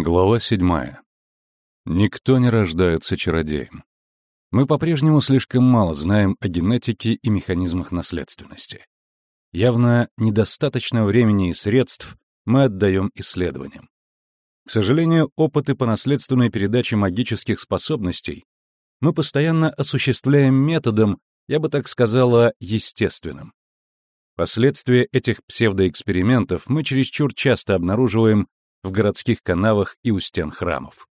Глава седьмая. Никто не рождается чародеем. Мы по-прежнему слишком мало знаем о генетике и механизмах наследственности. Явно недостаточно времени и средств мы отдаем исследованиям. К сожалению, опыты по наследственной передаче магических способностей мы постоянно осуществляем методом, я бы так сказала, естественным. Последствия этих псевдоэкспериментов мы чересчур часто обнаруживаем в городских канавах и у стен храмов.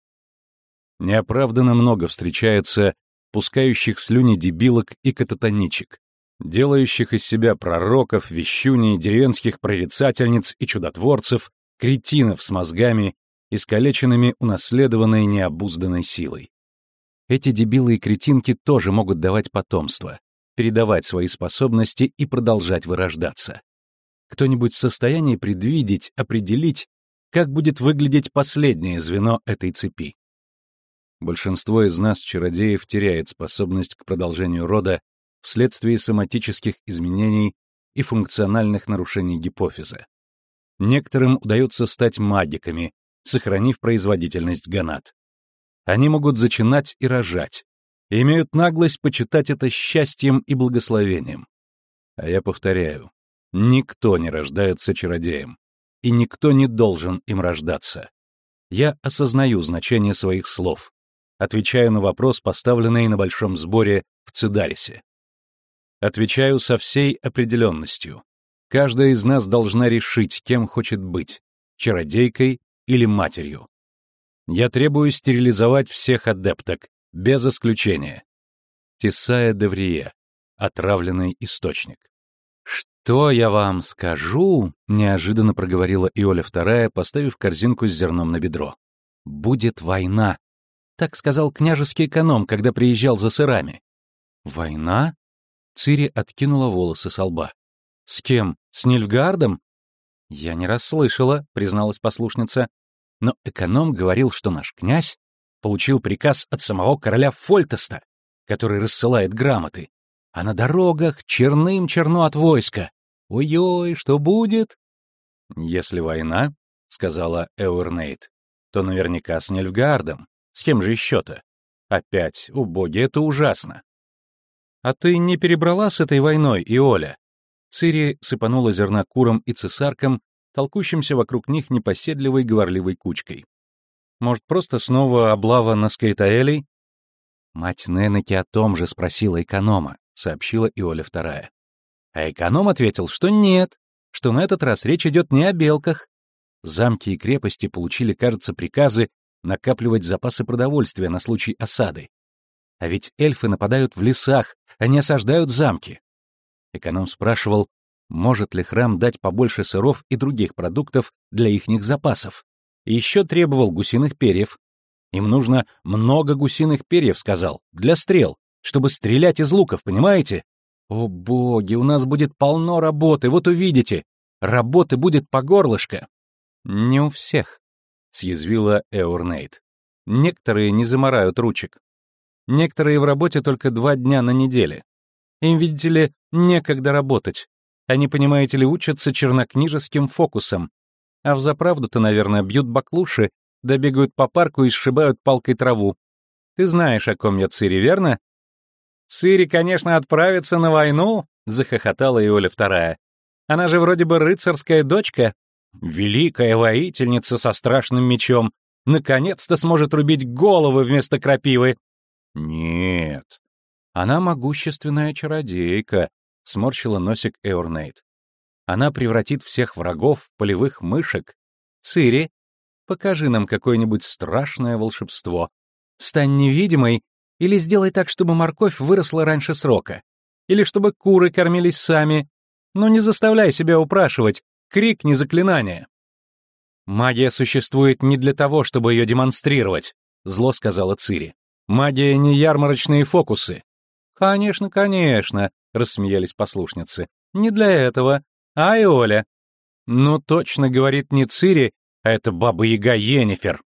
Неоправданно много встречается пускающих слюни дебилок и кататоничек, делающих из себя пророков, вещуней, деревенских прорицательниц и чудотворцев, кретинов с мозгами, искалеченными унаследованной необузданной силой. Эти дебилы и кретинки тоже могут давать потомство, передавать свои способности и продолжать вырождаться. Кто-нибудь в состоянии предвидеть, определить, как будет выглядеть последнее звено этой цепи. Большинство из нас, чародеев, теряет способность к продолжению рода вследствие соматических изменений и функциональных нарушений гипофиза. Некоторым удается стать магиками, сохранив производительность гонад. Они могут зачинать и рожать, и имеют наглость почитать это счастьем и благословением. А я повторяю, никто не рождается чародеем и никто не должен им рождаться. Я осознаю значение своих слов, отвечаю на вопрос, поставленный на большом сборе в Цидарисе. Отвечаю со всей определенностью. Каждая из нас должна решить, кем хочет быть — чародейкой или матерью. Я требую стерилизовать всех адепток, без исключения. Тесая Деврие, отравленный источник. «Что я вам скажу?» — неожиданно проговорила Иоля вторая, поставив корзинку с зерном на бедро. «Будет война!» — так сказал княжеский эконом, когда приезжал за сырами. «Война?» — Цири откинула волосы со лба. «С кем? С Нильфгардом?» «Я не расслышала», — призналась послушница. «Но эконом говорил, что наш князь получил приказ от самого короля Фольтеста, который рассылает грамоты, а на дорогах черным черно от войска. Ой-ой, что будет? Если война, — сказала Эуэрнейт, — то наверняка с Нельфгардом. С кем же еще-то? Опять, у боги, это ужасно. А ты не перебрала с этой войной, Иоля? Цири сыпанула зерна курам и цесаркам, толкущимся вокруг них непоседливой говорливой кучкой. Может, просто снова облава на Скейтаэлей? Мать Ненеки о том же спросила эконома. — сообщила Иоля вторая. А эконом ответил, что нет, что на этот раз речь идет не о белках. Замки и крепости получили, кажется, приказы накапливать запасы продовольствия на случай осады. А ведь эльфы нападают в лесах, они осаждают замки. Эконом спрашивал, может ли храм дать побольше сыров и других продуктов для ихних запасов. Еще требовал гусиных перьев. Им нужно много гусиных перьев, сказал, для стрел, чтобы стрелять из луков, понимаете? О боги, у нас будет полно работы, вот увидите. Работы будет по горлышко. Не у всех, съязвила Эурнейт. Некоторые не заморают ручек. Некоторые в работе только два дня на неделе. Им, видите ли, некогда работать. Они, понимаете ли, учатся чернокнижеским фокусом. А взаправду-то, наверное, бьют баклуши, да бегают по парку и сшибают палкой траву. Ты знаешь, о ком я, Цири, верно? «Цири, конечно, отправится на войну», — захохотала Иоля вторая. «Она же вроде бы рыцарская дочка, великая воительница со страшным мечом, наконец-то сможет рубить головы вместо крапивы». «Нет, она могущественная чародейка», — сморщила носик Эорнейт. «Она превратит всех врагов в полевых мышек. Цири, покажи нам какое-нибудь страшное волшебство. Стань невидимой или сделай так, чтобы морковь выросла раньше срока. Или чтобы куры кормились сами. Но не заставляй себя упрашивать, крик не заклинание. «Магия существует не для того, чтобы ее демонстрировать», — зло сказала Цири. «Магия не ярмарочные фокусы». «Конечно, конечно», — рассмеялись послушницы. «Не для этого. А и Оля». «Ну, точно, — говорит не Цири, а это баба-яга Енифер».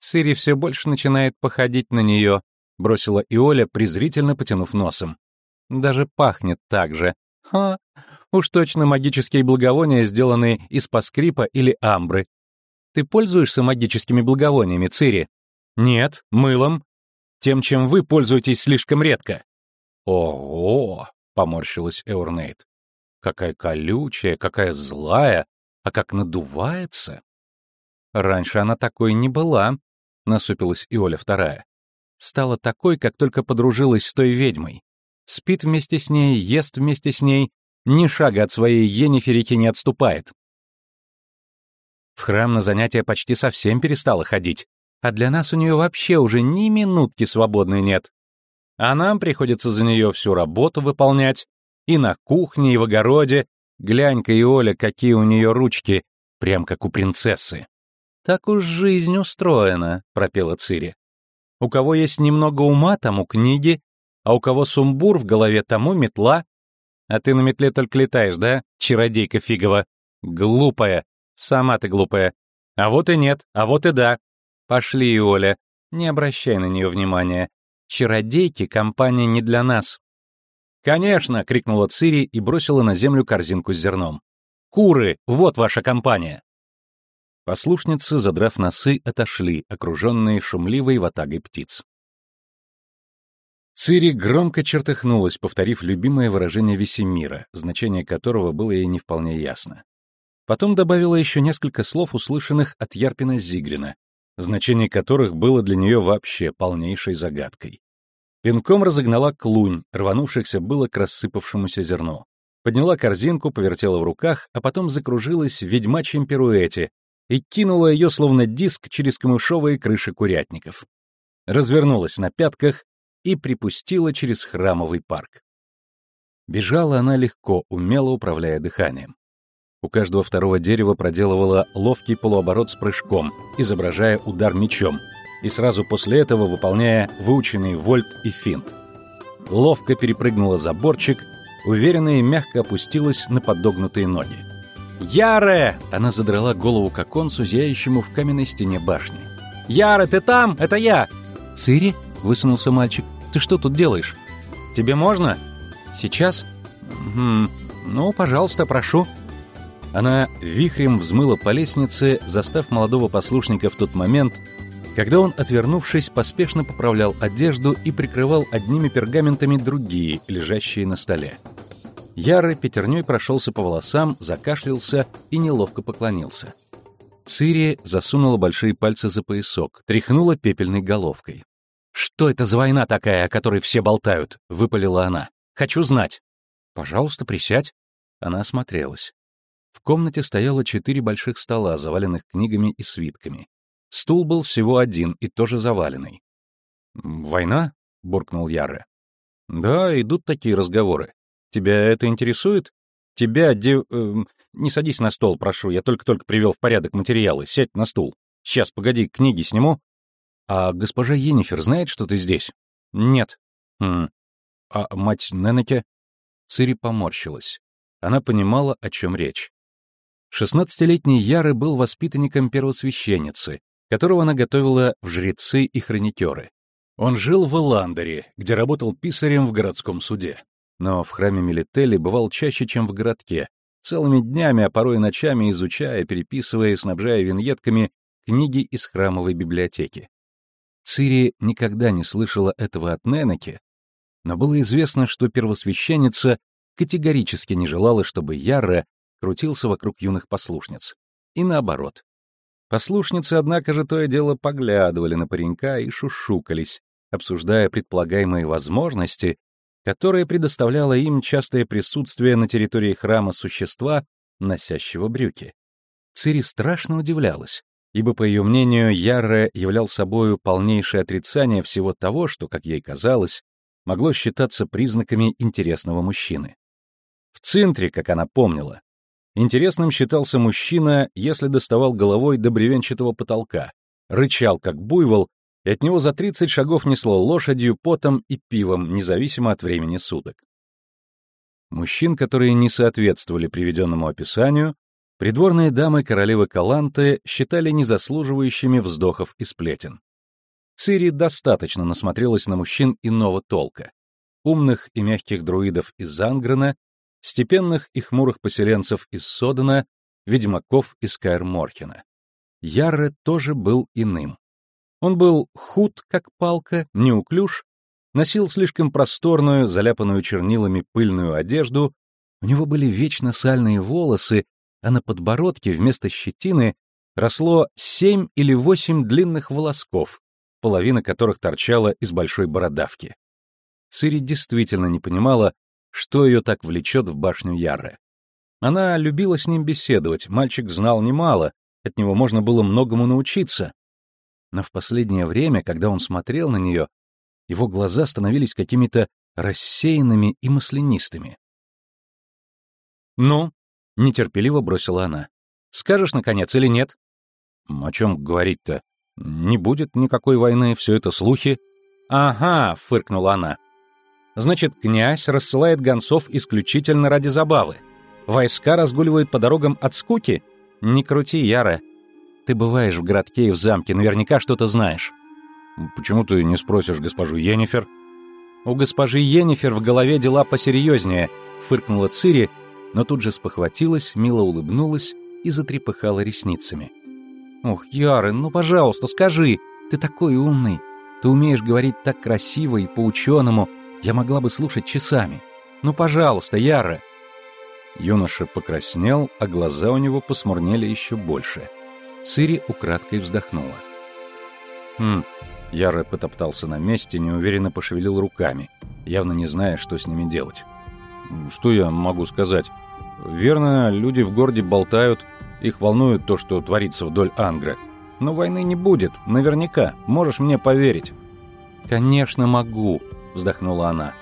Цири все больше начинает походить на нее, — бросила Иоля, презрительно потянув носом. «Даже пахнет так же. Ха! Уж точно магические благовония, сделанные из паскрипа или амбры. Ты пользуешься магическими благовониями, Цири? Нет, мылом. Тем, чем вы пользуетесь слишком редко. Ого, поморщилась Эурнейт. Какая колючая, какая злая, а как надувается. Раньше она такой не была, насупилась Иоля вторая. Стала такой, как только подружилась с той ведьмой. Спит вместе с ней, ест вместе с ней, ни шага от своей Ениферики не отступает. В храм на занятия почти совсем перестала ходить, а для нас у нее вообще уже ни минутки свободной нет. А нам приходится за нее всю работу выполнять, и на кухне, и в огороде. Глянь-ка, и Оля, какие у нее ручки, прям как у принцессы. «Так уж жизнь устроена», — пропела Цири. «У кого есть немного ума, тому книги, а у кого сумбур в голове, тому метла. А ты на метле только летаешь, да, чародейка фигова? Глупая, Сама ты глупая. А вот и нет, а вот и да. Пошли, Оля, не обращай на нее внимания. Чародейки — компания не для нас. «Конечно!» — крикнула Цири и бросила на землю корзинку с зерном. «Куры! Вот ваша компания!» Послушницы, задрав носы, отошли, окруженные шумливой ватагой птиц. Цири громко чертыхнулась, повторив любимое выражение Весемира, значение которого было ей не вполне ясно. Потом добавила еще несколько слов, услышанных от Ярпина Зигрина, значение которых было для нее вообще полнейшей загадкой. Пинком разогнала клунь, рванувшихся было к рассыпавшемуся зерну. Подняла корзинку, повертела в руках, а потом закружилась в ведьмачьем пируэте и кинула ее словно диск через камышовые крыши курятников. Развернулась на пятках и припустила через храмовый парк. Бежала она легко, умело управляя дыханием. У каждого второго дерева проделывала ловкий полуоборот с прыжком, изображая удар мечом, и сразу после этого выполняя выученный вольт и финт. Ловко перепрыгнула заборчик, уверенно и мягко опустилась на подогнутые ноги. «Яре!» — она задрала голову к оконцу, зияющему в каменной стене башни. «Яре, ты там? Это я!» «Цири?» — высунулся мальчик. «Ты что тут делаешь?» «Тебе можно?» «Сейчас?» «Хм... Ну, пожалуйста, прошу». Она вихрем взмыла по лестнице, застав молодого послушника в тот момент, когда он, отвернувшись, поспешно поправлял одежду и прикрывал одними пергаментами другие, лежащие на столе. Ярый пятерней прошелся по волосам, закашлялся и неловко поклонился. Цири засунула большие пальцы за поясок, тряхнула пепельной головкой. «Что это за война такая, о которой все болтают?» — выпалила она. «Хочу знать». «Пожалуйста, присядь». Она осмотрелась. В комнате стояло четыре больших стола, заваленных книгами и свитками. Стул был всего один и тоже заваленный. «Война?» — буркнул Яре. «Да, идут такие разговоры. Тебя это интересует? Тебя, дев... Э, не садись на стол, прошу, я только-только привел в порядок материалы. Сядь на стул. Сейчас, погоди, книги сниму. А госпожа Енифер знает, что ты здесь? Нет. Хм. А мать Ненеке? Цири поморщилась. Она понимала, о чем речь. Шестнадцатилетний Яры был воспитанником первосвященницы, которого она готовила в жрецы и хроникеры. Он жил в Эландере, где работал писарем в городском суде. Но в храме Мелители бывал чаще, чем в городке, целыми днями, а порой ночами изучая, переписывая и снабжая виньетками книги из храмовой библиотеки. Цири никогда не слышала этого от Ненеки, но было известно, что первосвященница категорически не желала, чтобы Ярра крутился вокруг юных послушниц. И наоборот. Послушницы, однако же, то и дело поглядывали на паренька и шушукались, обсуждая предполагаемые возможности, которые предоставляло им частое присутствие на территории храма существа, носящего брюки. Цири страшно удивлялась, ибо, по ее мнению, Ярре являл собою полнейшее отрицание всего того, что, как ей казалось, могло считаться признаками интересного мужчины. В центре, как она помнила, Интересным считался мужчина, если доставал головой до бревенчатого потолка, рычал как буйвол, и от него за 30 шагов несло лошадью, потом и пивом, независимо от времени суток. Мужчин, которые не соответствовали приведенному описанию, придворные дамы королевы Каланты считали незаслуживающими вздохов и сплетен. Цири достаточно насмотрелась на мужчин иного толка, умных и мягких друидов из Зангрена степенных и хмурых поселенцев из Содена, ведьмаков из Каэр-Морхена. Ярре тоже был иным. Он был худ, как палка, неуклюж, носил слишком просторную, заляпанную чернилами пыльную одежду, у него были вечно сальные волосы, а на подбородке вместо щетины росло семь или восемь длинных волосков, половина которых торчала из большой бородавки. Цири действительно не понимала, что ее так влечет в башню Яры. Она любила с ним беседовать, мальчик знал немало, от него можно было многому научиться. Но в последнее время, когда он смотрел на нее, его глаза становились какими-то рассеянными и маслянистыми. «Ну?» — нетерпеливо бросила она. «Скажешь, наконец, или нет?» «О чем говорить-то? Не будет никакой войны, все это слухи». «Ага», — фыркнула она. «Значит, князь рассылает гонцов исключительно ради забавы. Войска разгуливают по дорогам от скуки? Не крути, Яра. Ты бываешь в городке и в замке, наверняка что-то знаешь». «Почему ты не спросишь госпожу Йеннифер?» «У госпожи Йеннифер в голове дела посерьезнее», — фыркнула Цири, но тут же спохватилась, мило улыбнулась и затрепыхала ресницами. «Ох, Ярен, ну, пожалуйста, скажи, ты такой умный. Ты умеешь говорить так красиво и по-ученому. Я могла бы слушать часами. Ну, пожалуйста, Яра!» Юноша покраснел, а глаза у него посмурнели еще больше. Цири украдкой вздохнула. «Хм...» Яра потоптался на месте, неуверенно пошевелил руками, явно не зная, что с ними делать. «Что я могу сказать? Верно, люди в городе болтают, их волнует то, что творится вдоль Ангра. Но войны не будет, наверняка, можешь мне поверить». «Конечно могу», — вздохнула она.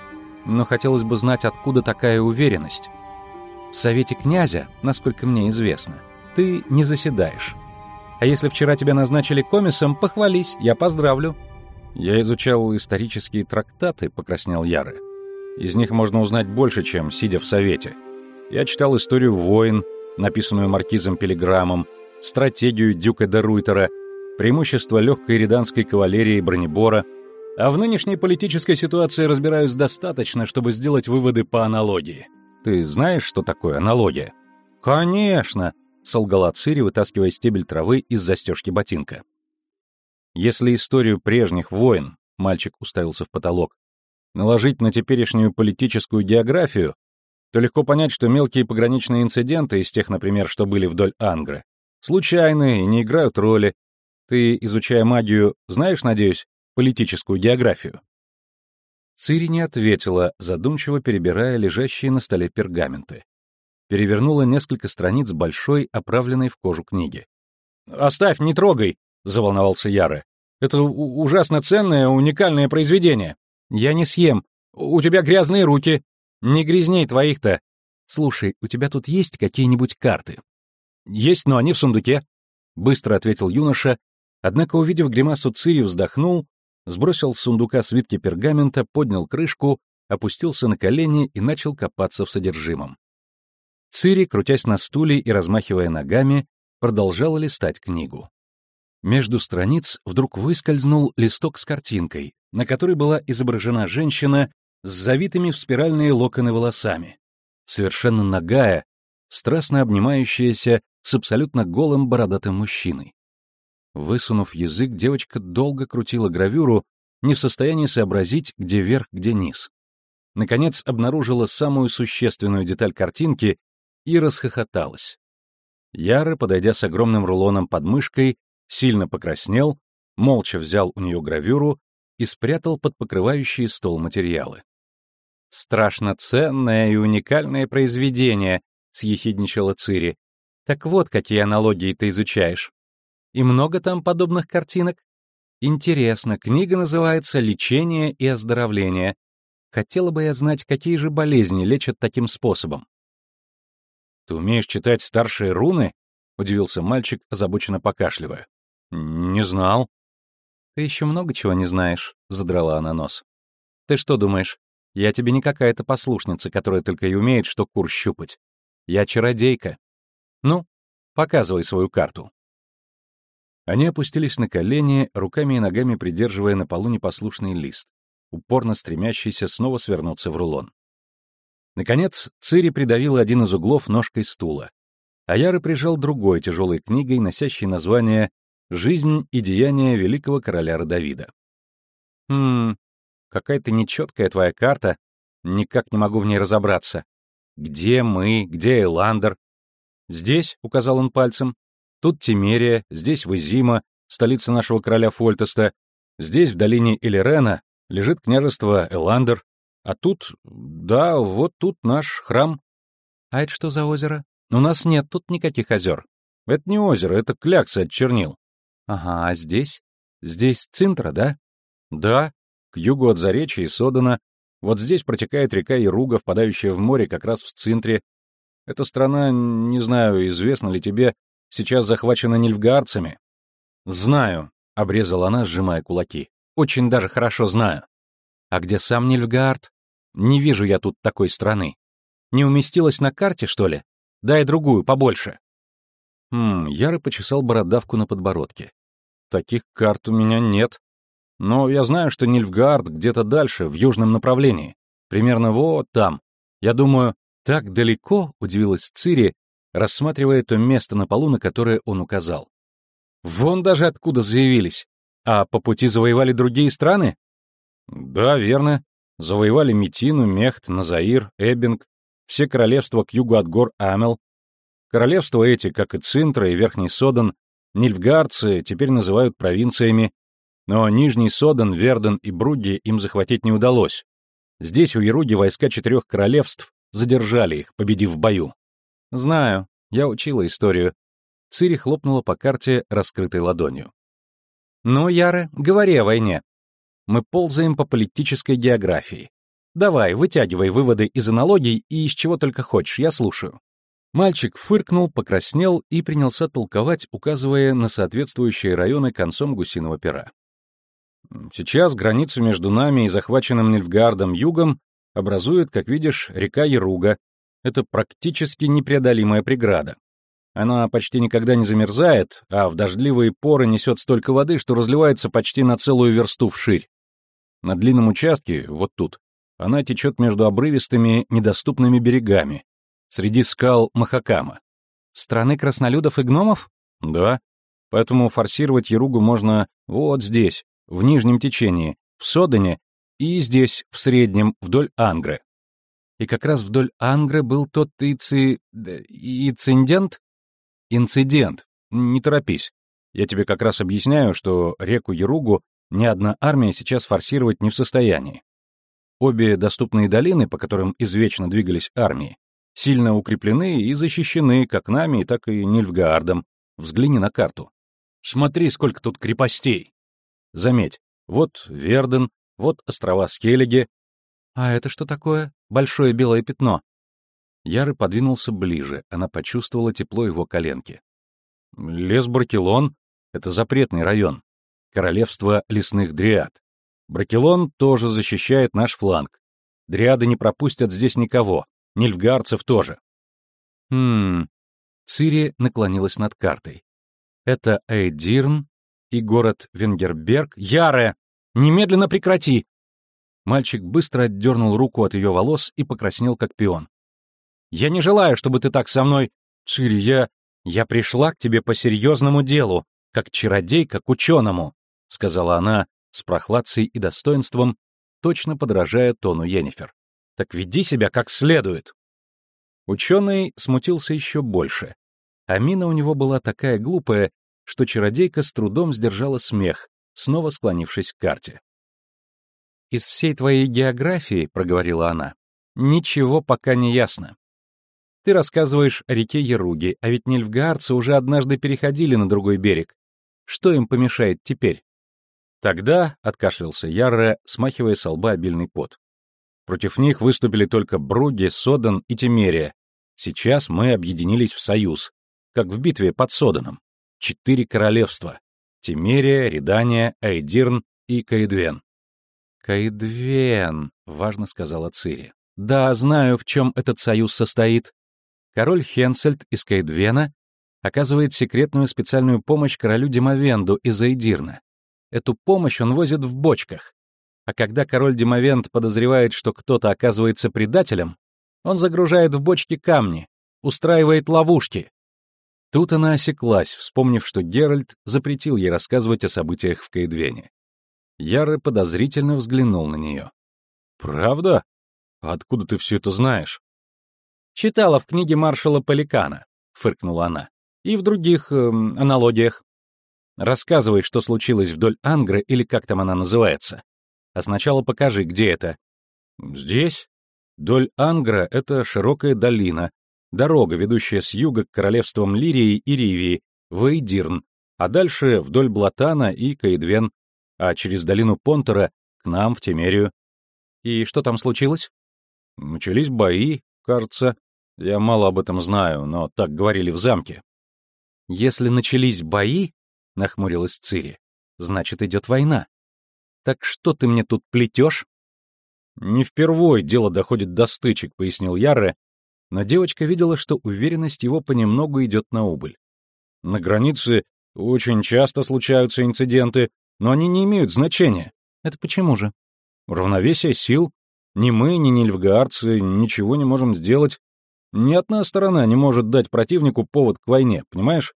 «Но хотелось бы знать, откуда такая уверенность. В совете князя, насколько мне известно, ты не заседаешь. А если вчера тебя назначили комиссом, похвались, я поздравлю». «Я изучал исторические трактаты», — покраснел Яры. «Из них можно узнать больше, чем сидя в совете. Я читал историю войн, написанную маркизом Пилиграмом, стратегию Дюка де Руйтера, преимущества легкой риданской кавалерии и бронебора, а в нынешней политической ситуации разбираюсь достаточно, чтобы сделать выводы по аналогии. Ты знаешь, что такое аналогия? Конечно, солгала Цири, вытаскивая стебель травы из застежки ботинка. Если историю прежних войн, мальчик уставился в потолок, наложить на теперешнюю политическую географию, то легко понять, что мелкие пограничные инциденты, из тех, например, что были вдоль Ангры, случайные и не играют роли. Ты, изучая магию, знаешь, надеюсь, политическую географию?» Цири не ответила, задумчиво перебирая лежащие на столе пергаменты. Перевернула несколько страниц большой, оправленной в кожу книги. «Оставь, не трогай!» — заволновался Яра. «Это ужасно ценное, уникальное произведение. Я не съем. У тебя грязные руки. Не грязней твоих-то. Слушай, у тебя тут есть какие-нибудь карты? Есть, но они в сундуке. Быстро ответил юноша, однако, увидев гримасу Цири, вздохнул, сбросил с сундука свитки пергамента, поднял крышку, опустился на колени и начал копаться в содержимом. Цири, крутясь на стуле и размахивая ногами, продолжала листать книгу. Между страниц вдруг выскользнул листок с картинкой, на которой была изображена женщина с завитыми в спиральные локоны волосами, совершенно нагая, страстно обнимающаяся с абсолютно голым бородатым мужчиной. Высунув язык, девочка долго крутила гравюру, не в состоянии сообразить, где верх, где низ. Наконец обнаружила самую существенную деталь картинки и расхохоталась. Яра, подойдя с огромным рулоном под мышкой, сильно покраснел, молча взял у нее гравюру и спрятал под покрывающие стол материалы. «Страшно ценное и уникальное произведение», — съехидничала Цири. «Так вот, какие аналогии ты изучаешь. И много там подобных картинок? Интересно, книга называется «Лечение и оздоровление». Хотела бы я знать, какие же болезни лечат таким способом. «Ты умеешь читать старшие руны?» — удивился мальчик, озабоченно покашливая. «Не знал». «Ты еще много чего не знаешь», — задрала она нос. «Ты что думаешь, я тебе не какая-то послушница, которая только и умеет, что кур щупать. Я чародейка. Ну, показывай свою карту. Они опустились на колени, руками и ногами придерживая на полу непослушный лист, упорно стремящийся снова свернуться в рулон. Наконец, Цири придавила один из углов ножкой стула. а Яры прижал другой тяжелой книгой, носящей название «Жизнь и деяния великого короля Родовида». «Хм, какая-то нечеткая твоя карта, никак не могу в ней разобраться. Где мы, где Эландер?» «Здесь», — указал он пальцем, — «тут Тимерия, здесь Вызима, столица нашего короля Фольтеста, здесь, в долине Элирена, лежит княжество Эландер, а тут, да, вот тут наш храм». «А это что за озеро?» У нас нет тут никаких озер. Это не озеро, это клякса от чернил. Ага, а здесь? Здесь Цинтра, да? Да, к югу от Заречья и Содана. Вот здесь протекает река Ируга, впадающая в море как раз в Цинтре. Эта страна, не знаю, известна ли тебе, сейчас захвачена нильфгаарцами. Знаю, — обрезала она, сжимая кулаки. Очень даже хорошо знаю. А где сам Нильфгаард? Не вижу я тут такой страны. Не уместилась на карте, что ли? Дай другую, побольше. Хм, Яры почесал бородавку на подбородке. Таких карт у меня нет. Но я знаю, что Нильфгард где-то дальше, в южном направлении. Примерно вот там. Я думаю, так далеко, удивилась Цири, рассматривая то место на полу, на которое он указал. Вон даже откуда заявились. А по пути завоевали другие страны? Да, верно. Завоевали Метину, Маехт, Назаир, Эббинг, все королевства к югу от гор Амел. Королевства эти, как и Цинтра и Верхний Содден, Нильфгаарцы теперь называют провинциями, но Нижний Содден, Верден и Бруги им захватить не удалось. Здесь у Яруги войска четырех королевств задержали их, победив в бою. Знаю, я учила историю. Цири хлопнула по карте раскрытой ладонью. Ну, Яра, говори о войне. Мы ползаем по политической географии. Давай, вытягивай выводы из аналогий и из чего только хочешь, я слушаю. Мальчик фыркнул, покраснел и принялся толковать, указывая на соответствующие районы концом гусиного пера. Сейчас границу между нами и захваченным Нильфгардом югом образует, как видишь, река Яруга. Это практически непреодолимая преграда. Она почти никогда не замерзает, а в дождливые поры несет столько воды, что разливается почти на целую версту вширь. На длинном участке, вот тут, она течет между обрывистыми, недоступными берегами, среди скал Махакама. Страны краснолюдов и гномов? Да. Поэтому форсировать Яругу можно вот здесь, в нижнем течении, в Содане, и здесь, в среднем, вдоль Ангры. И как раз вдоль Ангры был тот ици... инцидент? Инцидент. Не торопись. Я тебе как раз объясняю, что реку Яругу ни одна армия сейчас форсировать не в состоянии. Обе доступные долины, по которым извечно двигались армии, сильно укреплены и защищены как нами, так и Нильфгаардом. Взгляни на карту. Смотри, сколько тут крепостей. Заметь, вот Верден, вот острова Скеллиге. А это что такое? Большое белое пятно. Яры подвинулся ближе, она почувствовала тепло его коленки. Лес Баркелон — это запретный район. Королевство лесных дриад. Бракелон тоже защищает наш фланг. Дриады не пропустят здесь никого, нильфгарцев тоже. Хм... Цири наклонилась над картой. Это Эйдирн и город Венгерберг. Яре! Немедленно прекрати! Мальчик быстро отдернул руку от ее волос и покраснел, как пион. «Я не желаю, чтобы ты так со мной...» «Цири, я... Я пришла к тебе по серьезному делу, как чародей, как ученому», — сказала она, с прохладцей и достоинством, точно подражая тону Йеннифер. «Так веди себя как следует!» Ученый смутился еще больше, а мина у него была такая глупая, что чародейка с трудом сдержала смех, снова склонившись к карте. «Из всей твоей географии, — проговорила она, — ничего пока не ясно. Ты рассказываешь о реке Яруги, а ведь нильфгаарцы уже однажды переходили на другой берег. Что им помешает теперь? Тогда, — откашлялся Ярре, смахивая с лба обильный пот. Против них выступили только Бруги, Содан и Тимерия. Сейчас мы объединились в союз, как в битве под Соданом. Четыре королевства. Тимерия, Редания, Айдирн и Каэдвен. «Каэдвен», — важно сказала Цири. «Да, знаю, в чем этот союз состоит. Король Хенсельд из Каэдвена оказывает секретную специальную помощь королю Димовенду из Айдирна. Эту помощь он возит в бочках. А когда король Демовент подозревает, что кто-то оказывается предателем, он загружает в бочки камни, устраивает ловушки, Тут она осеклась, вспомнив, что Геральт запретил ей рассказывать о событиях в Кейдвене. Яры подозрительно взглянул на нее. «Правда? А откуда ты все это знаешь?» «Читала в книге маршала Поликана», — фыркнула она. «И в других э, аналогиях. Рассказывай, что случилось вдоль Ангры или как там она называется. А сначала покажи, где это». «Здесь?» Доль Ангра — это широкая долина, дорога, ведущая с юга к королевствам Лирии и Ривии, в Эйдирн, а дальше вдоль Блатана и Каэдвен, а через долину Понтера к нам, в Темерию. И что там случилось? Начались бои, кажется. Я мало об этом знаю, но так говорили в замке. Если начались бои, — нахмурилась Цири, — значит, идет война. Так что ты мне тут плетешь? Не впервой дело доходит до стычек, — пояснил Ярре, но девочка видела, что уверенность его понемногу идет на убыль. На границе очень часто случаются инциденты, но они не имеют значения. Это почему же? Равновесие сил. Ни мы, ни нильфгаарцы ничего не можем сделать. Ни одна сторона не может дать противнику повод к войне, понимаешь?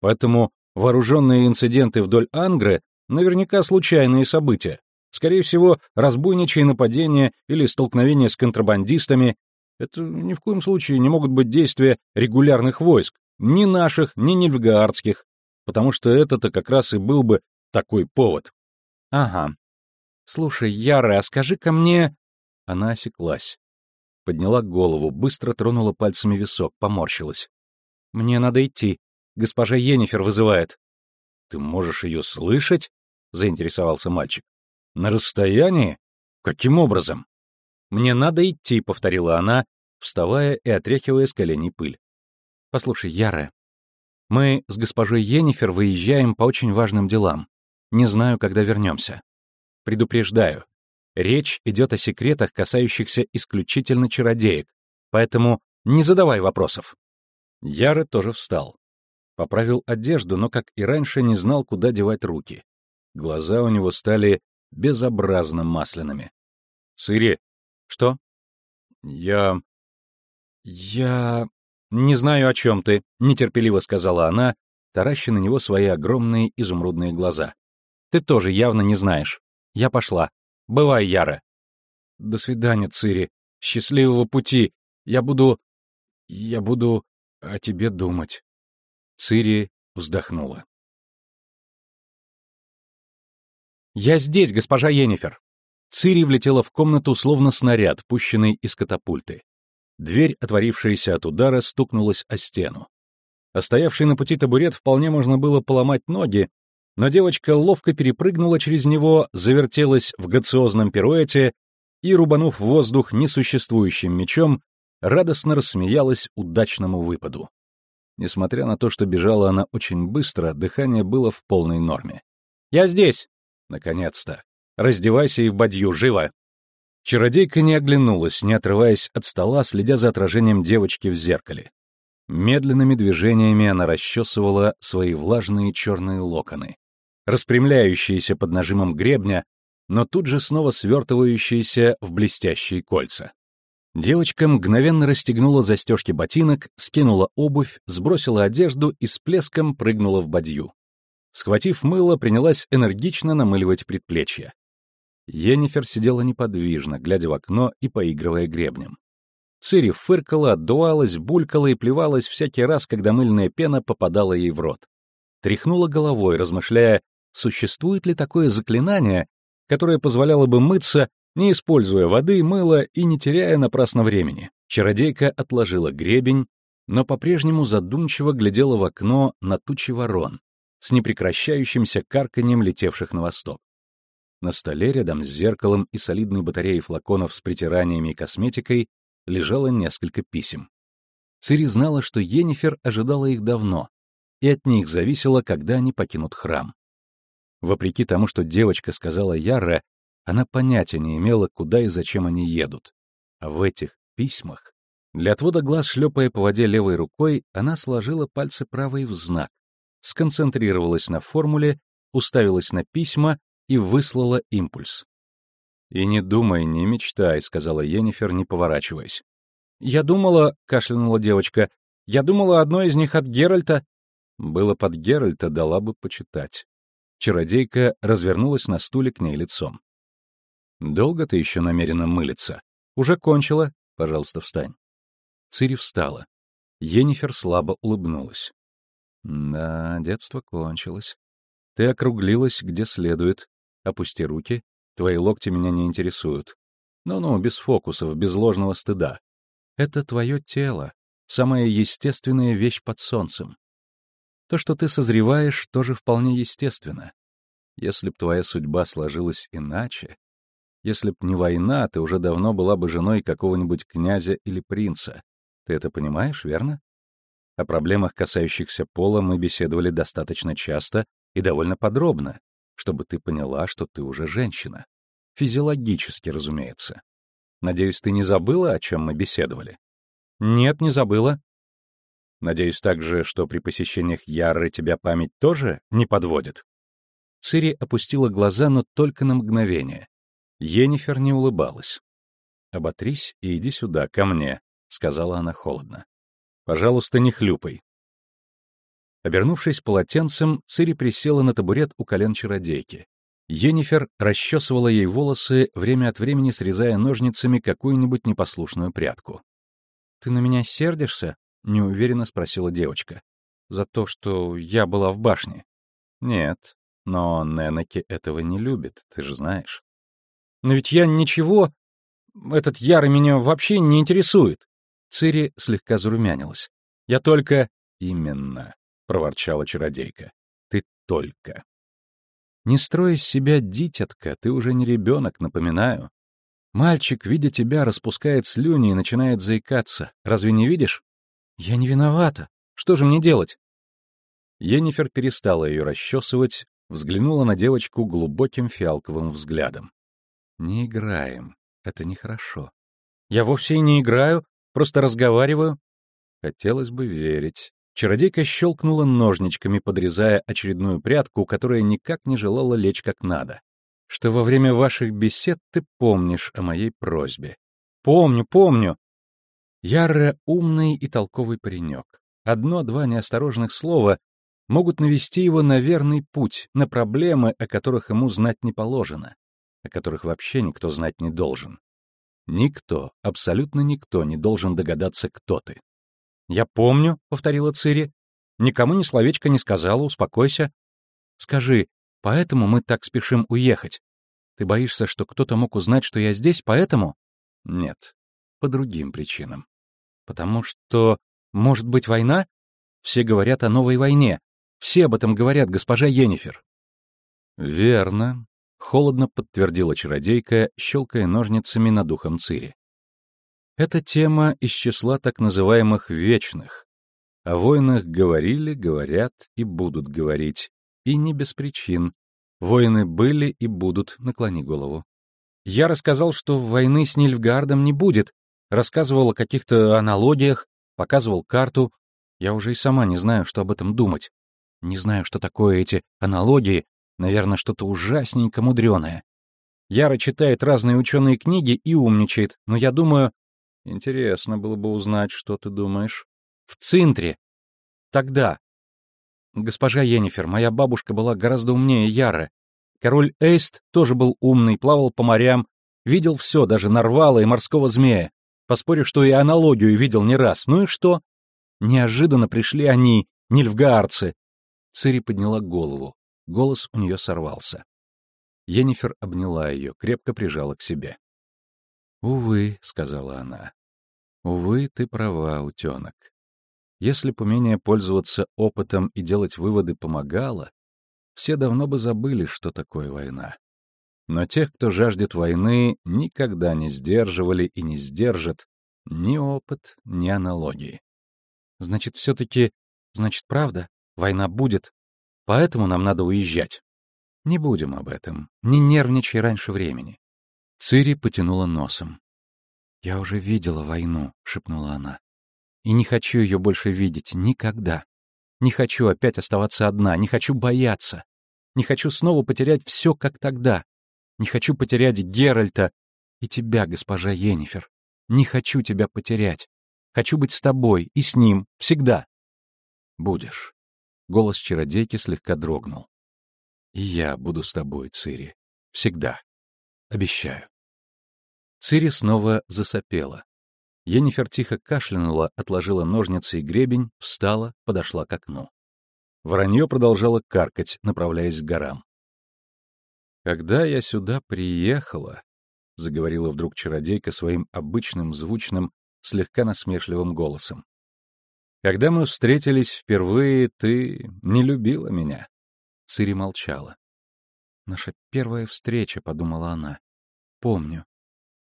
Поэтому вооруженные инциденты вдоль Ангры наверняка случайные события. Скорее всего, разбойничье нападение или столкновение с контрабандистами это ни в коем случае не могут быть действия регулярных войск, ни наших, ни нильфгаардских, потому что это-то как раз и был бы такой повод. Ага. Слушай, Яра, а скажи-ка мне... Она осеклась. Подняла голову, быстро тронула пальцами висок, поморщилась. Мне надо идти. Госпожа Енифер вызывает. Ты можешь ее слышать? Заинтересовался мальчик. На расстоянии? Каким образом? «Мне надо идти», — повторила она, вставая и отряхивая с коленей пыль. «Послушай, Яра, мы с госпожой Йеннифер выезжаем по очень важным делам. Не знаю, когда вернемся. Предупреждаю, речь идет о секретах, касающихся исключительно чародеек, поэтому не задавай вопросов». Яра тоже встал. Поправил одежду, но, как и раньше, не знал, куда девать руки. Глаза у него стали безобразно масляными. «Цири, «Что?» «Я... я... не знаю, о чем ты», — нетерпеливо сказала она, тараща на него свои огромные изумрудные глаза. «Ты тоже явно не знаешь. Я пошла. Бывай, Яра». «До свидания, Цири. Счастливого пути. Я буду... я буду о тебе думать». Цири вздохнула. «Я здесь, госпожа Енифер!» Цири влетела в комнату, словно снаряд, пущенный из катапульты. Дверь, отворившаяся от удара, стукнулась о стену. А стоявший на пути табурет вполне можно было поломать ноги, но девочка ловко перепрыгнула через него, завертелась в грациозном пируэте и, рубанув воздух несуществующим мечом, радостно рассмеялась удачному выпаду. Несмотря на то, что бежала она очень быстро, дыхание было в полной норме. «Я здесь!» Наконец-то. Раздевайся и в бадью, живо!» Чародейка не оглянулась, не отрываясь от стола, следя за отражением девочки в зеркале. Медленными движениями она расчесывала свои влажные черные локоны, распрямляющиеся под нажимом гребня, но тут же снова свертывающиеся в блестящие кольца. Девочка мгновенно расстегнула застежки ботинок, скинула обувь, сбросила одежду и с плеском прыгнула в бадью. Схватив мыло, принялась энергично намыливать предплечья. Енифер сидела неподвижно, глядя в окно и поигрывая гребнем. Цири фыркала, отдувалась, булькала и плевалась всякий раз, когда мыльная пена попадала ей в рот. Тряхнула головой, размышляя, существует ли такое заклинание, которое позволяло бы мыться, не используя воды, мыла и не теряя напрасно времени. Чародейка отложила гребень, но по-прежнему задумчиво глядела в окно на тучи ворон, с непрекращающимся карканьем летевших на восток. На столе рядом с зеркалом и солидной батареей флаконов с притираниями и косметикой лежало несколько писем. Цири знала, что Енифер ожидала их давно, и от них зависело, когда они покинут храм. Вопреки тому, что девочка сказала Ярре, она понятия не имела, куда и зачем они едут. А в этих письмах... Для отвода глаз, шлепая по воде левой рукой, она сложила пальцы правой в знак, сконцентрировалась на формуле, уставилась на письма и выслала импульс. «И не думай, не мечтай», — сказала Енифер, не поворачиваясь. «Я думала», — кашлянула девочка, — «я думала, одно из них от Геральта, Было под Геральта, дала бы почитать. Чародейка развернулась на стуле к ней лицом. «Долго ты еще намерена мылиться? Уже кончила? Пожалуйста, встань». Цири встала. Енифер слабо улыбнулась. «Да, детство кончилось. Ты округлилась где следует. Опусти руки. Твои локти меня не интересуют. Ну-ну, без фокусов, без ложного стыда. Это твое тело, самая естественная вещь под солнцем. То, что ты созреваешь, тоже вполне естественно. Если б твоя судьба сложилась иначе, если б не война, ты уже давно была бы женой какого-нибудь князя или принца. Ты это понимаешь, верно? О проблемах, касающихся пола, мы беседовали достаточно часто и довольно подробно, чтобы ты поняла, что ты уже женщина. Физиологически, разумеется. Надеюсь, ты не забыла, о чем мы беседовали? Нет, не забыла. Надеюсь также, что при посещениях Яры тебя память тоже не подводит. Цири опустила глаза, но только на мгновение. Енифер не улыбалась. «Оботрись и иди сюда, ко мне», — сказала она холодно. «Пожалуйста, не хлюпай». Обернувшись полотенцем, Цири присела на табурет у колен чародейки. Енифер расчесывала ей волосы, время от времени срезая ножницами какую-нибудь непослушную прядку. «Ты на меня сердишься?» — неуверенно спросила девочка. «За то, что я была в башне?» «Нет, но Ненеки этого не любит, ты же знаешь». «Но ведь я ничего... Этот Яр меня вообще не интересует». Цири слегка зарумянилась. «Я только...» «Именно», — проворчала чародейка. «Ты только...» «Не строй из себя дитятка, ты уже не ребенок, напоминаю. Мальчик, видя тебя, распускает слюни и начинает заикаться. Разве не видишь? Я не виновата. Что же мне делать? Енифер перестала ее расчесывать, взглянула на девочку глубоким фиалковым взглядом. Не играем. Это нехорошо. Я вовсе и не играю, просто разговариваю. Хотелось бы верить. Чародейка щелкнула ножничками, подрезая очередную прядку, которая никак не желала лечь как надо что во время ваших бесед ты помнишь о моей просьбе. Помню, помню. Ярре умный и толковый паренек. Одно-два неосторожных слова могут навести его на верный путь, на проблемы, о которых ему знать не положено, о которых вообще никто знать не должен. Никто, абсолютно никто не должен догадаться, кто ты. «Я помню», — повторила Цири. «Никому ни словечко не сказала, успокойся. Скажи, Поэтому мы так спешим уехать. Ты боишься, что кто-то мог узнать, что я здесь, поэтому? Нет, по другим причинам. Потому что, может быть, война? Все говорят о новой войне. Все об этом говорят, госпожа Енифер. Верно, холодно подтвердила чародейка, щелкая ножницами над духом Цири. Эта тема из числа так называемых вечных. О войнах говорили, говорят и будут говорить. И не без причин. Воины были и будут, наклони голову. Я рассказал, что войны с Нильфгардом не будет, рассказывал о каких-то аналогиях, показывал карту. Я уже и сама не знаю, что об этом думать. Не знаю, что такое эти аналогии, наверное, что-то ужасненько мудреное. Яра читает разные ученые книги и умничает, но я думаю... Интересно было бы узнать, что ты думаешь. В Цинтре. Тогда, Госпожа Енифер, моя бабушка была гораздо умнее Яры. Король Эйст тоже был умный, плавал по морям, видел все, даже нарвала и морского змея. Поспорю, что и аналогию видел не раз. Ну и что? Неожиданно пришли они, нильфгаарцы. Цири подняла голову. Голос у нее сорвался. Енифер обняла ее, крепко прижала к себе. «Увы», — сказала она, — «увы, ты права, утенок. Если б умение пользоваться опытом и делать выводы помогало, все давно бы забыли, что такое война. Но тех, кто жаждет войны, никогда не сдерживали и не сдержат ни опыт, ни аналогии. Значит, все-таки, значит, правда, война будет, поэтому нам надо уезжать. Не будем об этом, не нервничай раньше времени. Цири потянула носом. «Я уже видела войну», — шепнула она. И не хочу ее больше видеть никогда. Не хочу опять оставаться одна, не хочу бояться. Не хочу снова потерять все, как тогда. Не хочу потерять Геральта и тебя, госпожа Енифер. Не хочу тебя потерять. Хочу быть с тобой и с ним всегда. Будешь. Голос чародейки слегка дрогнул. «И я буду с тобой, Цири. Всегда. Обещаю». Цири снова засопела. Енифер тихо кашлянула, отложила ножницы и гребень, встала, подошла к окну. Воронье продолжало каркать, направляясь к горам. «Когда я сюда приехала», — заговорила вдруг чародейка своим обычным, звучным, слегка насмешливым голосом. «Когда мы встретились впервые, ты не любила меня». Цири молчала. «Наша первая встреча», — подумала она. «Помню.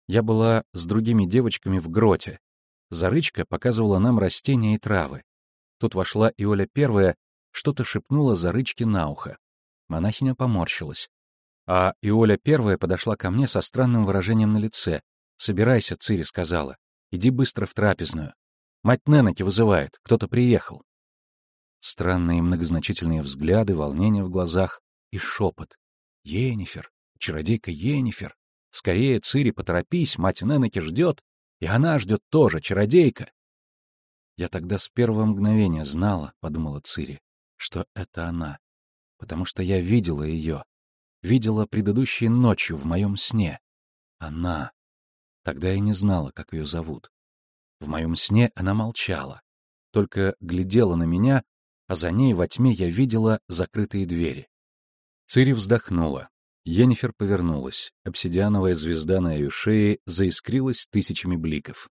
Я была с другими девочками в гроте. Зарычка показывала нам растения и травы. Тут вошла и Оля первая, что-то шепнула Зарычке на ухо. Монахиня поморщилась. А Иоля первая подошла ко мне со странным выражением на лице. «Собирайся», — Цири сказала. «Иди быстро в трапезную. Мать Ненеки вызывает, кто-то приехал». Странные многозначительные взгляды, волнение в глазах и шепот. «Енифер! Чародейка Енифер! Скорее, Цири, поторопись, мать Ненеки ждет, и она ждет тоже, чародейка!» «Я тогда с первого мгновения знала», — подумала Цири, — «что это она, потому что я видела ее, видела предыдущей ночью в моем сне. Она. Тогда я не знала, как ее зовут. В моем сне она молчала, только глядела на меня, а за ней во тьме я видела закрытые двери. Цири вздохнула. Енифер повернулась. Обсидиановая звезда на ее шее заискрилась тысячами бликов.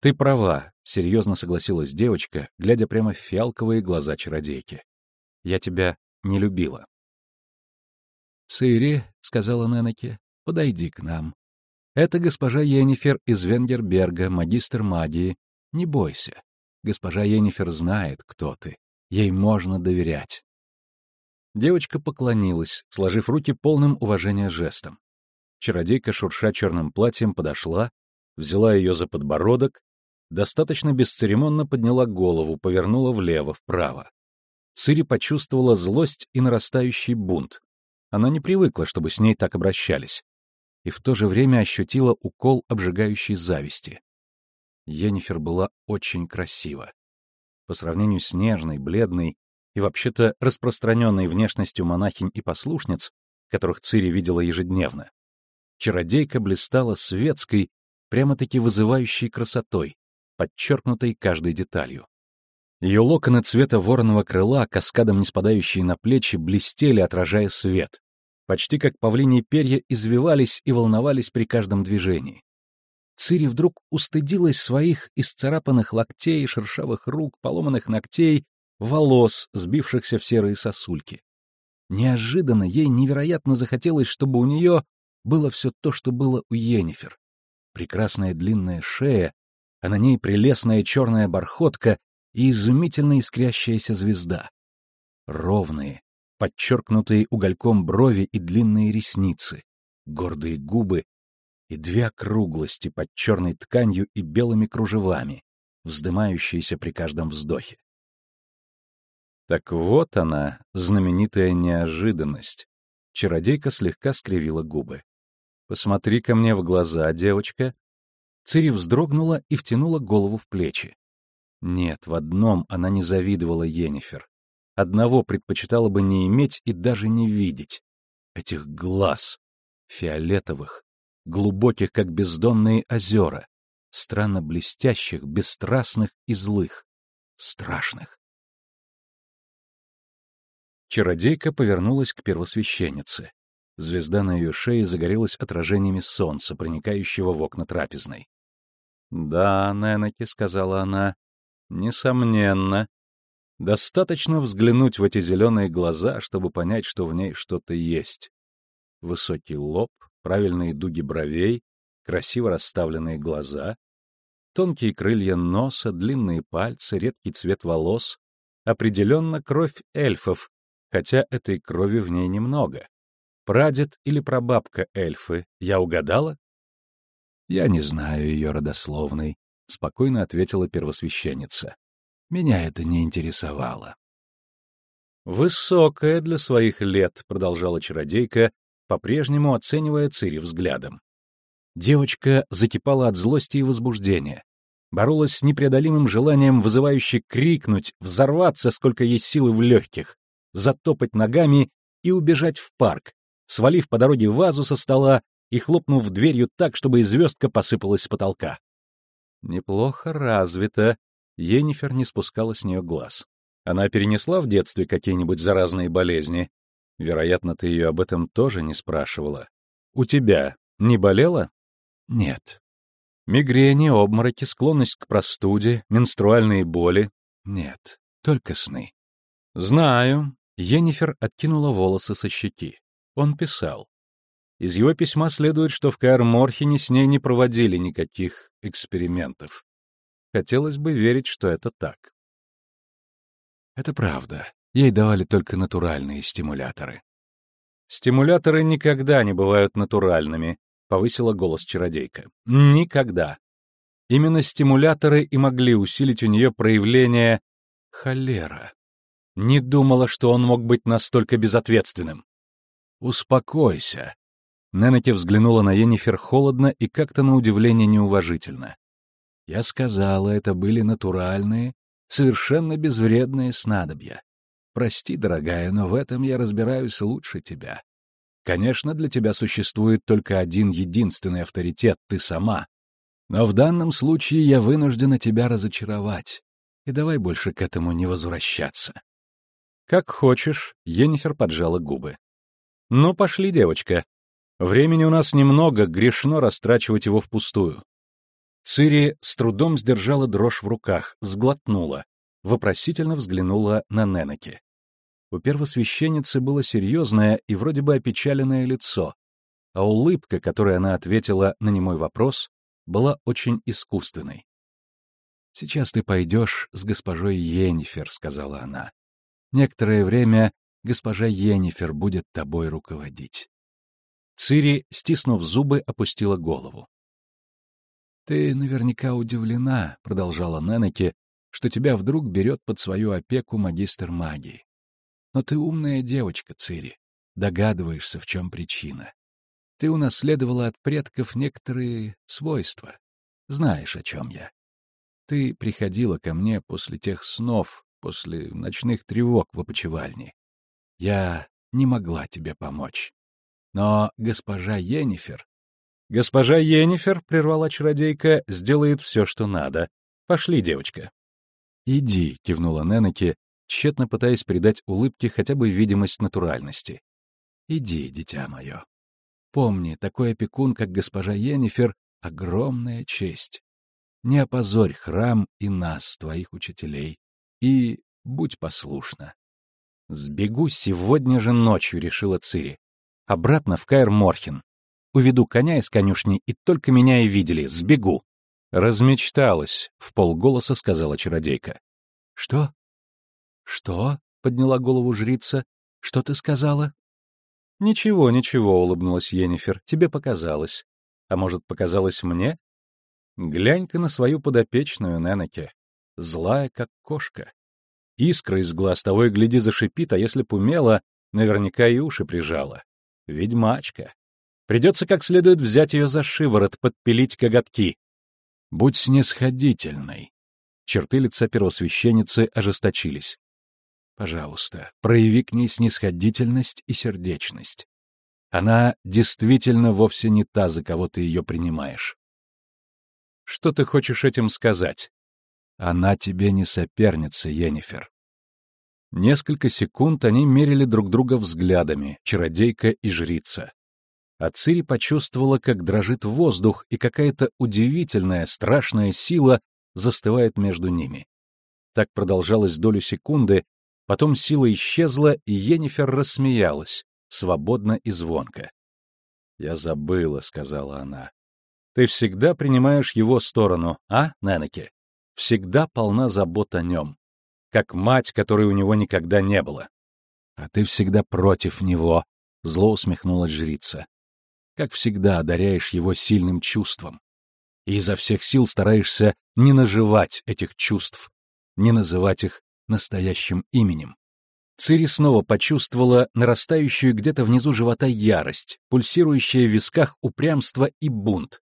«Ты права», — серьезно согласилась девочка, глядя прямо в фиалковые глаза чародейки. «Я тебя не любила». «Цири», — сказала Ненеке, — «подойди к нам. Это госпожа Енифер из Венгерберга, магистр магии. Не бойся. Госпожа Енифер знает, кто ты. Ей можно доверять». Девочка поклонилась, сложив руки полным уважения жестом. Чародейка, шурша черным платьем, подошла, взяла ее за подбородок, достаточно бесцеремонно подняла голову, повернула влево, вправо. Цири почувствовала злость и нарастающий бунт. Она не привыкла, чтобы с ней так обращались. И в то же время ощутила укол обжигающей зависти. Енифер была очень красива. По сравнению с нежной, бледной и вообще-то распространенной внешностью монахинь и послушниц, которых Цири видела ежедневно, чародейка блистала светской, прямо-таки вызывающей красотой, подчеркнутой каждой деталью. Ее локоны цвета вороного крыла, каскадом не спадающие на плечи, блестели, отражая свет. Почти как павлиньи перья извивались и волновались при каждом движении. Цири вдруг устыдилась своих исцарапанных локтей, шершавых рук, поломанных ногтей, волос, сбившихся в серые сосульки. Неожиданно ей невероятно захотелось, чтобы у нее было все то, что было у Йеннифер. Прекрасная длинная шея, а на ней прелестная черная бархотка и изумительно искрящаяся звезда. Ровные, подчеркнутые угольком брови и длинные ресницы, гордые губы и две округлости под черной тканью и белыми кружевами, вздымающиеся при каждом вздохе. Так вот она, знаменитая неожиданность. Чародейка слегка скривила губы. «Посмотри ко мне в глаза, девочка». Цири вздрогнула и втянула голову в плечи. Нет, в одном она не завидовала Енифер. Одного предпочитала бы не иметь и даже не видеть. Этих глаз, фиолетовых, глубоких, как бездонные озера, странно блестящих, бесстрастных и злых, страшных. Чародейка повернулась к первосвященнице. Звезда на ее шее загорелась отражениями солнца, проникающего в окна трапезной. — Да, Ненеки, — сказала она, Несомненно. Достаточно взглянуть в эти зеленые глаза, чтобы понять, что в ней что-то есть. Высокий лоб, правильные дуги бровей, красиво расставленные глаза, тонкие крылья носа, длинные пальцы, редкий цвет волос. Определенно кровь эльфов, хотя этой крови в ней немного. Прадед или прабабка эльфы, я угадала? Я не знаю ее родословной, — спокойно ответила первосвященница. «Меня это не интересовало». «Высокая для своих лет», — продолжала чародейка, по-прежнему оценивая Цири взглядом. Девочка закипала от злости и возбуждения. боролась с непреодолимым желанием вызывающе крикнуть, взорваться, сколько есть силы в легких, затопать ногами и убежать в парк, свалив по дороге вазу со стола и хлопнув дверью так, чтобы и звездка посыпалась с потолка. Неплохо развито. Енифер не спускала с нее глаз. Она перенесла в детстве какие-нибудь заразные болезни? Вероятно, ты ее об этом тоже не спрашивала. У тебя не болело? Нет. Мигрени, обмороки, склонность к простуде, менструальные боли? Нет, только сны. Знаю. Енифер откинула волосы со щеки. Он писал. Из его письма следует, что в Каэр-Морхене с ней не проводили никаких экспериментов. Хотелось бы верить, что это так. Это правда. Ей давали только натуральные стимуляторы. Стимуляторы никогда не бывают натуральными, — повысила голос чародейка. «Никогда. Именно стимуляторы и могли усилить у нее проявление холера. Не думала, что он мог быть настолько безответственным. «Успокойся». Ненеке взглянула на Енифер холодно и как-то на удивление неуважительно. «Я сказала, это были натуральные, совершенно безвредные снадобья. Прости, дорогая, но в этом я разбираюсь лучше тебя. Конечно, для тебя существует только один единственный авторитет — ты сама. Но в данном случае я вынуждена тебя разочаровать. И давай больше к этому не возвращаться. Как хочешь, Енифер поджала губы. Ну, пошли, девочка. Времени у нас немного, грешно растрачивать его впустую. Цири с трудом сдержала дрожь в руках, сглотнула, вопросительно взглянула на Ненеке. У первосвященницы было серьезное и вроде бы опечаленное лицо, а улыбка, которой она ответила на немой вопрос, была очень искусственной. «Сейчас ты пойдешь с госпожой Йеннифер», — сказала она. «Некоторое время госпожа Йеннифер будет тобой руководить». Цири, стиснув зубы, опустила голову. «Ты наверняка удивлена», — продолжала Ненеке, «что тебя вдруг берет под свою опеку магистр магии. Но ты умная девочка, Цири. Догадываешься, в чем причина. Ты унаследовала от предков некоторые свойства. Знаешь, о чем я. Ты приходила ко мне после тех снов, после ночных тревог в опочивальне. Я не могла тебе помочь. Но госпожа Енифер... — Госпожа Енифер, — прервала чародейка, — сделает все, что надо. Пошли, девочка. — Иди, — кивнула Ненеке, тщетно пытаясь придать улыбке хотя бы видимость натуральности. «Иди, дитя мое. Помни, такой опекун, как госпожа Енифер, — огромная честь. Не опозорь храм и нас, твоих учителей, и будь послушна». «Сбегу сегодня же ночью», — решила Цири. «Обратно в Каэр-Морхен. Уведу коня из конюшни, и только меня и видели. Сбегу». «Размечталась», — в полголоса сказала чародейка. «Что?» «Что?» — подняла голову жрица. «Что ты сказала?» «Ничего, ничего», — улыбнулась Енифер. «Тебе показалось. А может, показалось мне? Глянь-ка на свою подопечную, Ненеке. Злая, как кошка. Искра из глаз того и гляди зашипит, а если б умела, наверняка и уши прижала. Ведьмачка. Придется как следует взять ее за шиворот, подпилить коготки. Будь снисходительной. Черты лица первосвященницы ожесточились. Пожалуйста, прояви к ней снисходительность и сердечность. Она действительно вовсе не та, за кого ты ее принимаешь. Что ты хочешь этим сказать? Она тебе не соперница, Енифер. Несколько секунд они мерили друг друга взглядами, чародейка и жрица. А Цири почувствовала, как дрожит воздух, и какая-то удивительная, страшная сила застывает между ними. Так продолжалось долю секунды, Потом сила исчезла, и Енифер рассмеялась, свободно и звонко. «Я забыла», — сказала она. «Ты всегда принимаешь его сторону, а, Ненеке? Всегда полна забот о нем. Как мать, которой у него никогда не было». «А ты всегда против него», — зло усмехнулась жрица. «Как всегда одаряешь его сильным чувством. И изо всех сил стараешься не наживать этих чувств, не называть их настоящим именем. Цири снова почувствовала нарастающую где-то внизу живота ярость, пульсирующее в висках упрямство и бунт.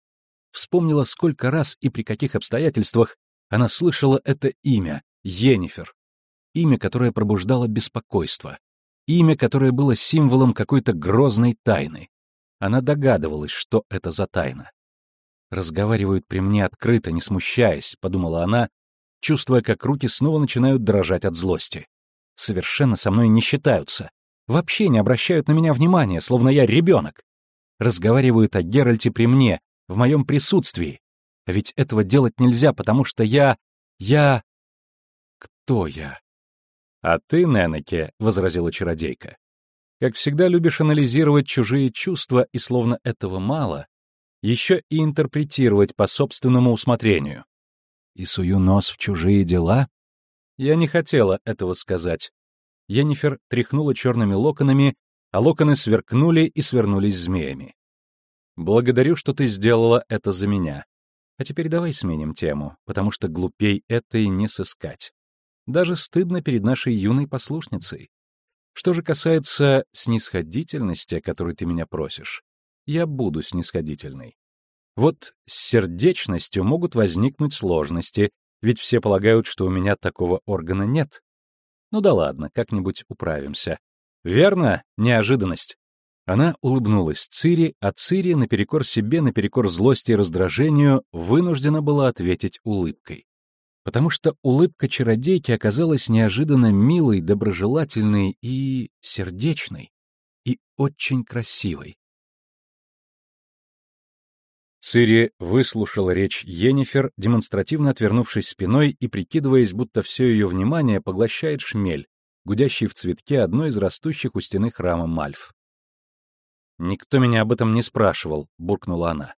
вспомнила, сколько раз и при каких обстоятельствах она слышала это имя — Йеннифер. Имя, которое пробуждало беспокойство. Имя, которое было символом какой-то грозной тайны. Она догадывалась, что это за тайна. «Разговаривают при мне открыто, не смущаясь», — подумала она, чувствуя, как руки снова начинают дрожать от злости. «Совершенно со мной не считаются. Вообще не обращают на меня внимания, словно я ребенок. Разговаривают о Геральте при мне, в моем присутствии. А ведь этого делать нельзя, потому что я... я... Кто я? А ты, Ненеке, — возразила чародейка, — как всегда любишь анализировать чужие чувства, и словно этого мало, еще и интерпретировать по собственному усмотрению. И сую нос в чужие дела? Я не хотела этого сказать. Енифер тряхнула черными локонами, а локоны сверкнули и свернулись змеями. Благодарю, что ты сделала это за меня. А теперь давай сменим тему, потому что глупей этой не сыскать. Даже стыдно перед нашей юной послушницей. Что же касается снисходительности, о которой ты меня просишь, я буду снисходительной. Вот с сердечностью могут возникнуть сложности, ведь все полагают, что у меня такого органа нет. Ну да ладно, как-нибудь управимся. Верно? Неожиданность. Она улыбнулась Цири, а Цири, наперекор себе, наперекор злости и раздражению, вынуждена была ответить улыбкой. Потому что улыбка чародейки оказалась неожиданно милой, доброжелательной и сердечной, и очень красивой. Цири выслушала речь Йеннифер, демонстративно отвернувшись спиной и прикидываясь, будто все ее внимание поглощает шмель, гудящий в цветке одной из растущих у стены храма Мальф. «Никто меня об этом не спрашивал», — буркнула она.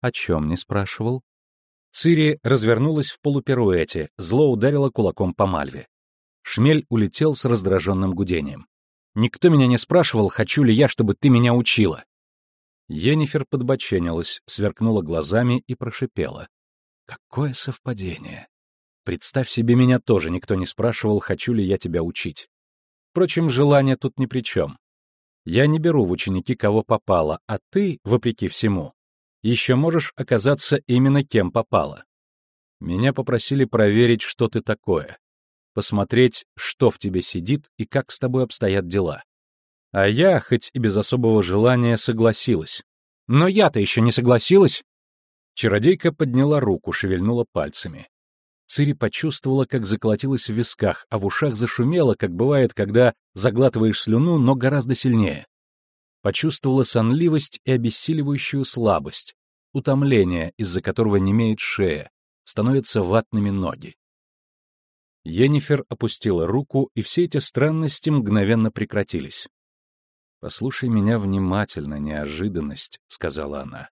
«О чем не спрашивал?» Цири развернулась в полупируэте, зло ударила кулаком по Мальве. Шмель улетел с раздраженным гудением. «Никто меня не спрашивал, хочу ли я, чтобы ты меня учила». Енифер подбоченилась, сверкнула глазами и прошипела. «Какое совпадение! Представь себе, меня тоже никто не спрашивал, хочу ли я тебя учить. Впрочем, желание тут ни при чем. Я не беру в ученики кого попало, а ты, вопреки всему, еще можешь оказаться именно кем попало. Меня попросили проверить, что ты такое, посмотреть, что в тебе сидит и как с тобой обстоят дела. А я, хоть и без особого желания, согласилась. Но я-то еще не согласилась. Чародейка подняла руку, шевельнула пальцами. Цири почувствовала, как заколотилась в висках, а в ушах зашумело, как бывает, когда заглатываешь слюну, но гораздо сильнее. Почувствовала сонливость и обессиливающую слабость, утомление, из-за которого немеет шея, становятся ватными ноги. Енифер опустила руку, и все эти странности мгновенно прекратились. «Послушай меня внимательно, неожиданность», — сказала она.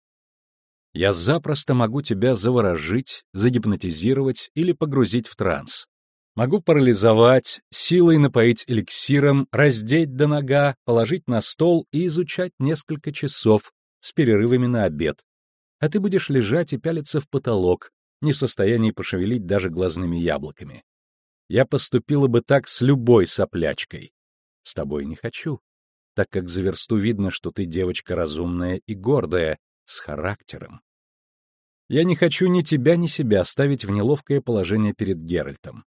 Я запросто могу тебя заворожить, загипнотизировать или погрузить в транс. Могу парализовать, силой напоить эликсиром, раздеть до нога, положить на стол и изучать несколько часов с перерывами на обед. А ты будешь лежать и пялиться в потолок, не в состоянии пошевелить даже глазными яблоками. Я поступила бы так с любой соплячкой. С тобой не хочу, так как за версту видно, что ты девочка разумная и гордая, с характером. Я не хочу ни тебя, ни себя ставить в неловкое положение перед Геральтом,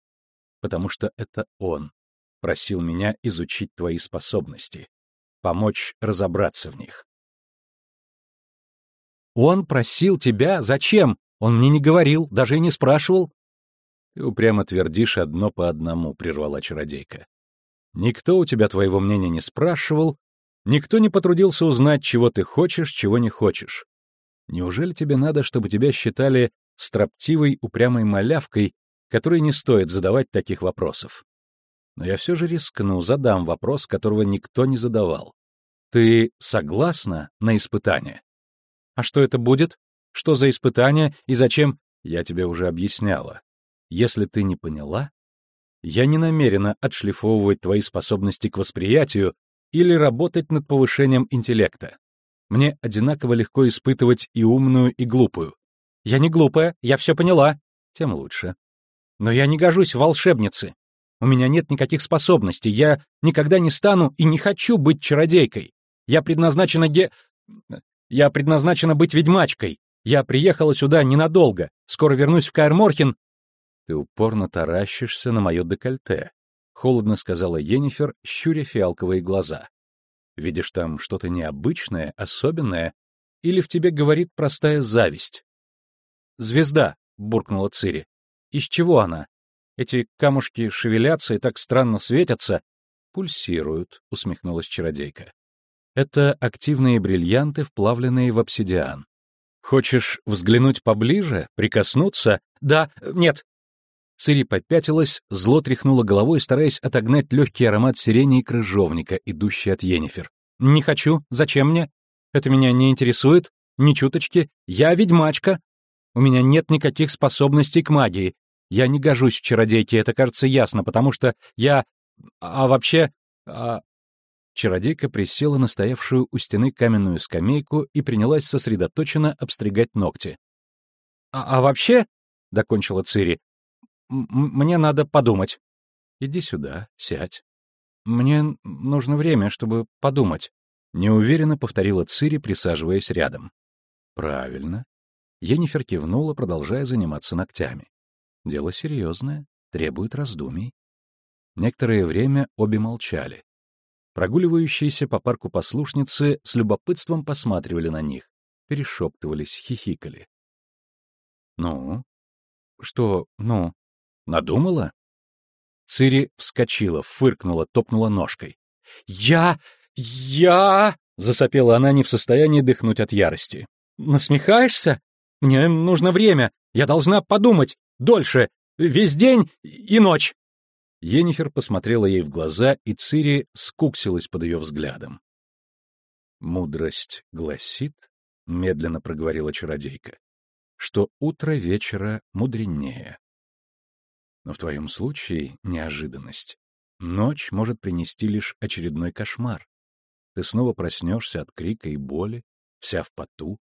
потому что это он просил меня изучить твои способности, помочь разобраться в них. Он просил тебя? Зачем? Он мне не говорил, даже и не спрашивал. Ты упрямо твердишь одно по одному, прервала чародейка. Никто у тебя твоего мнения не спрашивал, никто не потрудился узнать, чего ты хочешь, чего не хочешь. Неужели тебе надо, чтобы тебя считали строптивой, упрямой малявкой, которой не стоит задавать таких вопросов? Но я все же рискну, задам вопрос, которого никто не задавал. Ты согласна на испытание? А что это будет? Что за испытание и зачем? Я тебе уже объясняла. Если ты не поняла, я не намерена отшлифовывать твои способности к восприятию или работать над повышением интеллекта. Мне одинаково легко испытывать и умную, и глупую. Я не глупая, я все поняла. Тем лучше. Но я не гожусь в волшебницы. У меня нет никаких способностей, я никогда не стану и не хочу быть чародейкой. Я предназначена ге... Я предназначена быть ведьмачкой. Я приехала сюда ненадолго. Скоро вернусь в Каэр-Морхен. Ты упорно таращишься на мое декольте, — холодно сказала Енифер, щуря фиалковые глаза. Видишь там что-то необычное, особенное, или в тебе говорит простая зависть? «Звезда», — буркнула Цири. «Из чего она? Эти камушки шевелятся и так странно светятся». «Пульсируют», — усмехнулась чародейка. «Это активные бриллианты, вплавленные в обсидиан. Хочешь взглянуть поближе, прикоснуться? Да, нет. Цири попятилась, зло тряхнула головой, стараясь отогнать легкий аромат сирени и крыжовника, идущий от Енифер. Не хочу. Зачем мне? Это меня не интересует. Ни чуточки. Я ведьмачка. У меня нет никаких способностей к магии. Я не гожусь в чародейке, это кажется ясно, потому что я... А вообще... А... Чародейка присела на стоявшую у стены каменную скамейку и принялась сосредоточенно обстригать ногти. «А, а вообще», — докончила Цири, — «мне надо подумать». «Иди сюда, сядь». «Мне нужно время, чтобы подумать», — неуверенно повторила Цири, присаживаясь рядом. «Правильно». Енифер кивнула, продолжая заниматься ногтями. «Дело серьезное, требует раздумий». Некоторое время обе молчали. Прогуливающиеся по парку послушницы с любопытством посматривали на них, перешептывались, хихикали. «Ну? Что «ну»? Надумала?» Цири вскочила, фыркнула, топнула ножкой. «Я... я...» — засопела она не в состоянии дыхнуть от ярости. «Насмехаешься? Мне нужно время. Я должна подумать. Дольше. Весь день и ночь». Енифер посмотрела ей в глаза, и Цири скуксилась под ее взглядом. «Мудрость гласит, — медленно проговорила чародейка, — что утро вечера мудренее. Но в твоем случае неожиданность. Ночь может принести лишь очередной кошмар. Ты снова проснешься от крика и боли, вся в поту,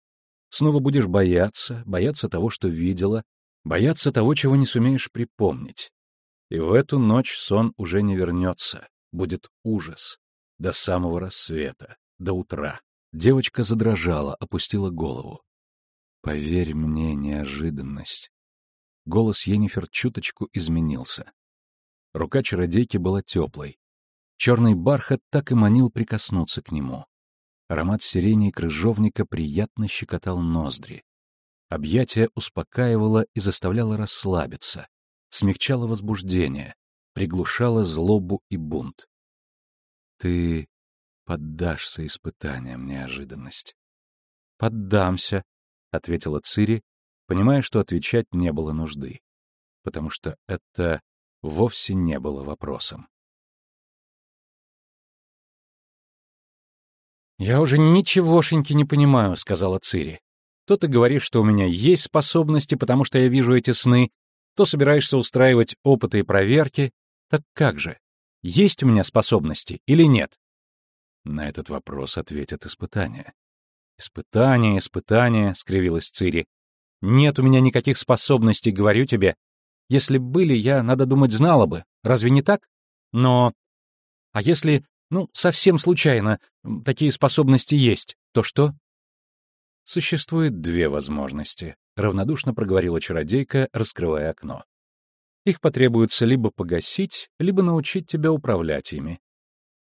снова будешь бояться, бояться того, что видела, бояться того, чего не сумеешь припомнить. И в эту ночь сон уже не вернется, будет ужас. До самого рассвета, до утра. Девочка задрожала, опустила голову. «Поверь мне, неожиданность». Голос Енифер чуточку изменился. Рука чародейки была теплой. Черный бархат так и манил прикоснуться к нему. Аромат сирени и крыжовника приятно щекотал ноздри. Объятие успокаивало и заставляло расслабиться смягчала возбуждение, приглушала злобу и бунт. Ты поддашься испытаниям, неожиданность. Поддамся, — ответила Цири, понимая, что отвечать не было нужды, потому что это вовсе не было вопросом. «Я уже ничегошеньки не понимаю», — сказала Цири. «То ты говоришь, что у меня есть способности, потому что я вижу эти сны, то собираешься устраивать опыты и проверки. Так как же? Есть у меня способности или нет? На этот вопрос ответят испытания. Испытания, испытания, — скривилась Цири. Нет у меня никаких способностей, говорю тебе. Если были, я, надо думать, знала бы. Разве не так? Но... А если, ну, совсем случайно, такие способности есть, то что? Существует две возможности равнодушно проговорила чародейка, раскрывая окно. Их потребуется либо погасить, либо научить тебя управлять ими.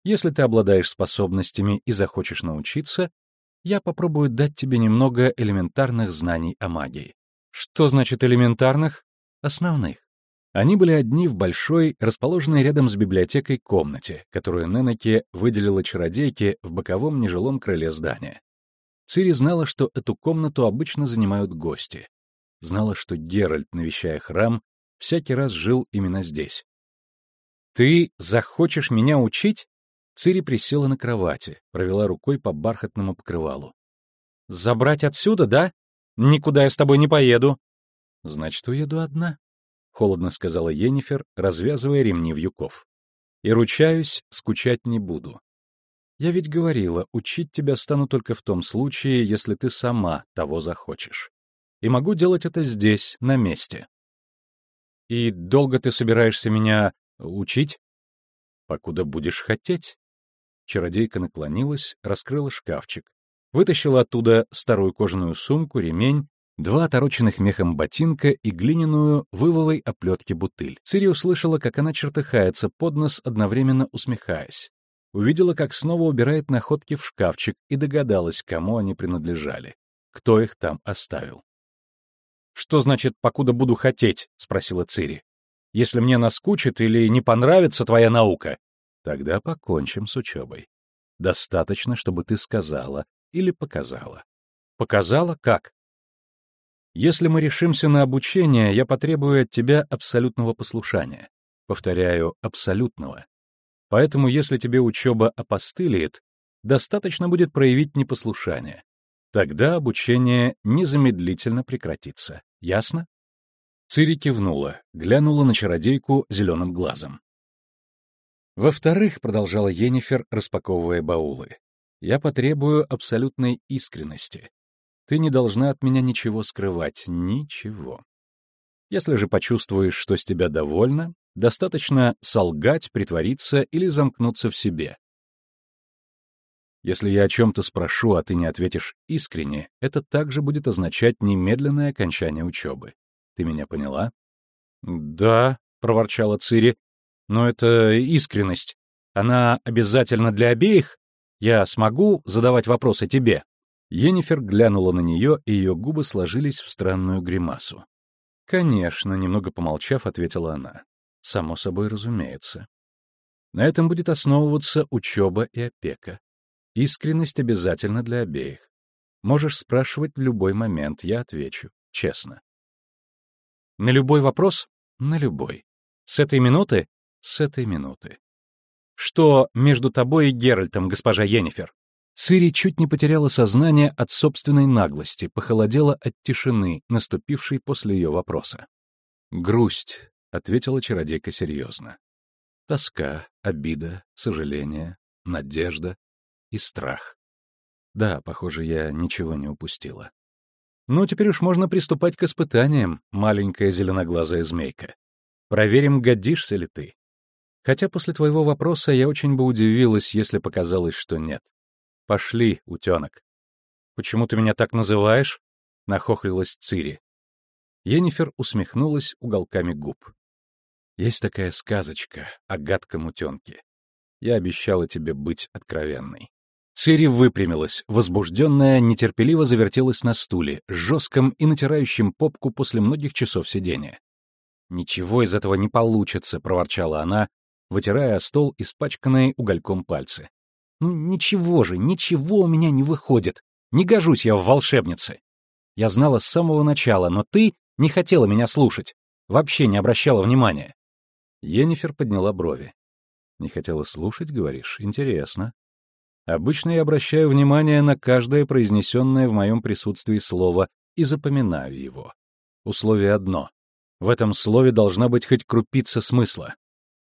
Если ты обладаешь способностями и захочешь научиться, я попробую дать тебе немного элементарных знаний о магии. Что значит элементарных? Основных. Они были одни в большой, расположенной рядом с библиотекой комнате, которую Ненеке выделила чародейке в боковом нежилом крыле здания. Цири знала, что эту комнату обычно занимают гости. Знала, что Геральт, навещая храм, всякий раз жил именно здесь. «Ты захочешь меня учить?» Цири присела на кровати, провела рукой по бархатному покрывалу. «Забрать отсюда, да? Никуда я с тобой не поеду». «Значит, уеду одна», — холодно сказала Енифер, развязывая ремни вьюков. «И ручаюсь, скучать не буду. Я ведь говорила, учить тебя стану только в том случае, если ты сама того захочешь. И могу делать это здесь, на месте. И долго ты собираешься меня учить? Покуда будешь хотеть. Чародейка наклонилась, раскрыла шкафчик, вытащила оттуда старую кожаную сумку, ремень два отороченных мехом ботинка и глиняную вывовой оплетки бутыль. Цири услышала, как она чертыхается под нос, одновременно усмехаясь. Увидела, как снова убирает находки в шкафчик и догадалась, кому они принадлежали. Кто их там оставил. «Что значит, покуда буду хотеть?» — спросила Цири. «Если мне наскучит или не понравится твоя наука, тогда покончим с учебой. Достаточно, чтобы ты сказала или показала. Показала? Как? Если мы решимся на обучение, я потребую от тебя абсолютного послушания. Повторяю, абсолютного. Поэтому, если тебе учеба опостылит, достаточно будет проявить непослушание. Тогда обучение незамедлительно прекратится. Ясно? Цири кивнула, глянула на чародейку зеленым глазом. Во-вторых, продолжала Енифер, распаковывая баулы, я потребую абсолютной искренности. Ты не должна от меня ничего скрывать, ничего. Если же почувствуешь, что с тебя довольно, достаточно солгать, притвориться или замкнуться в себе. Если я о чем-то спрошу, а ты не ответишь искренне, это также будет означать немедленное окончание учебы. Ты меня поняла? — Да, — проворчала Цири, — но это искренность. Она обязательно для обеих? Я смогу задавать вопросы тебе? Енифер глянула на нее, и ее губы сложились в странную гримасу. «Конечно», — немного помолчав, ответила она. «Само собой разумеется. На этом будет основываться учеба и опека. Искренность обязательно для обеих. Можешь спрашивать в любой момент, я отвечу, честно. На любой вопрос? На любой. С этой минуты? С этой минуты. Что между тобой и Геральтом, госпожа Йеннифер? Цири чуть не потеряла сознание от собственной наглости, похолодела от тишины, наступившей после ее вопроса. «Грусть», — ответила чародейка серьезно. «Тоска, обида, сожаление, надежда, и страх. Да, похоже, я ничего не упустила. Ну, теперь уж можно приступать к испытаниям, маленькая зеленоглазая змейка. Проверим, годишься ли ты. Хотя после твоего вопроса я очень бы удивилась, если показалось, что нет. Пошли, утенок. Почему ты меня так называешь? Нахохлилась Цири. Енифер усмехнулась уголками губ. Есть такая сказочка о гадком утенке. Я обещала тебе быть откровенной. Цири выпрямилась, возбужденная, нетерпеливо завертелась на стуле, жестком и натирающим попку после многих часов сидения. «Ничего из этого не получится», — проворчала она, вытирая о стол испачканные угольком пальцы. «Ну ничего же, ничего у меня не выходит. Не гожусь я в волшебнице. Я знала с самого начала, но ты не хотела меня слушать. Вообще не обращала внимания». Енифер подняла брови. «Не хотела слушать, говоришь? Интересно. Обычно я обращаю внимание на каждое произнесенное в моем присутствии слово и запоминаю его. Условие одно. В этом слове должна быть хоть крупица смысла.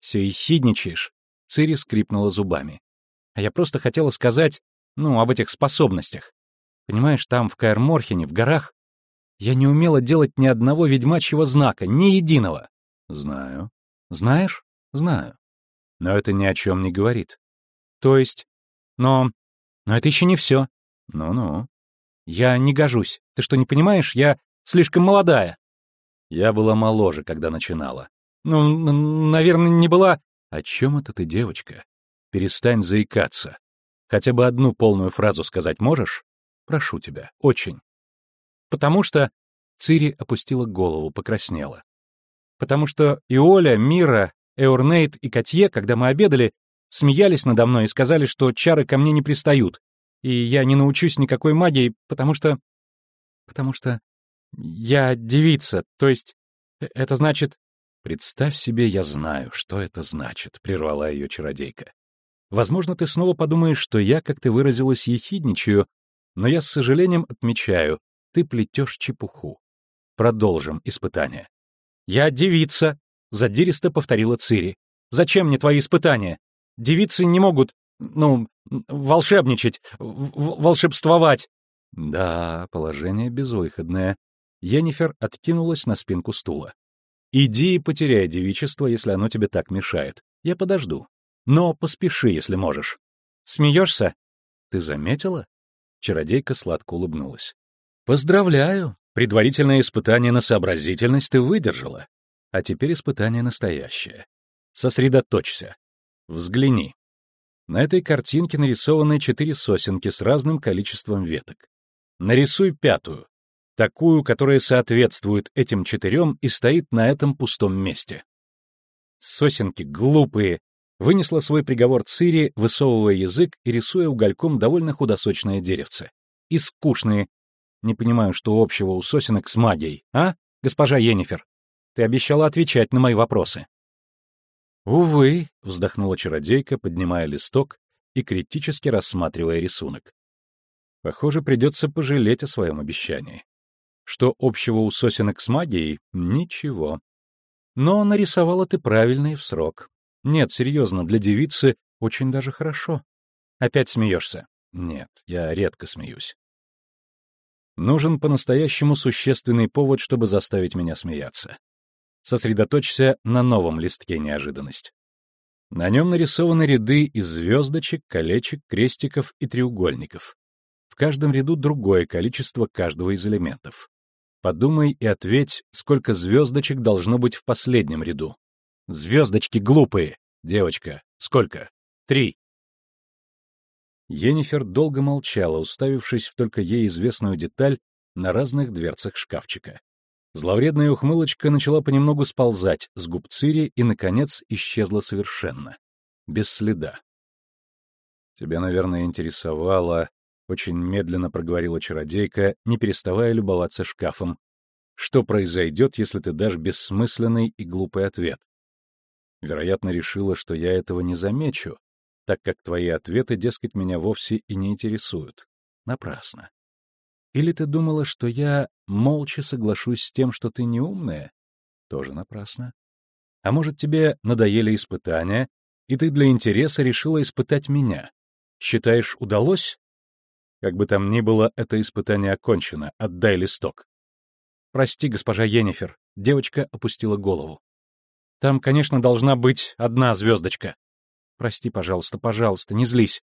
Все и хидничаешь. Цири скрипнула зубами. А я просто хотела сказать, ну, об этих способностях. Понимаешь, там, в Каэр-Морхене, в горах, я не умела делать ни одного ведьмачьего знака, ни единого. Знаю. Знаешь? Знаю. Но это ни о чем не говорит. То есть но... но это еще не все. Ну-ну. Я не гожусь. Ты что, не понимаешь? Я слишком молодая. Я была моложе, когда начинала. Ну, наверное, не была... О чем это ты, девочка? Перестань заикаться. Хотя бы одну полную фразу сказать можешь? Прошу тебя, очень. Потому что... Цири опустила голову, покраснела. Потому что и Оля, Мира, Эурнейт и Котье, когда мы обедали, смеялись надо мной и сказали, что чары ко мне не пристают, и я не научусь никакой магии, потому что... потому что я девица, то есть э, это значит... «Представь себе, я знаю, что это значит», — прервала ее чародейка. «Возможно, ты снова подумаешь, что я, как ты выразилась, ехидничаю, но я с сожалением отмечаю, ты плетешь чепуху. Продолжим испытание». «Я девица», — задиристо повторила Цири. «Зачем мне твои испытания? Девицы не могут, ну, волшебничать, волшебствовать. Да, положение безвыходное. Енифер откинулась на спинку стула. Иди и потеряй девичество, если оно тебе так мешает. Я подожду. Но поспеши, если можешь. Смеешься? Ты заметила? Чародейка сладко улыбнулась. Поздравляю. Предварительное испытание на сообразительность ты выдержала, а теперь испытание настоящее. Сосредоточься. Взгляни. На этой картинке нарисованы четыре сосенки с разным количеством веток. Нарисуй пятую, такую, которая соответствует этим четырем и стоит на этом пустом месте. Сосенки глупые, вынесла свой приговор Цири, высовывая язык и рисуя угольком довольно худосочное деревце. И скучные. Не понимаю, что общего у сосенок с магией, а, госпожа Енифер? Ты обещала отвечать на мои вопросы. «Увы», — вздохнула чародейка, поднимая листок и критически рассматривая рисунок. «Похоже, придется пожалеть о своем обещании. Что общего у сосенок с магией? Ничего. Но нарисовала ты правильно и в срок. Нет, серьезно, для девицы очень даже хорошо. Опять смеешься? Нет, я редко смеюсь. Нужен по-настоящему существенный повод, чтобы заставить меня смеяться. Сосредоточься на новом листке неожиданность. На нем нарисованы ряды из звездочек, колечек, крестиков и треугольников. В каждом ряду другое количество каждого из элементов. Подумай и ответь, сколько звездочек должно быть в последнем ряду. Звездочки глупые. Девочка, сколько? Три. Енифер долго молчала, уставившись в только ей известную деталь на разных дверцах шкафчика. Зловредная ухмылочка начала понемногу сползать с губ Цири и, наконец, исчезла совершенно. Без следа. «Тебя, наверное, интересовало...» — очень медленно проговорила чародейка, не переставая любоваться шкафом. «Что произойдет, если ты дашь бессмысленный и глупый ответ?» Вероятно, решила, что я этого не замечу, так как твои ответы, дескать, меня вовсе и не интересуют. Напрасно. Или ты думала, что я молча соглашусь с тем, что ты неумная? Тоже напрасно. А может, тебе надоели испытания, и ты для интереса решила испытать меня? Считаешь, удалось? Как бы там ни было, это испытание окончено. Отдай листок. Прости, госпожа Енифер. Девочка опустила голову. Там, конечно, должна быть одна звездочка. Прости, пожалуйста, пожалуйста, не злись.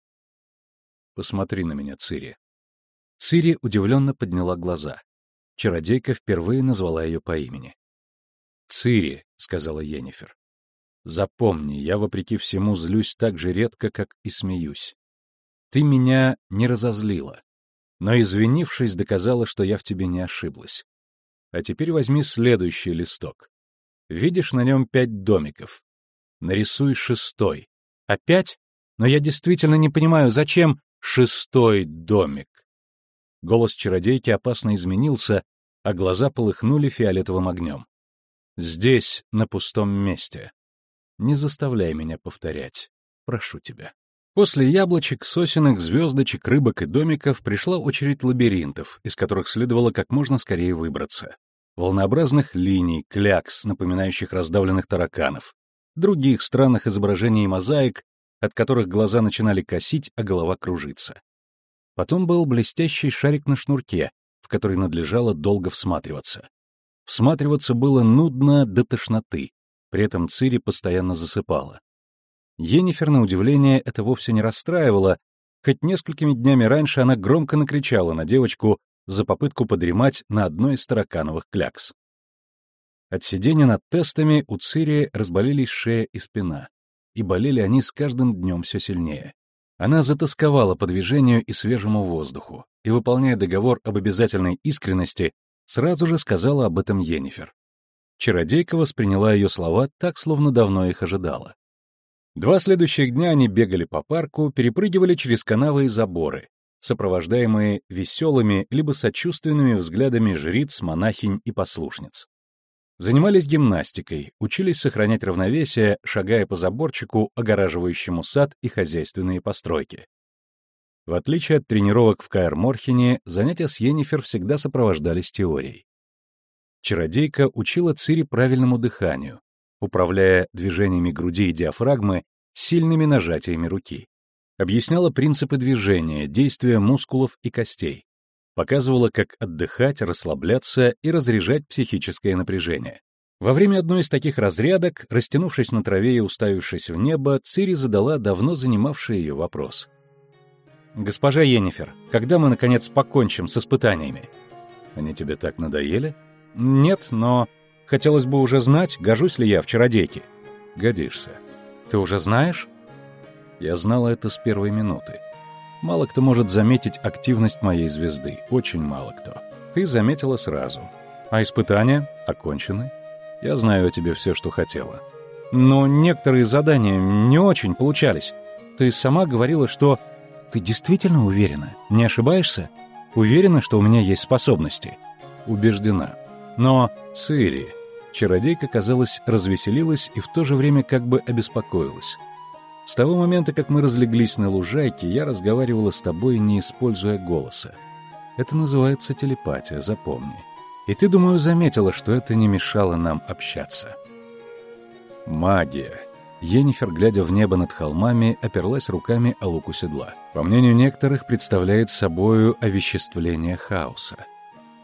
Посмотри на меня, Цири. Цири удивленно подняла глаза. Чародейка впервые назвала ее по имени. «Цири», — сказала Енифер, — «запомни, я, вопреки всему, злюсь так же редко, как и смеюсь. Ты меня не разозлила, но, извинившись, доказала, что я в тебе не ошиблась. А теперь возьми следующий листок. Видишь на нем пять домиков. Нарисуй шестой. Опять? Но я действительно не понимаю, зачем шестой домик? Голос чародейки опасно изменился, а глаза полыхнули фиолетовым огнем. «Здесь, на пустом месте. Не заставляй меня повторять. Прошу тебя». После яблочек, сосенок, звездочек, рыбок и домиков пришла очередь лабиринтов, из которых следовало как можно скорее выбраться. Волнообразных линий, клякс, напоминающих раздавленных тараканов, других странных изображений и мозаик, от которых глаза начинали косить, а голова кружиться. Потом был блестящий шарик на шнурке, в который надлежало долго всматриваться. Всматриваться было нудно до тошноты, при этом Цири постоянно засыпала. Енифер, на удивление, это вовсе не расстраивало, хоть несколькими днями раньше она громко накричала на девочку за попытку подремать на одной из таракановых клякс. От сидения над тестами у Цири разболелись шея и спина, и болели они с каждым днем все сильнее. Она затасковала по движению и свежему воздуху, и, выполняя договор об обязательной искренности, сразу же сказала об этом Енифер. Чародейка восприняла ее слова так, словно давно их ожидала. Два следующих дня они бегали по парку, перепрыгивали через канавы и заборы, сопровождаемые веселыми либо сочувственными взглядами жриц, монахинь и послушниц. Занимались гимнастикой, учились сохранять равновесие, шагая по заборчику, огораживающему сад и хозяйственные постройки. В отличие от тренировок в Каэр-Морхене, занятия с Йеннифер всегда сопровождались теорией. Чародейка учила Цири правильному дыханию, управляя движениями груди и диафрагмы сильными нажатиями руки. Объясняла принципы движения, действия мускулов и костей, показывала, как отдыхать, расслабляться и разряжать психическое напряжение. Во время одной из таких разрядок, растянувшись на траве и уставившись в небо, Цири задала давно занимавший ее вопрос. «Госпожа Енифер, когда мы, наконец, покончим с испытаниями?» Они тебе так надоели? Нет, но хотелось бы уже знать, гожусь ли я в чародейке. Годишься. Ты уже знаешь? Я знала это с первой минуты. Мало кто может заметить активность моей звезды. Очень мало кто. Ты заметила сразу. А испытания окончены? Я знаю о тебе все, что хотела. Но некоторые задания не очень получались. Ты сама говорила, что... Ты действительно уверена? Не ошибаешься? Уверена, что у меня есть способности? Убеждена. Но... Цири. Чародейка, казалось, развеселилась и в то же время как бы обеспокоилась. С того момента, как мы разлеглись на лужайке, я разговаривала с тобой, не используя голоса. Это называется телепатия, запомни. И ты, думаю, заметила, что это не мешало нам общаться. Магия. Енифер, глядя в небо над холмами, оперлась руками о луку седла. По мнению некоторых, представляет собою овеществление хаоса.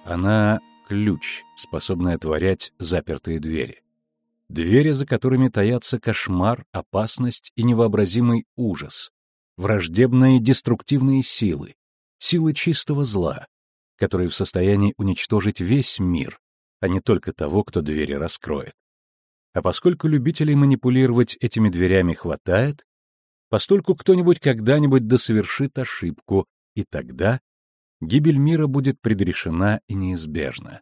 Она — ключ, способный отворять запертые двери. Двери, за которыми таятся кошмар, опасность и невообразимый ужас, враждебные деструктивные силы, силы чистого зла, которые в состоянии уничтожить весь мир, а не только того, кто двери раскроет. А поскольку любителей манипулировать этими дверями хватает, постольку кто-нибудь когда-нибудь досовершит ошибку, и тогда гибель мира будет предрешена и неизбежна.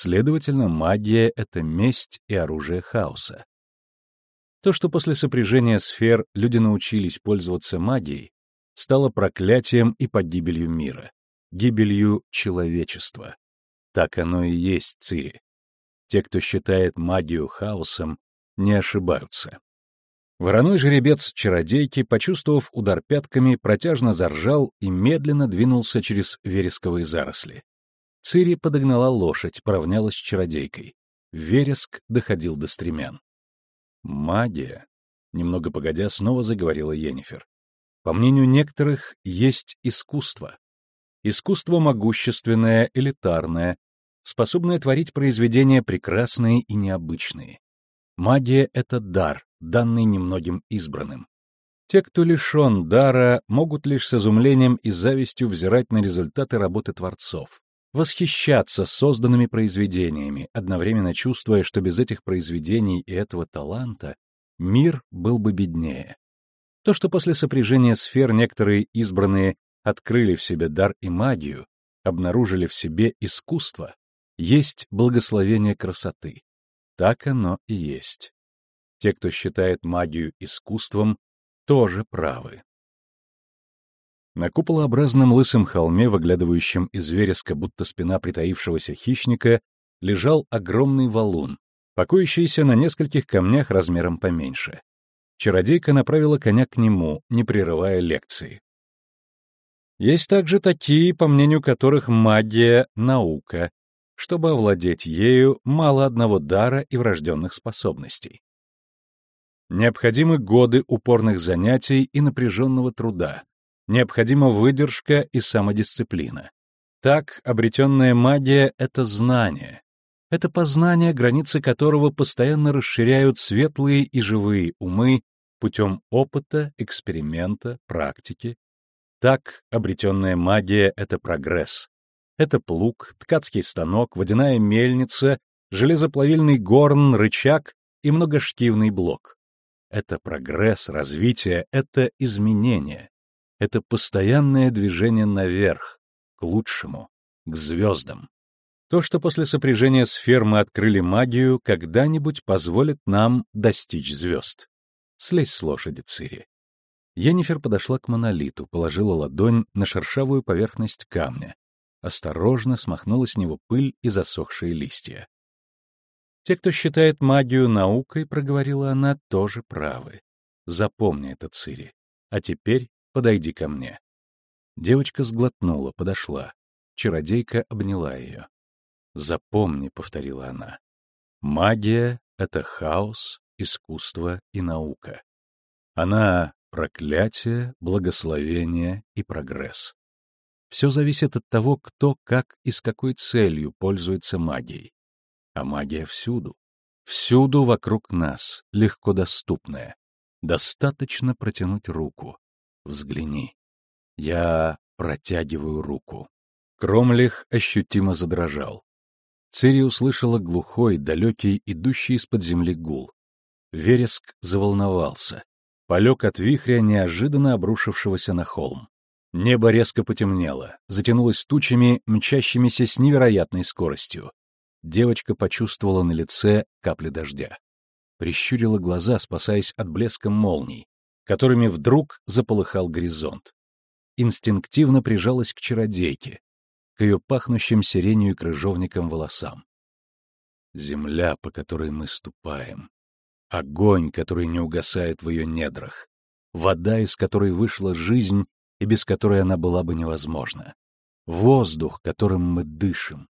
Следовательно, магия — это месть и оружие хаоса. То, что после сопряжения сфер люди научились пользоваться магией, стало проклятием и погибелью мира, гибелью человечества. Так оно и есть, Цири. Те, кто считает магию хаосом, не ошибаются. Вороной жеребец чародейки, почувствовав удар пятками, протяжно заржал и медленно двинулся через вересковые заросли. Цири подогнала лошадь, поравнялась с чародейкой. Вереск доходил до стремян. «Магия», — немного погодя снова заговорила Йеннифер. «По мнению некоторых, есть искусство. Искусство могущественное, элитарное, способное творить произведения прекрасные и необычные. Магия — это дар, данный немногим избранным. Те, кто лишен дара, могут лишь с изумлением и завистью взирать на результаты работы творцов, восхищаться созданными произведениями, одновременно чувствуя, что без этих произведений и этого таланта мир был бы беднее. То, что после сопряжения сфер некоторые избранные открыли в себе дар и магию, обнаружили в себе искусство, есть благословение красоты. Так оно и есть. Те, кто считает магию искусством, тоже правы. На куполообразном лысом холме, выглядывающем из вереска, будто спина притаившегося хищника, лежал огромный валун, покоящийся на нескольких камнях размером поменьше. Чародейка направила коня к нему, не прерывая лекции. Есть также такие, по мнению которых магия — наука. Чтобы овладеть ею, мало одного дара и врожденных способностей. Необходимы годы упорных занятий и напряженного труда, необходима выдержка и самодисциплина. Так, обретенная магия — это знание. Это познание, границы которого постоянно расширяют светлые и живые умы путем опыта, эксперимента, практики. Так, обретенная магия — это прогресс. Это плуг, ткацкий станок, водяная мельница, железоплавильный горн, рычаг и многоштивный блок. Это прогресс, развитие, это изменение. Это постоянное движение наверх, к лучшему, к звездам. То, что после сопряжения сфер мы открыли магию, когда-нибудь позволит нам достичь звезд. Слезь с лошади, Цири. Енифер подошла к монолиту, положила ладонь на шершавую поверхность камня, осторожно смахнула с него пыль и засохшие листья. Те, кто считает магию наукой, проговорила она, тоже правы. Запомни это, Цири. А теперь подойди ко мне. Девочка сглотнула, подошла. Чародейка обняла ее. «Запомни», — повторила она, — «магия — это хаос, искусство и наука. Она — проклятие, благословение и прогресс. Все зависит от того, кто, как и с какой целью пользуется магией. А магия всюду. Всюду вокруг нас, легко доступная. Достаточно протянуть руку. Взгляни. Я протягиваю руку. Кромлих ощутимо задрожал. Цири услышала глухой, далекий, идущий из-под земли гул. Вереск заволновался. Полег от вихря, неожиданно обрушившегося на холм. Небо резко потемнело, затянулось тучами, мчащимися с невероятной скоростью. Девочка почувствовала на лице капли дождя. Прищурила глаза, спасаясь от блеска молний, которыми вдруг заполыхал горизонт. Инстинктивно прижалась к чародейке, к ее пахнущим сиренью и крыжовником волосам. Земля, по которой мы ступаем. Огонь, который не угасает в ее недрах. Вода, из которой вышла жизнь и без которой она была бы невозможна. Воздух, которым мы дышим.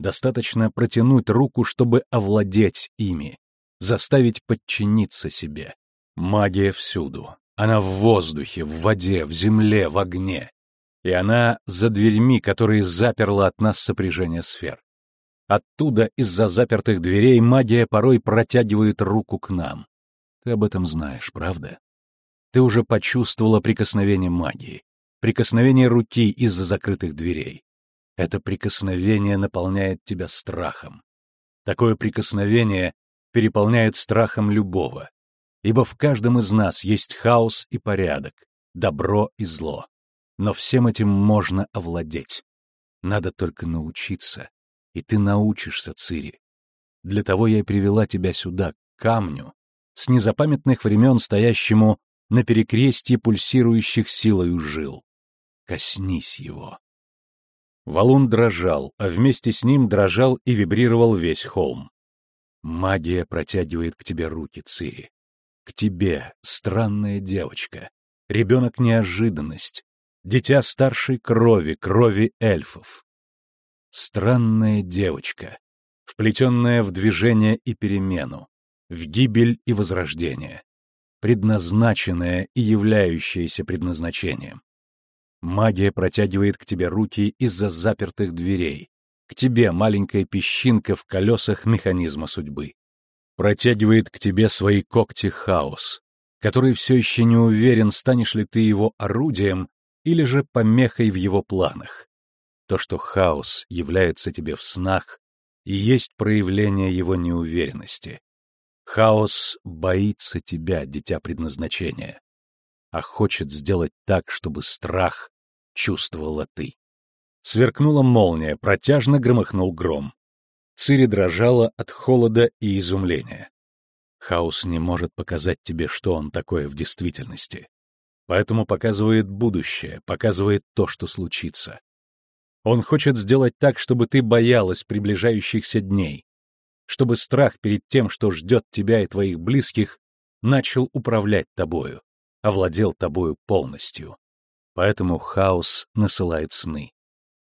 Достаточно протянуть руку, чтобы овладеть ими, заставить подчиниться себе. Магия всюду. Она в воздухе, в воде, в земле, в огне. И она за дверьми, которые заперла от нас сопряжение сфер. Оттуда, из-за запертых дверей, магия порой протягивает руку к нам. Ты об этом знаешь, правда? Ты уже почувствовала прикосновение магии, прикосновение руки из-за закрытых дверей. Это прикосновение наполняет тебя страхом. Такое прикосновение переполняет страхом любого, ибо в каждом из нас есть хаос и порядок, добро и зло. Но всем этим можно овладеть. Надо только научиться, и ты научишься, Цири. Для того я и привела тебя сюда, к камню, с незапамятных времен стоящему на перекрестье пульсирующих силою жил. Коснись его. Валун дрожал, а вместе с ним дрожал и вибрировал весь холм. Магия протягивает к тебе руки, Цири. К тебе, странная девочка. Ребенок-неожиданность. Дитя старшей крови, крови эльфов. Странная девочка, вплетенная в движение и перемену, в гибель и возрождение, предназначенная и являющаяся предназначением. Магия протягивает к тебе руки из-за запертых дверей, к тебе маленькая песчинка в колесах механизма судьбы. Протягивает к тебе свои когти хаос, который все еще не уверен, станешь ли ты его орудием или же помехой в его планах. То, что хаос является тебе в снах, и есть проявление его неуверенности. Хаос боится тебя, дитя предназначения, а хочет сделать так, чтобы страх чувствовала ты. Сверкнула молния, протяжно громыхнул гром. Цири дрожала от холода и изумления. Хаос не может показать тебе, что он такое в действительности. Поэтому показывает будущее, показывает то, что случится. Он хочет сделать так, чтобы ты боялась приближающихся дней, чтобы страх перед тем, что ждет тебя и твоих близких, начал управлять тобою, овладел тобою полностью. Поэтому хаос насылает сны.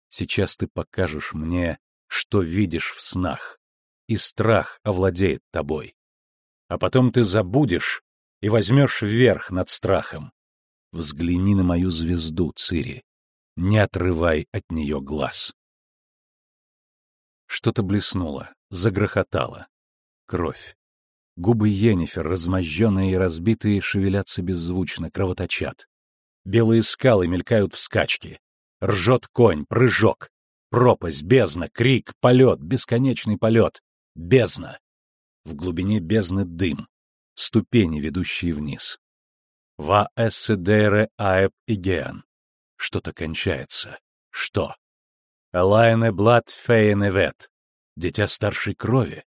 Сейчас ты покажешь мне, что видишь в снах, и страх овладеет тобой. А потом ты забудешь и возьмешь верх над страхом. Взгляни на мою звезду, Цири. Не отрывай от нее глаз. Что-то блеснуло, загрохотало. Кровь. Губы Йеннифер, размозженные и разбитые, шевелятся беззвучно, кровоточат. Белые скалы мелькают в скачке. Ржет конь, прыжок. Пропасть, бездна, крик, полет, бесконечный полет. Бездна. В глубине бездны дым. Ступени, ведущие вниз. Ва эсседере аэб игеан. Что-то кончается. Что? Элайне блад фейне вет. Дитя старшей крови.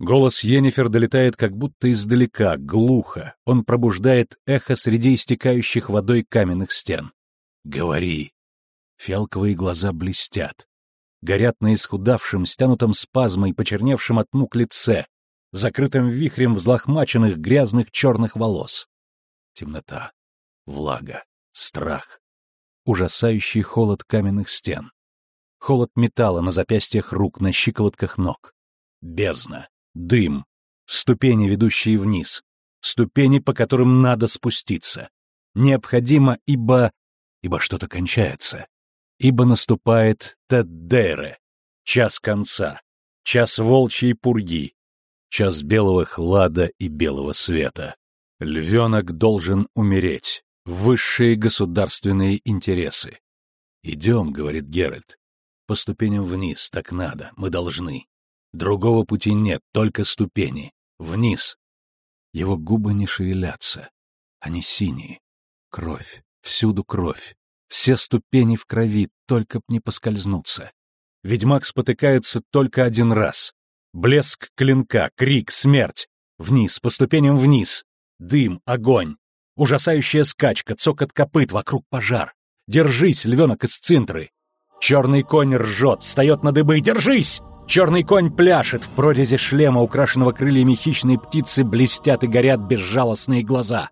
Голос Йеннифер долетает как будто издалека, глухо. Он пробуждает эхо среди истекающих водой каменных стен. «Говори!» Фиалковые глаза блестят. Горят на исхудавшем, стянутом спазмой, почерневшем от мук лице, закрытым вихрем взлохмаченных грязных черных волос. Темнота, влага, страх, ужасающий холод каменных стен, холод металла на запястьях рук, на щиколотках ног, бездна, Дым. Ступени, ведущие вниз. Ступени, по которым надо спуститься. Необходимо, ибо... ибо что-то кончается. Ибо наступает Теддере. Час конца. Час волчьей пурги. Час белого хлада и белого света. Львенок должен умереть. Высшие государственные интересы. «Идем», — говорит Геральт. по ступеням вниз, так надо, мы должны. Другого пути нет, только ступени. Вниз. Его губы не шевелятся. Они синие. Кровь. Всюду кровь. Все ступени в крови, только б не поскользнуться. Ведьмак спотыкается только один раз. Блеск клинка, крик, смерть. Вниз, по ступеням вниз. Дым, огонь. Ужасающая скачка, цокот копыт, вокруг пожар. Держись, львенок из цинтры. Черный конь ржет, встает на дыбы. Держись! Черный конь пляшет, в прорези шлема, украшенного крыльями хищной птицы, блестят и горят безжалостные глаза.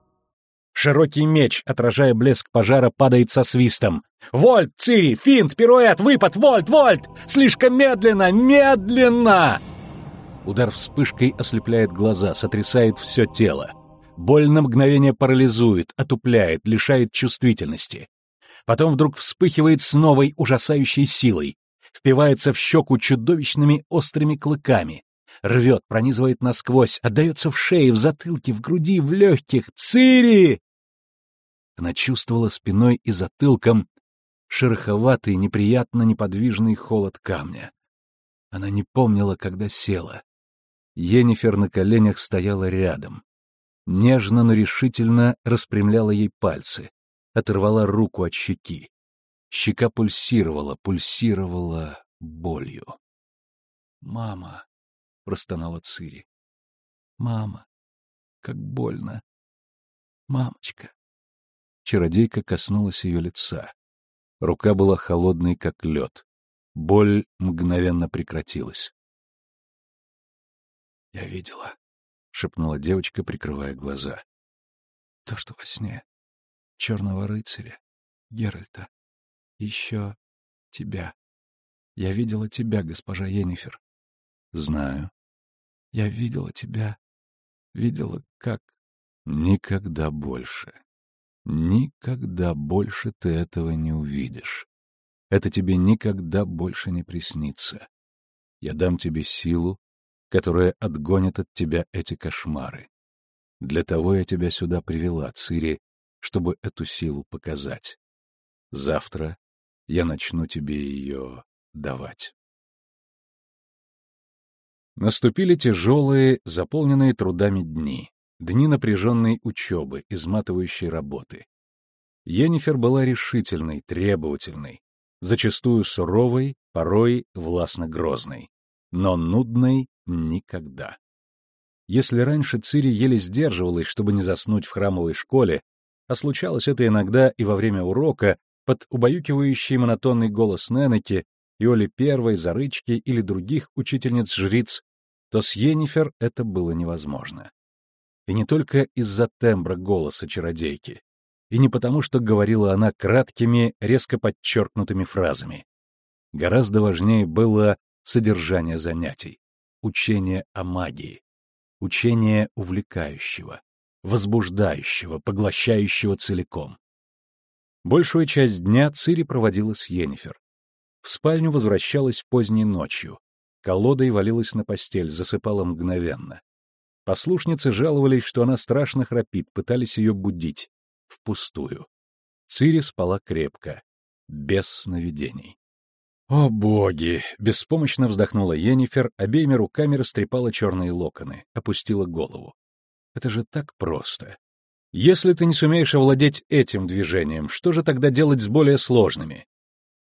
Широкий меч, отражая блеск пожара, падает со свистом. «Вольт, Цири! Финт! Пируэт! Выпад! Вольт! Вольт! Слишком медленно! Медленно!» Удар вспышкой ослепляет глаза, сотрясает все тело. Боль на мгновение парализует, отупляет, лишает чувствительности. Потом вдруг вспыхивает с новой ужасающей силой, впивается в щеку чудовищными острыми клыками, рвет, пронизывает насквозь, отдается в шее, в затылке, в груди, в легких. «Цири!» Она чувствовала спиной и затылком шероховатый, неприятно неподвижный холод камня. Она не помнила, когда села. Енифер на коленях стояла рядом. Нежно, но решительно распрямляла ей пальцы, оторвала руку от щеки. Щека пульсировала, пульсировала болью. «Мама!» — простонала Цири. «Мама! Как больно! Мамочка!» Чародейка коснулась ее лица. Рука была холодной, как лед. Боль мгновенно прекратилась. «Я видела», — шепнула девочка, прикрывая глаза. «То, что во сне. Черного рыцаря. Геральта. Еще тебя. Я видела тебя, госпожа Енифер. Знаю. Я видела тебя. Видела, как... Никогда больше. Никогда больше ты этого не увидишь. Это тебе никогда больше не приснится. Я дам тебе силу, которая отгонит от тебя эти кошмары. Для того я тебя сюда привела, Цири, чтобы эту силу показать. Завтра я начну тебе ее давать. Наступили тяжелые, заполненные трудами дни, дни напряженной учебы, изматывающей работы. Енифер была решительной, требовательной, зачастую суровой, порой властно грозной, но нудной никогда. Если раньше Цири еле сдерживалась, чтобы не заснуть в храмовой школе, а случалось это иногда и во время урока, под убаюкивающий монотонный голос Ненеки, Йоли Первой, Зарычки или других учительниц-жриц, то с Йеннифер это было невозможно. И не только из-за тембра голоса чародейки, и не потому, что говорила она краткими, резко подчеркнутыми фразами. Гораздо важнее было содержание занятий, учение о магии, учение увлекающего, возбуждающего, поглощающего целиком. Большую часть дня Цири проводила с Йеннифер. В спальню возвращалась поздней ночью. Колодой валилась на постель, засыпала мгновенно. Послушницы жаловались, что она страшно храпит, пытались ее будить. Впустую. Цири спала крепко, без сновидений. «О, боги!» — беспомощно вздохнула Йеннифер, обеими руками растрепала черные локоны, опустила голову. «Это же так просто. Если ты не сумеешь овладеть этим движением, что же тогда делать с более сложными?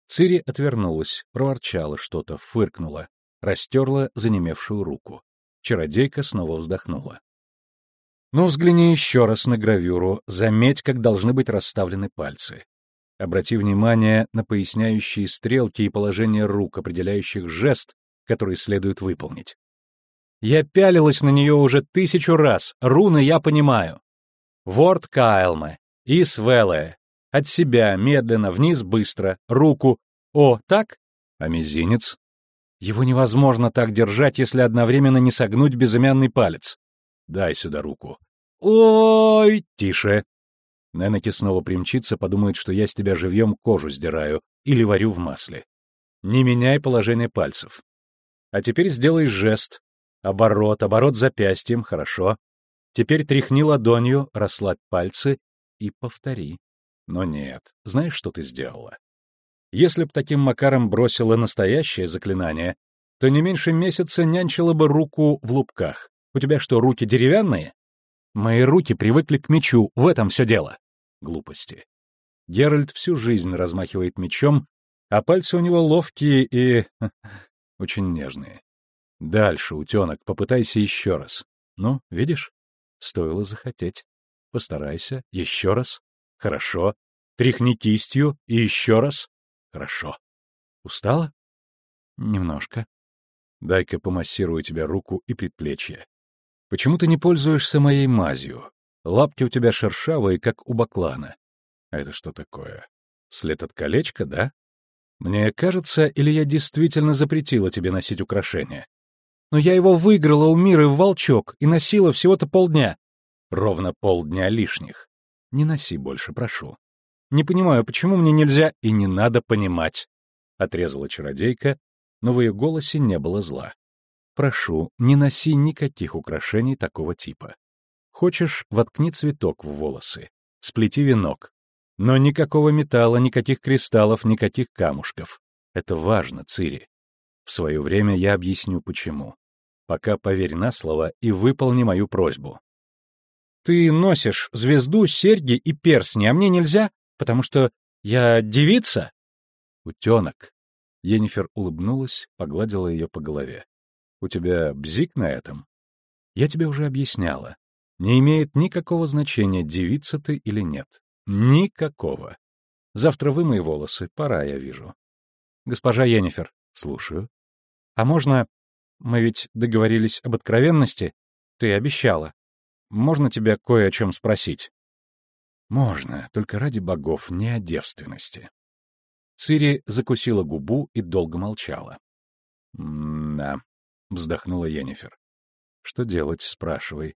Цири отвернулась, проворчала что-то, фыркнула, растерла занемевшую руку. Чародейка снова вздохнула. Ну, взгляни еще раз на гравюру, заметь, как должны быть расставлены пальцы. Обрати внимание на поясняющие стрелки и положение рук, определяющих жест, который следует выполнить. Я пялилась на нее уже тысячу раз, руны я понимаю. Ворд Кайлме. Ис Веле. От себя, медленно, вниз быстро. Руку. О, так? А мизинец? Его невозможно так держать, если одновременно не согнуть безымянный палец. Дай сюда руку. Ой, тише. Ненеки снова примчится, подумает, что я с тебя живьем кожу сдираю или варю в масле. Не меняй положение пальцев. А теперь сделай жест. Оборот, оборот запястьем, хорошо. Теперь тряхни ладонью, расслабь пальцы и повтори. Но нет, знаешь, что ты сделала? Если б таким макаром бросила настоящее заклинание, то не меньше месяца нянчила бы руку в лупках. У тебя что, руки деревянные? Мои руки привыкли к мечу, в этом все дело. Глупости. Геральт всю жизнь размахивает мечом, а пальцы у него ловкие и... очень нежные. Дальше, утенок, попытайся еще раз. Ну, видишь? Стоило захотеть. Постарайся, еще раз. Хорошо. Тряхни кистью и еще раз. Хорошо. Устала? Немножко. Дай-ка помассирую тебе руку и предплечье. Почему ты не пользуешься моей мазью? Лапки у тебя шершавые, как у баклана. А это что такое? След от колечка, да? Мне кажется, или я действительно запретила тебе носить украшения? Но я его выиграла у Миры в волчок и носила всего-то полдня. Ровно полдня лишних. Не носи больше, прошу. Не понимаю, почему мне нельзя и не надо понимать. Отрезала чародейка, но в ее голосе не было зла. Прошу, не носи никаких украшений такого типа. Хочешь, воткни цветок в волосы, сплети венок. Но никакого металла, никаких кристаллов, никаких камушков. Это важно, Цири. В свое время я объясню, почему. Пока поверь на слово и выполни мою просьбу. Ты носишь звезду, серьги и перстни, а мне нельзя, потому что я девица? Утенок. Енифер улыбнулась, погладила ее по голове. У тебя бзик на этом? Я тебе уже объясняла. Не имеет никакого значения, девица ты или нет. Никакого. Завтра вымой волосы, пора, я вижу. Госпожа Енифер, слушаю. А можно... Мы ведь договорились об откровенности. Ты обещала. Можно тебя кое о чем спросить? Можно, только ради богов, не о девственности. Цири закусила губу и долго молчала. «М-да», — вздохнула Енифер. «Что делать?» — спрашивай.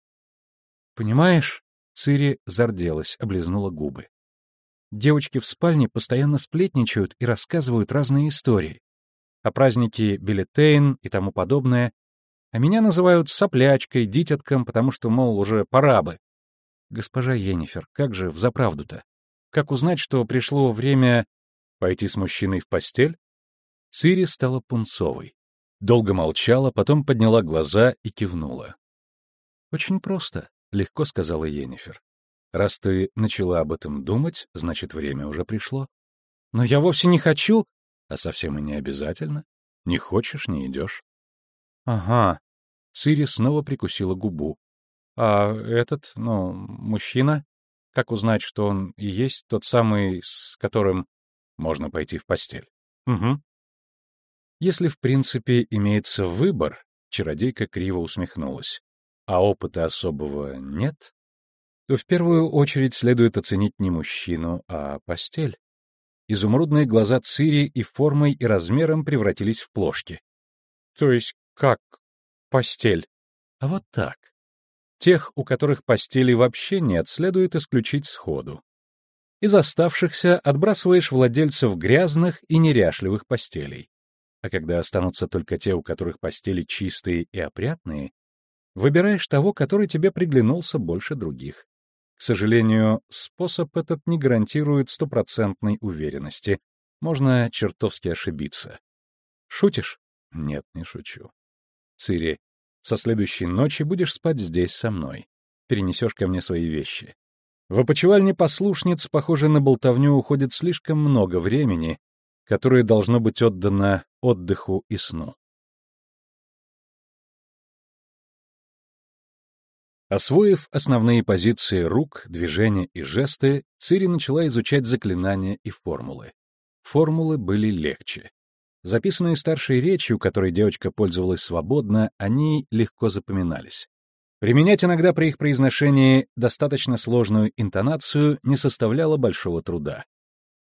«Понимаешь?» — Цири зарделась, облизнула губы. «Девочки в спальне постоянно сплетничают и рассказывают разные истории. О празднике Билетейн и тому подобное. А меня называют соплячкой, дитятком, потому что, мол, уже пора бы. Госпожа Енифер, как же взаправду-то? Как узнать, что пришло время Пойти с мужчиной в постель? Цири стала пунцовой. Долго молчала, потом подняла глаза и кивнула. «Очень просто», — легко сказала Енифер. «Раз ты начала об этом думать, значит, время уже пришло». «Но я вовсе не хочу...» «А совсем и не обязательно. Не хочешь — не идешь». «Ага». Цири снова прикусила губу. «А этот, ну, мужчина? Как узнать, что он и есть тот самый, с которым...» Можно пойти в постель. Угу. Если в принципе имеется выбор, чародейка криво усмехнулась, а опыта особого нет, то в первую очередь следует оценить не мужчину, а постель. Изумрудные глаза Цири и формой, и размером превратились в плошки. То есть как постель? А вот так. Тех, у которых постели вообще нет, следует исключить сходу. Из оставшихся отбрасываешь владельцев грязных и неряшливых постелей. А когда останутся только те, у которых постели чистые и опрятные, выбираешь того, который тебе приглянулся больше других. К сожалению, способ этот не гарантирует стопроцентной уверенности. Можно чертовски ошибиться. Шутишь? Нет, не шучу. Цири, со следующей ночи будешь спать здесь со мной. Перенесешь ко мне свои вещи. В опочивальне послушниц, похоже, на болтовню уходит слишком много времени, которое должно быть отдано отдыху и сну. Освоив основные позиции рук, движения и жесты, Цири начала изучать заклинания и формулы. Формулы были легче. Записанные старшей речью, которой девочка пользовалась свободно, они легко запоминались. Применять иногда при их произношении достаточно сложную интонацию не составляло большого труда.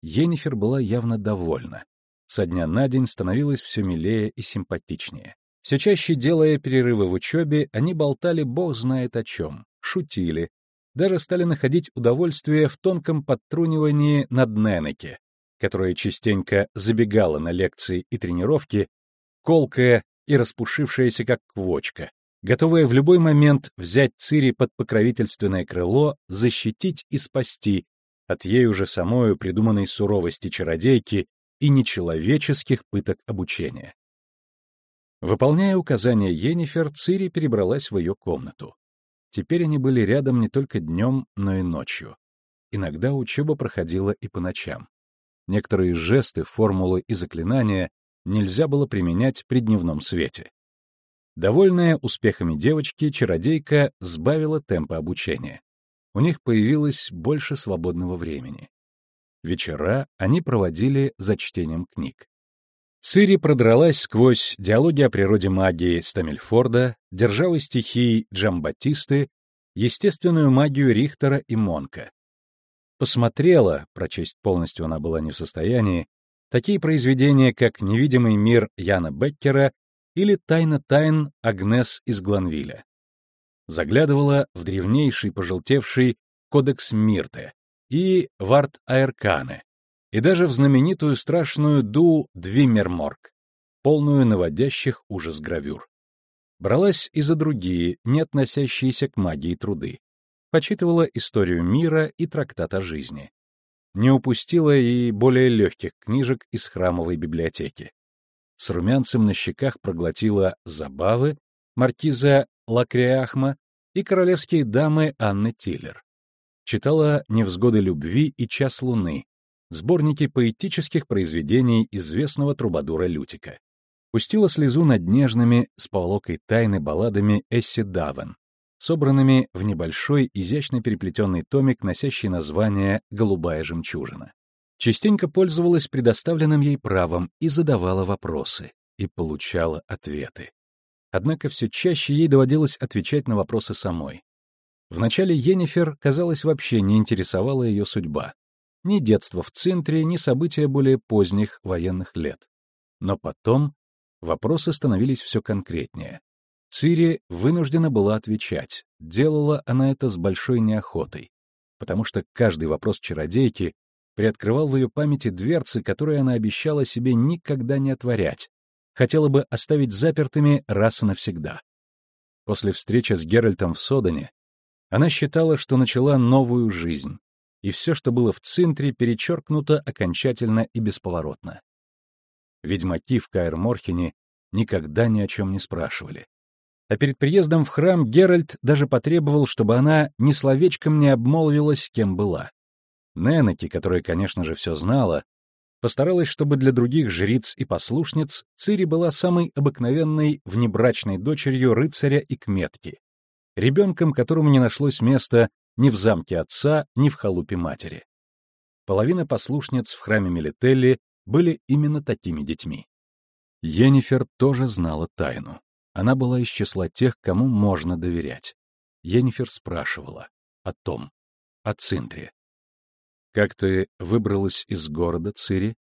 Енифер была явно довольна. Со дня на день становилась все милее и симпатичнее. Все чаще делая перерывы в учебе, они болтали бог знает о чем, шутили, даже стали находить удовольствие в тонком подтрунивании над Ненеке, которая частенько забегала на лекции и тренировки, колкая и распушившаяся как квочка, готовая в любой момент взять Цири под покровительственное крыло, защитить и спасти от ей уже самою придуманной суровости чародейки и нечеловеческих пыток обучения. Выполняя указания Йеннифер, Цири перебралась в ее комнату. Теперь они были рядом не только днем, но и ночью. Иногда учеба проходила и по ночам. Некоторые жесты, формулы и заклинания нельзя было применять при дневном свете. Довольная успехами девочки, чародейка сбавила темпы обучения. У них появилось больше свободного времени. Вечера они проводили за чтением книг. Цири продралась сквозь диалоги о природе магии Стамильфорда, державы стихий Джамбатисты, естественную магию Рихтера и Монка. Посмотрела, прочесть полностью она была не в состоянии, такие произведения, как «Невидимый мир» Яна Беккера или «Тайна тайн» Агнес из Гланвиля. Заглядывала в древнейший пожелтевший Кодекс Мирте и Варт Аэркане, и даже в знаменитую страшную ду Двимерморг, полную наводящих ужас гравюр. Бралась и за другие, не относящиеся к магии труды. Почитывала историю мира и трактат о жизни. Не упустила и более легких книжек из храмовой библиотеки. С румянцем на щеках проглотила «Забавы» маркиза Лакриахма и королевские дамы Анны Тиллер. Читала «Невзгоды любви» и «Час луны», сборники поэтических произведений известного трубадура Лютика. Пустила слезу над нежными, с поволокой тайны балладами Эсси Давен, собранными в небольшой, изящно переплетенный томик, носящий название «Голубая жемчужина». Частенько пользовалась предоставленным ей правом и задавала вопросы, и получала ответы. Однако все чаще ей доводилось отвечать на вопросы самой. Вначале Йеннифер, казалось, вообще не интересовала ее судьба ни детство в центре, ни события более поздних военных лет. Но потом вопросы становились все конкретнее. Цири вынуждена была отвечать. Делала она это с большой неохотой, потому что каждый вопрос чародейки приоткрывал в ее памяти дверцы, которые она обещала себе никогда не отворять, хотела бы оставить запертыми раз и навсегда. После встречи с Геральтом в Содане она считала, что начала новую жизнь, и все, что было в центре, перечеркнуто окончательно и бесповоротно. Ведьмаки в Каэр-Морхене никогда ни о чем не спрашивали. А перед приездом в храм Геральт даже потребовал, чтобы она ни словечком не обмолвилась, кем была. Ненеки, которая, конечно же, все знала, постаралась, чтобы для других жриц и послушниц Цири была самой обыкновенной внебрачной дочерью рыцаря и кметки, ребенком, которому не нашлось места ни в замке отца, ни в халупе матери. Половина послушниц в храме Мелителли были именно такими детьми. Йеннифер тоже знала тайну. Она была из числа тех, кому можно доверять. Йеннифер спрашивала о том, о Цинтре. «Как ты выбралась из города, Цири?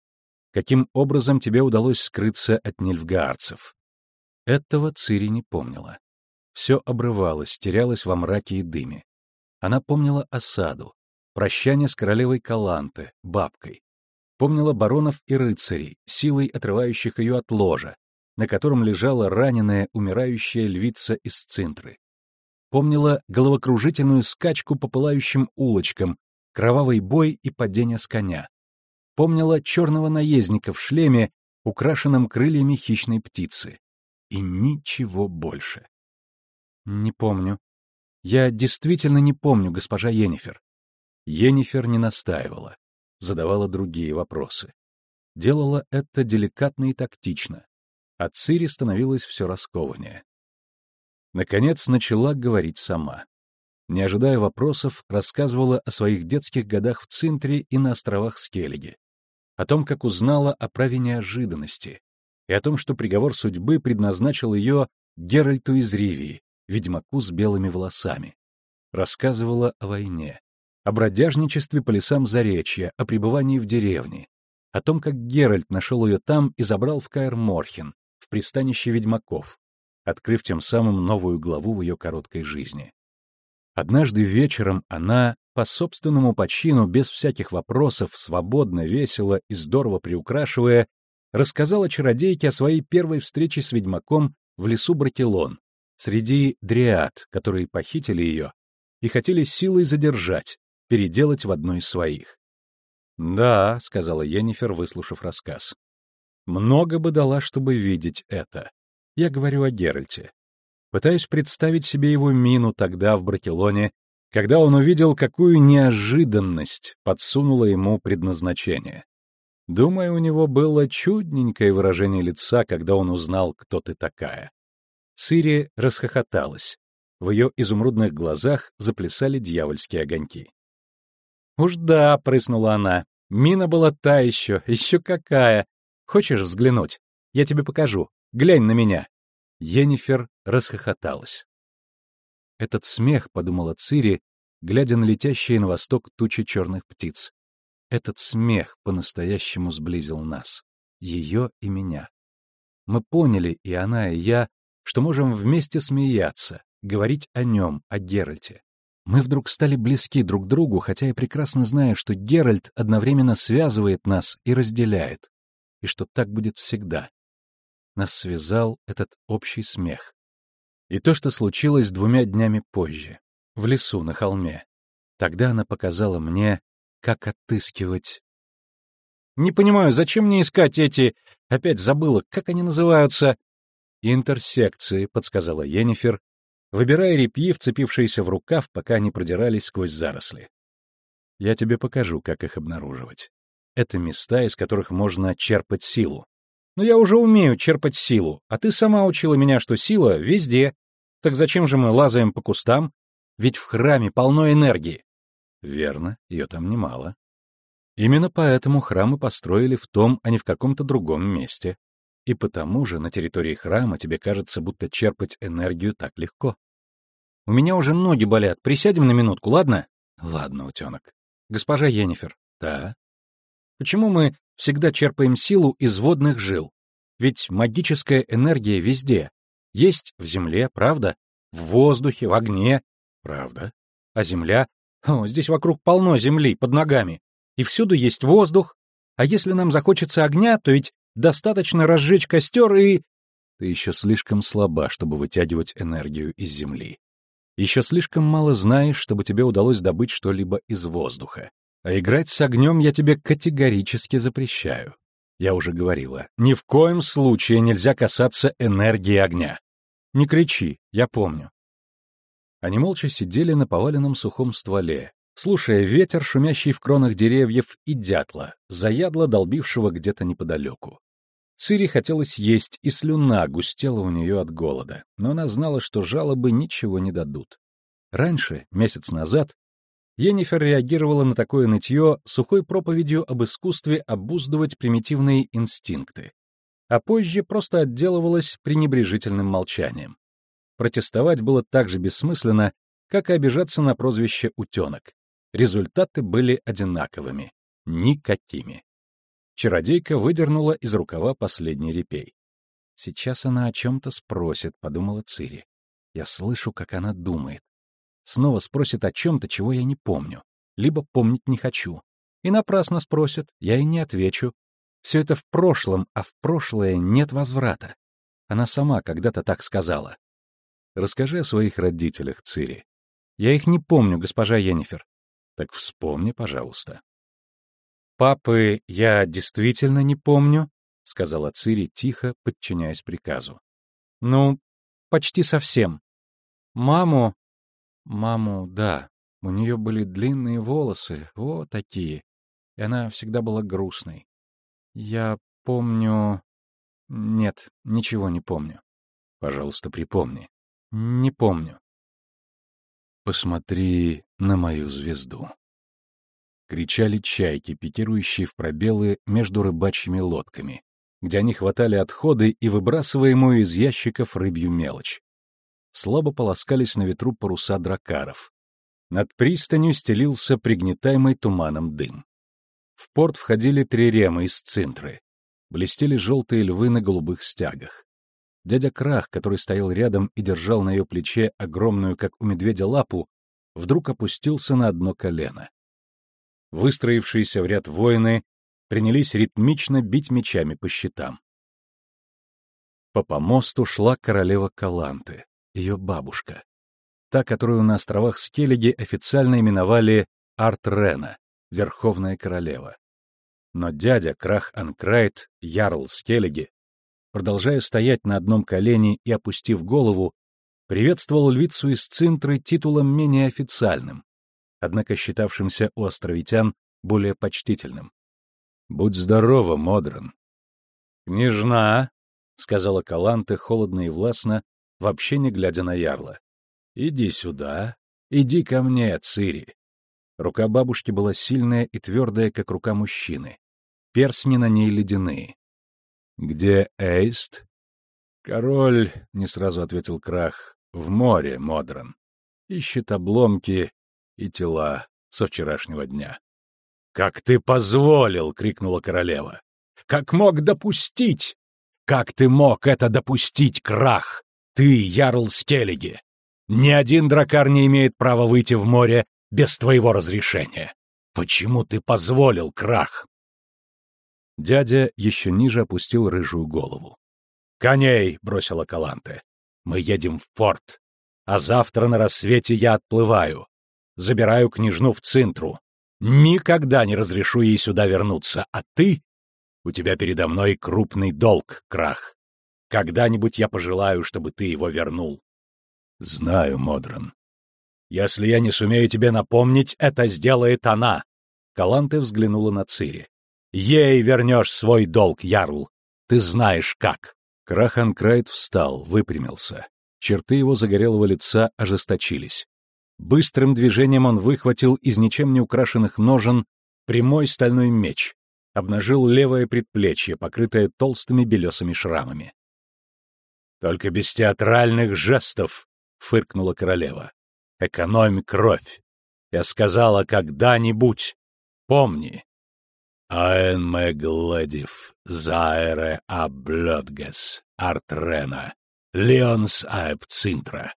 Каким образом тебе удалось скрыться от нильфгаарцев?» Этого Цири не помнила. Все обрывалось, терялось во мраке и дыме. Она помнила осаду, прощание с королевой Каланте, бабкой. Помнила баронов и рыцарей, силой отрывающих ее от ложа, на котором лежала раненая, умирающая львица из Цинтры. Помнила головокружительную скачку по пылающим улочкам, кровавый бой и падение с коня. Помнила черного наездника в шлеме, украшенном крыльями хищной птицы. И ничего больше. «Не помню», я действительно не помню, госпожа Йеннифер. Йеннифер не настаивала, задавала другие вопросы. Делала это деликатно и тактично, а Цири становилась все раскованнее. Наконец начала говорить сама. Не ожидая вопросов, рассказывала о своих детских годах в Цинтре и на островах Скеллиге, о том, как узнала о праве неожиданности, и о том, что приговор судьбы предназначил ее Геральту из Ривии, ведьмаку с белыми волосами. Рассказывала о войне, о бродяжничестве по лесам Заречья, о пребывании в деревне, о том, как Геральт нашел ее там и забрал в Каэр-Морхен, в пристанище ведьмаков, открыв тем самым новую главу в ее короткой жизни. Однажды вечером она, по собственному почину, без всяких вопросов, свободно, весело и здорово приукрашивая, рассказала чародейке о своей первой встрече с ведьмаком в лесу Бракелон, среди дриад, которые похитили ее и хотели силой задержать, переделать в одну из своих. «Да», — сказала Йеннифер, выслушав рассказ. «Много бы дала, чтобы видеть это. Я говорю о Геральте. Пытаюсь представить себе его мину тогда в Бракелоне, когда он увидел, какую неожиданность подсунуло ему предназначение. Думаю, у него было чудненькое выражение лица, когда он узнал, кто ты такая. Цири расхохоталась. В ее изумрудных глазах заплясали дьявольские огоньки. «Уж да», — прыснула она, — «мина была та еще, еще какая. Хочешь взглянуть? Я тебе покажу. Глянь на меня». Йеннифер расхохоталась. Этот смех, — подумала Цири, глядя на летящие на восток тучи черных птиц. Этот смех по-настоящему сблизил нас, ее и меня. Мы поняли, и она, и я, что можем вместе смеяться, говорить о нем, о Геральте. Мы вдруг стали близки друг другу, хотя и прекрасно зная, что Геральт одновременно связывает нас и разделяет, и что так будет всегда. Нас связал этот общий смех. И то, что случилось двумя днями позже, в лесу на холме. Тогда она показала мне, как отыскивать... Не понимаю, зачем мне искать эти... Опять забыла, как они называются? Интерсекции, подсказала Йеннифер, выбирая репьи, вцепившиеся в рукав, пока они продирались сквозь заросли. Я тебе покажу, как их обнаруживать. Это места, из которых можно черпать силу. Но я уже умею черпать силу, а ты сама учила меня, что сила везде. Так зачем же мы лазаем по кустам? Ведь в храме полно энергии. Верно, ее там немало. Именно поэтому храмы построили в том, а не в каком-то другом месте. И потому же на территории храма тебе кажется, будто черпать энергию так легко. У меня уже ноги болят, присядем на минутку, ладно? Ладно, утенок. Госпожа Йеннифер. Да. Почему мы всегда черпаем силу из водных жил. Ведь магическая энергия везде. Есть в земле, правда? В воздухе, в огне, правда? А земля? О, здесь вокруг полно земли, под ногами. И всюду есть воздух. А если нам захочется огня, то ведь достаточно разжечь костер и... Ты еще слишком слаба, чтобы вытягивать энергию из земли. Еще слишком мало знаешь, чтобы тебе удалось добыть что-либо из воздуха. А играть с огнем я тебе категорически запрещаю. Я уже говорила, ни в коем случае нельзя касаться энергии огня. Не кричи, я помню. Они молча сидели на поваленном сухом стволе, слушая ветер, шумящий в кронах деревьев, и дятла, заядло долбившего где-то неподалеку. Цири хотелось есть, и слюна густела у нее от голода, но она знала, что жалобы ничего не дадут. Раньше, месяц назад, Йеннифер реагировала на такое нытье сухой проповедью об искусстве обуздывать примитивные инстинкты, а позже просто отделывалась пренебрежительным молчанием. Протестовать было так же бессмысленно, как и обижаться на прозвище «утенок». Результаты были одинаковыми. Никакими. Чародейка выдернула из рукава последний репей. «Сейчас она о чем-то спросит», — подумала Цири. «Я слышу, как она думает. Снова спросит о чем-то, чего я не помню, либо помнить не хочу. И напрасно спросит, я и не отвечу. Все это в прошлом, а в прошлое нет возврата. Она сама когда-то так сказала. Расскажи о своих родителях, Цири. Я их не помню, госпожа Йеннифер. Так вспомни, пожалуйста. Папы я действительно не помню, сказала Цири тихо, подчиняясь приказу. Ну, почти совсем. Маму Маму, да. У нее были длинные волосы, вот такие. И она всегда была грустной. Я помню... Нет, ничего не помню. Пожалуйста, припомни. Не помню. Посмотри на мою звезду. Кричали чайки, пикирующие в пробелы между рыбачьими лодками, где они хватали отходы и выбрасываемую из ящиков рыбью мелочь слабо полоскались на ветру паруса дракаров. Над пристанью стелился пригнетаемый туманом дым. В порт входили три ремы из цинтры. Блестели желтые львы на голубых стягах. Дядя Крах, который стоял рядом и держал на ее плече огромную, как у медведя, лапу, вдруг опустился на одно колено. Выстроившиеся в ряд воины принялись ритмично бить мечами по щитам. По помосту шла королева Каланты ее бабушка. Та, которую на островах Скеллиги официально именовали Арт-Рена, Верховная Королева. Но дядя Крах Анкрайт, Ярл Скеллиги, продолжая стоять на одном колене и опустив голову, приветствовал львицу из Цинтры титулом менее официальным, однако считавшимся у островитян более почтительным. «Будь здорова, Модран!» «Княжна!» — сказала Каланте холодно и властно, вообще не глядя на ярла. «Иди сюда, иди ко мне, Цири!» Рука бабушки была сильная и твердая, как рука мужчины. Персни на ней ледяные. «Где Эйст?» «Король», — не сразу ответил Крах, — «в море, Модран. Ищет обломки и тела со вчерашнего дня». «Как ты позволил!» — крикнула королева. «Как мог допустить? Как ты мог это допустить, Крах? Ты, Ярл Скеллиги! Ни один дракар не имеет права выйти в море без твоего разрешения. Почему ты позволил, Крах?» Дядя еще ниже опустил рыжую голову. «Коней!» — бросила Каланте. «Мы едем в порт, а завтра на рассвете я отплываю. Забираю княжну в Цинтру. Никогда не разрешу ей сюда вернуться, а ты... У тебя передо мной крупный долг, Крах. Когда-нибудь я пожелаю, чтобы ты его вернул. Знаю, Модран. Если я не сумею тебе напомнить, это сделает она. Каланте взглянула на Цири. Ей вернешь свой долг, Ярл. Ты знаешь как. Крахан Крайт встал, выпрямился. Черты его загорелого лица ожесточились. Быстрым движением он выхватил из ничем не украшенных ножен прямой стальной меч, обнажил левое предплечье, покрытое толстыми белесыми шрамами. «Только без театральных жестов!» — фыркнула королева. «Экономь кровь! Я сказала когда-нибудь! Помни!» «Аэн мегледив, заэре аблёдгес, артрена, леонс аэб цинтра!»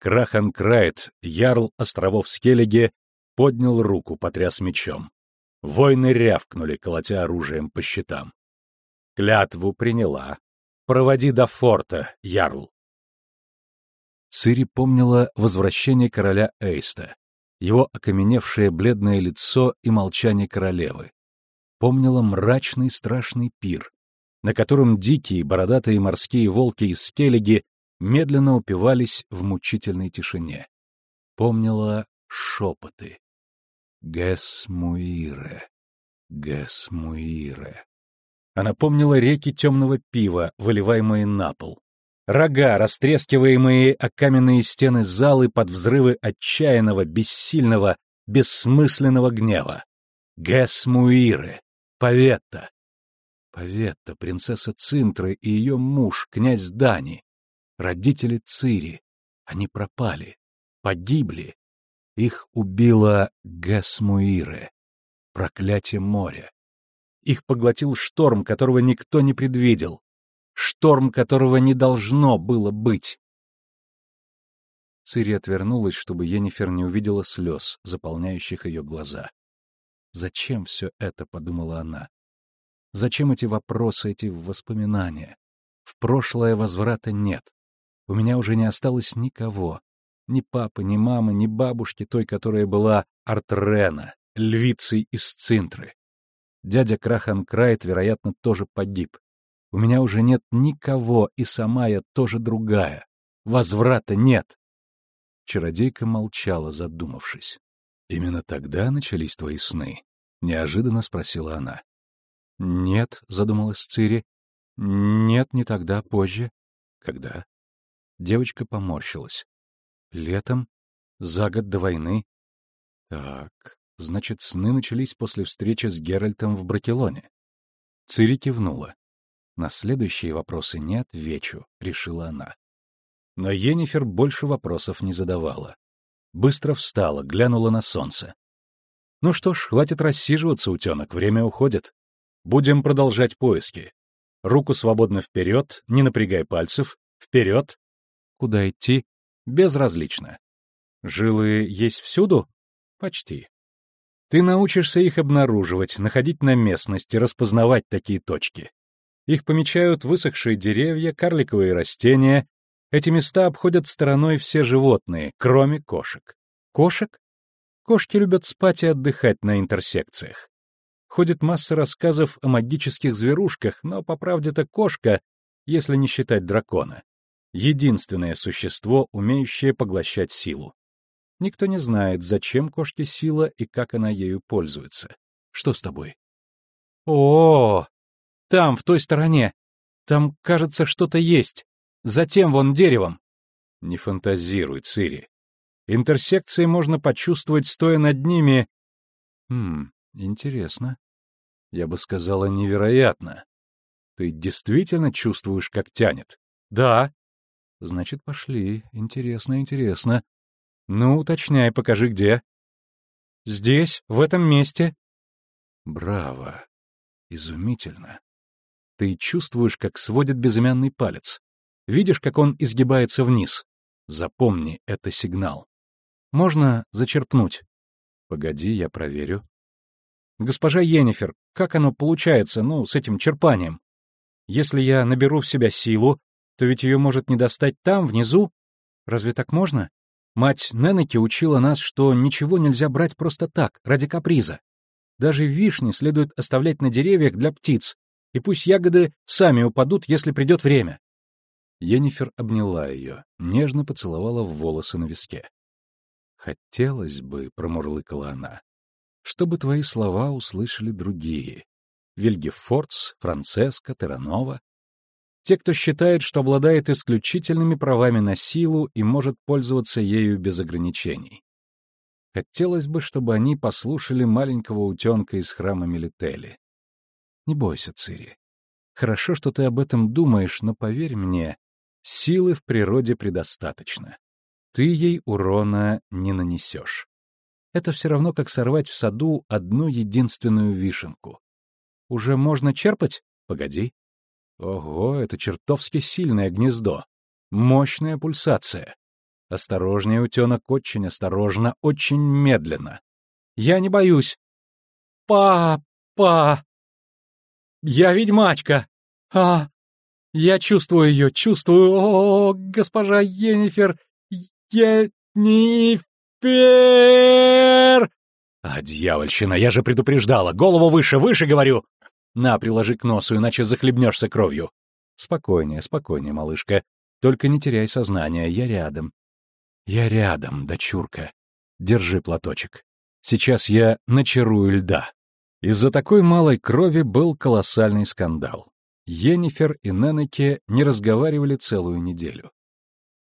Крахан Крайт, ярл островов Скеллиге, поднял руку, потряс мечом. Воины рявкнули, колотя оружием по щитам. Клятву приняла. Проводи до форта, ярл. Цири помнила возвращение короля Эйста, его окаменевшее бледное лицо и молчание королевы. Помнила мрачный страшный пир, на котором дикие бородатые морские волки из Скеллиги медленно упивались в мучительной тишине. Помнила шепоты. Гэсмуире, Гэсмуире. Она помнила реки темного пива, выливаемые на пол. Рога, растрескиваемые о каменные стены залы под взрывы отчаянного, бессильного, бессмысленного гнева. Гэсмуире, Поветта. Поветта, принцесса Цинтры и ее муж, князь Дани, родители Цири. Они пропали, погибли. Их убила Гасмуире, проклятие моря. Их поглотил шторм, которого никто не предвидел. Шторм, которого не должно было быть. Цири отвернулась, чтобы Енифер не увидела слез, заполняющих ее глаза. «Зачем все это?» — подумала она. «Зачем эти вопросы, эти воспоминания? В прошлое возврата нет. У меня уже не осталось никого. Ни папы, ни мамы, ни бабушки, той, которая была Артрена, львицей из Цинтры. Дядя Крахан Крайт, вероятно, тоже погиб. У меня уже нет никого, и сама я тоже другая. Возврата нет. Чародейка молчала, задумавшись. «Именно тогда начались твои сны?» — неожиданно спросила она. «Нет», — задумалась Цири. «Нет, не тогда, позже». «Когда?» Девочка поморщилась. Летом? За год до войны? Так, значит, сны начались после встречи с Геральтом в Бракелоне. Цири кивнула. На следующие вопросы не отвечу, решила она. Но Енифер больше вопросов не задавала. Быстро встала, глянула на солнце. Ну что ж, хватит рассиживаться, утенок, время уходит. Будем продолжать поиски. Руку свободно вперед, не напрягай пальцев. Вперед, Куда идти? Безразлично. Жилы есть всюду? Почти. Ты научишься их обнаруживать, находить на местности, распознавать такие точки. Их помечают высохшие деревья, карликовые растения. Эти места обходят стороной все животные, кроме кошек. Кошек? Кошки любят спать и отдыхать на интерсекциях. Ходит масса рассказов о магических зверушках, но, по правде-то, кошка, если не считать дракона, единственное существо, умеющее поглощать силу. Никто не знает, зачем кошке сила и как она ею пользуется. Что с тобой? О, там, в той стороне. Там, кажется, что-то есть. Затем вон деревом. Не фантазируй, Цири. Интерсекции можно почувствовать, стоя над ними. Хм, интересно. Я бы сказала, невероятно. Ты действительно чувствуешь, как тянет? Да. Значит, пошли. Интересно, интересно. Ну, уточняй, покажи, где. Здесь, в этом месте. Браво. Изумительно. Ты чувствуешь, как сводит безымянный палец. Видишь, как он изгибается вниз. Запомни, это сигнал. Можно зачерпнуть. Погоди, я проверю. Госпожа Йеннифер, как оно получается, ну, с этим черпанием? Если я наберу в себя силу, то ведь ее может не достать там, внизу. Разве так можно? Мать Ненеки учила нас, что ничего нельзя брать просто так, ради каприза. Даже вишни следует оставлять на деревьях для птиц, и пусть ягоды сами упадут, если придет время. Йеннифер обняла ее, нежно поцеловала в волосы на виске. «Хотелось бы», — промурлыкала она, — «чтобы твои слова услышали другие. Вильгефордс, Францеска, Терранова. Те, кто считает, что обладает исключительными правами на силу и может пользоваться ею без ограничений. Хотелось бы, чтобы они послушали маленького утенка из храма Мелители. Не бойся, Цири. Хорошо, что ты об этом думаешь, но поверь мне, силы в природе предостаточно. Ты ей урона не нанесешь. Это все равно, как сорвать в саду одну единственную вишенку. Уже можно черпать? Погоди. Ого, это чертовски сильное гнездо. Мощная пульсация. Осторожнее, утенок, очень осторожно, очень медленно. Я не боюсь. Папа! Я ведьмачка! А! Я чувствую ее, чувствую! О, госпожа Енифер! Енифер! А, дьявольщина, я же предупреждала! Голову выше, выше, говорю! На, приложи к носу, иначе захлебнешься кровью. Спокойнее, спокойнее, малышка. Только не теряй сознание, я рядом. Я рядом, дочурка. Держи платочек. Сейчас я начарую льда. Из-за такой малой крови был колоссальный скандал. Йеннифер и Ненеке не разговаривали целую неделю.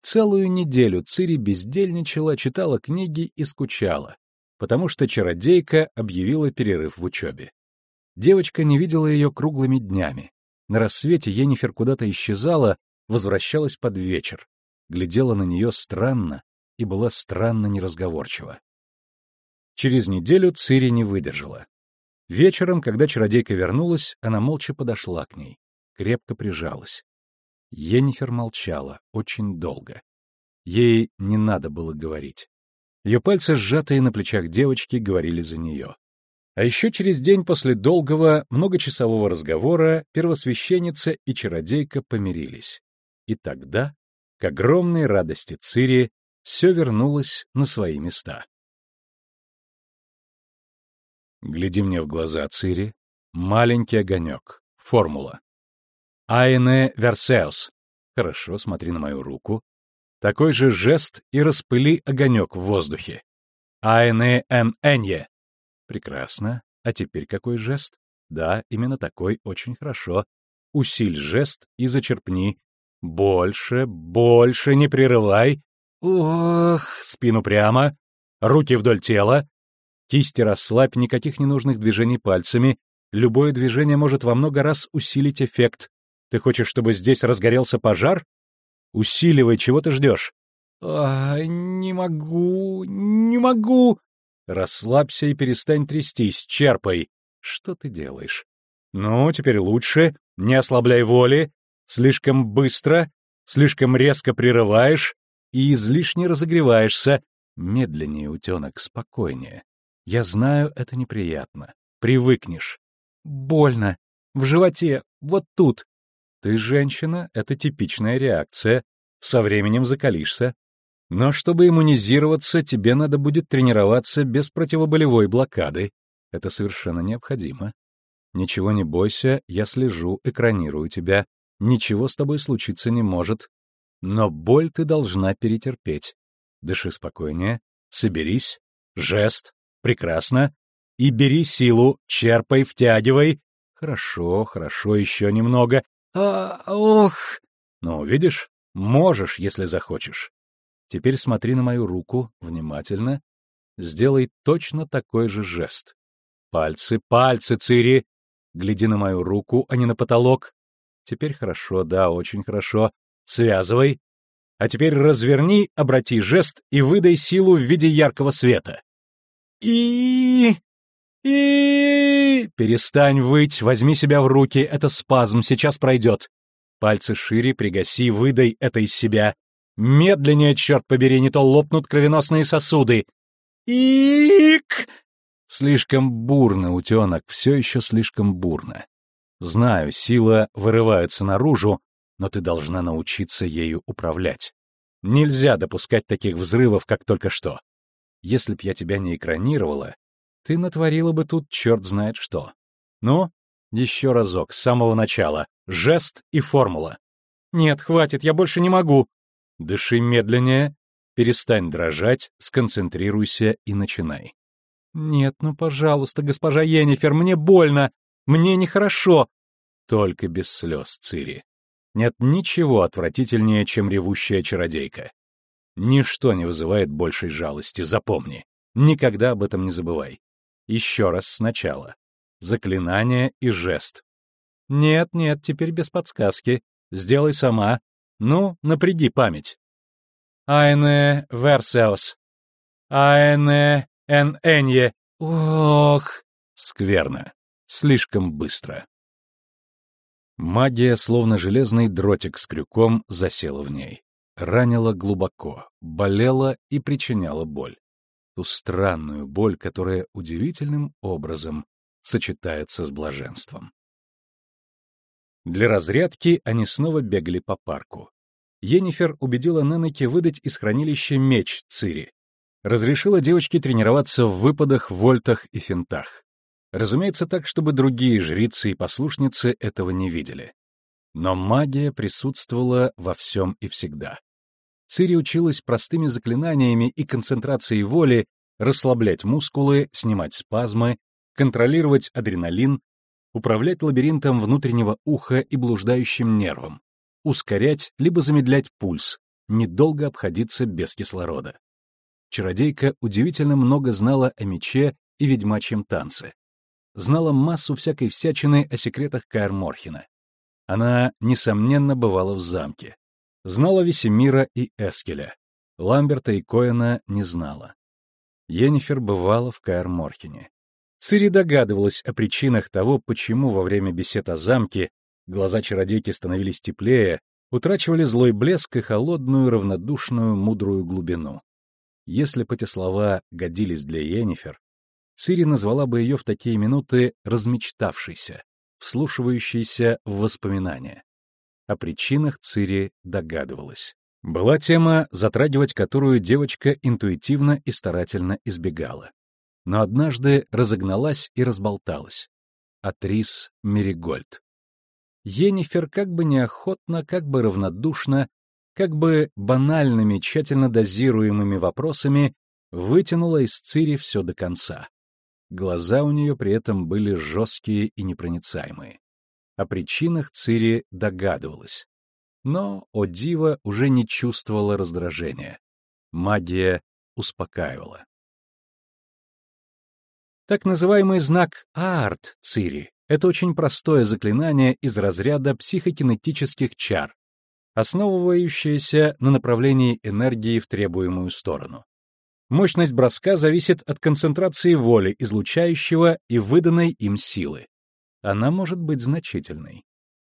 Целую неделю Цири бездельничала, читала книги и скучала, потому что чародейка объявила перерыв в учебе. Девочка не видела ее круглыми днями. На рассвете Йеннифер куда-то исчезала, возвращалась под вечер, глядела на нее странно и была странно неразговорчива. Через неделю Цири не выдержала. Вечером, когда чародейка вернулась, она молча подошла к ней, крепко прижалась. Йеннифер молчала очень долго. Ей не надо было говорить. Ее пальцы, сжатые на плечах девочки, говорили за нее. А еще через день после долгого, многочасового разговора первосвященница и чародейка помирились. И тогда, к огромной радости Цири, все вернулось на свои места. Гляди мне в глаза, Цири. Маленький огонек. Формула. Айне Версеус. Хорошо, смотри на мою руку. Такой же жест и распыли огонек в воздухе. Айне эм энье. Прекрасно. А теперь какой жест? Да, именно такой, очень хорошо. Усиль жест и зачерпни. Больше, больше, не прерывай. Ох, спину прямо, руки вдоль тела. Кисти расслабь, никаких ненужных движений пальцами. Любое движение может во много раз усилить эффект. Ты хочешь, чтобы здесь разгорелся пожар? Усиливай, чего ты ждешь? А, не могу, не могу. Расслабься и перестань трястись, черпай. Что ты делаешь? Ну, теперь лучше, не ослабляй воли, слишком быстро, слишком резко прерываешь и излишне разогреваешься. Медленнее, утенок, спокойнее. Я знаю, это неприятно. Привыкнешь. Больно. В животе, вот тут. Ты женщина, это типичная реакция. Со временем закалишься. Но чтобы иммунизироваться, тебе надо будет тренироваться без противоболевой блокады. Это совершенно необходимо. Ничего не бойся, я слежу, экранирую тебя. Ничего с тобой случиться не может. Но боль ты должна перетерпеть. Дыши спокойнее, соберись, жест, прекрасно. И бери силу, черпай, втягивай. Хорошо, хорошо, еще немного. А, ох! Ну, видишь, можешь, если захочешь. Теперь смотри на мою руку внимательно. Сделай точно такой же жест. Пальцы, пальцы, Цири! Гляди на мою руку, а не на потолок. Теперь хорошо, да, очень хорошо. Связывай. А теперь разверни, обрати жест и выдай силу в виде яркого света. И... и... Перестань выть, возьми себя в руки, это спазм, сейчас пройдет. Пальцы шире, пригаси, выдай это из себя. Медленнее, черт побери, не то лопнут кровеносные сосуды. Ик! Слишком бурно, утенок, все еще слишком бурно. Знаю, сила вырывается наружу, но ты должна научиться ею управлять. Нельзя допускать таких взрывов, как только что. Если б я тебя не экранировала, ты натворила бы тут черт знает что. Ну, еще разок, с самого начала. Жест и формула. Нет, хватит, я больше не могу. Дыши медленнее, перестань дрожать, сконцентрируйся и начинай. Нет, ну, пожалуйста, госпожа Йеннифер, мне больно, мне нехорошо. Только без слез, Цири. Нет ничего отвратительнее, чем ревущая чародейка. Ничто не вызывает большей жалости, запомни. Никогда об этом не забывай. Еще раз сначала. Заклинание и жест. Нет, нет, теперь без подсказки. Сделай сама. Ну, напряги память. Айне версеос. Айне эн энье. Ох, скверно. Слишком быстро. Магия, словно железный дротик с крюком, засела в ней. Ранила глубоко, болела и причиняла боль. Ту странную боль, которая удивительным образом сочетается с блаженством. Для разрядки они снова бегали по парку. Йеннифер убедила Ненеке выдать из хранилища меч Цири. Разрешила девочке тренироваться в выпадах, вольтах и финтах. Разумеется, так, чтобы другие жрицы и послушницы этого не видели. Но магия присутствовала во всем и всегда. Цири училась простыми заклинаниями и концентрацией воли расслаблять мускулы, снимать спазмы, контролировать адреналин, управлять лабиринтом внутреннего уха и блуждающим нервом, ускорять либо замедлять пульс, недолго обходиться без кислорода. Чародейка удивительно много знала о мече и ведьмачьем танце, знала массу всякой всячины о секретах Каэр Морхена. Она, несомненно, бывала в замке. Знала Весемира и Эскеля. Ламберта и Коэна не знала. Йеннифер бывала в Каэр Морхене. Цири догадывалась о причинах того, почему во время бесед о замке глаза чародейки становились теплее, утрачивали злой блеск и холодную, равнодушную, мудрую глубину. Если бы эти слова годились для Йеннифер, Цири назвала бы ее в такие минуты размечтавшейся, вслушивающейся в воспоминания. О причинах Цири догадывалась. Была тема, затрагивать которую девочка интуитивно и старательно избегала. Но однажды разогналась и разболталась. Атрис Меригольд. Енифер как бы неохотно, как бы равнодушно, как бы банальными, тщательно дозируемыми вопросами вытянула из Цири все до конца. Глаза у нее при этом были жесткие и непроницаемые. О причинах Цири догадывалась. Но, о диво, уже не чувствовала раздражения. Магия успокаивала. Так называемый знак «Арт» Цири — это очень простое заклинание из разряда психокинетических чар, основывающееся на направлении энергии в требуемую сторону. Мощность броска зависит от концентрации воли излучающего и выданной им силы. Она может быть значительной.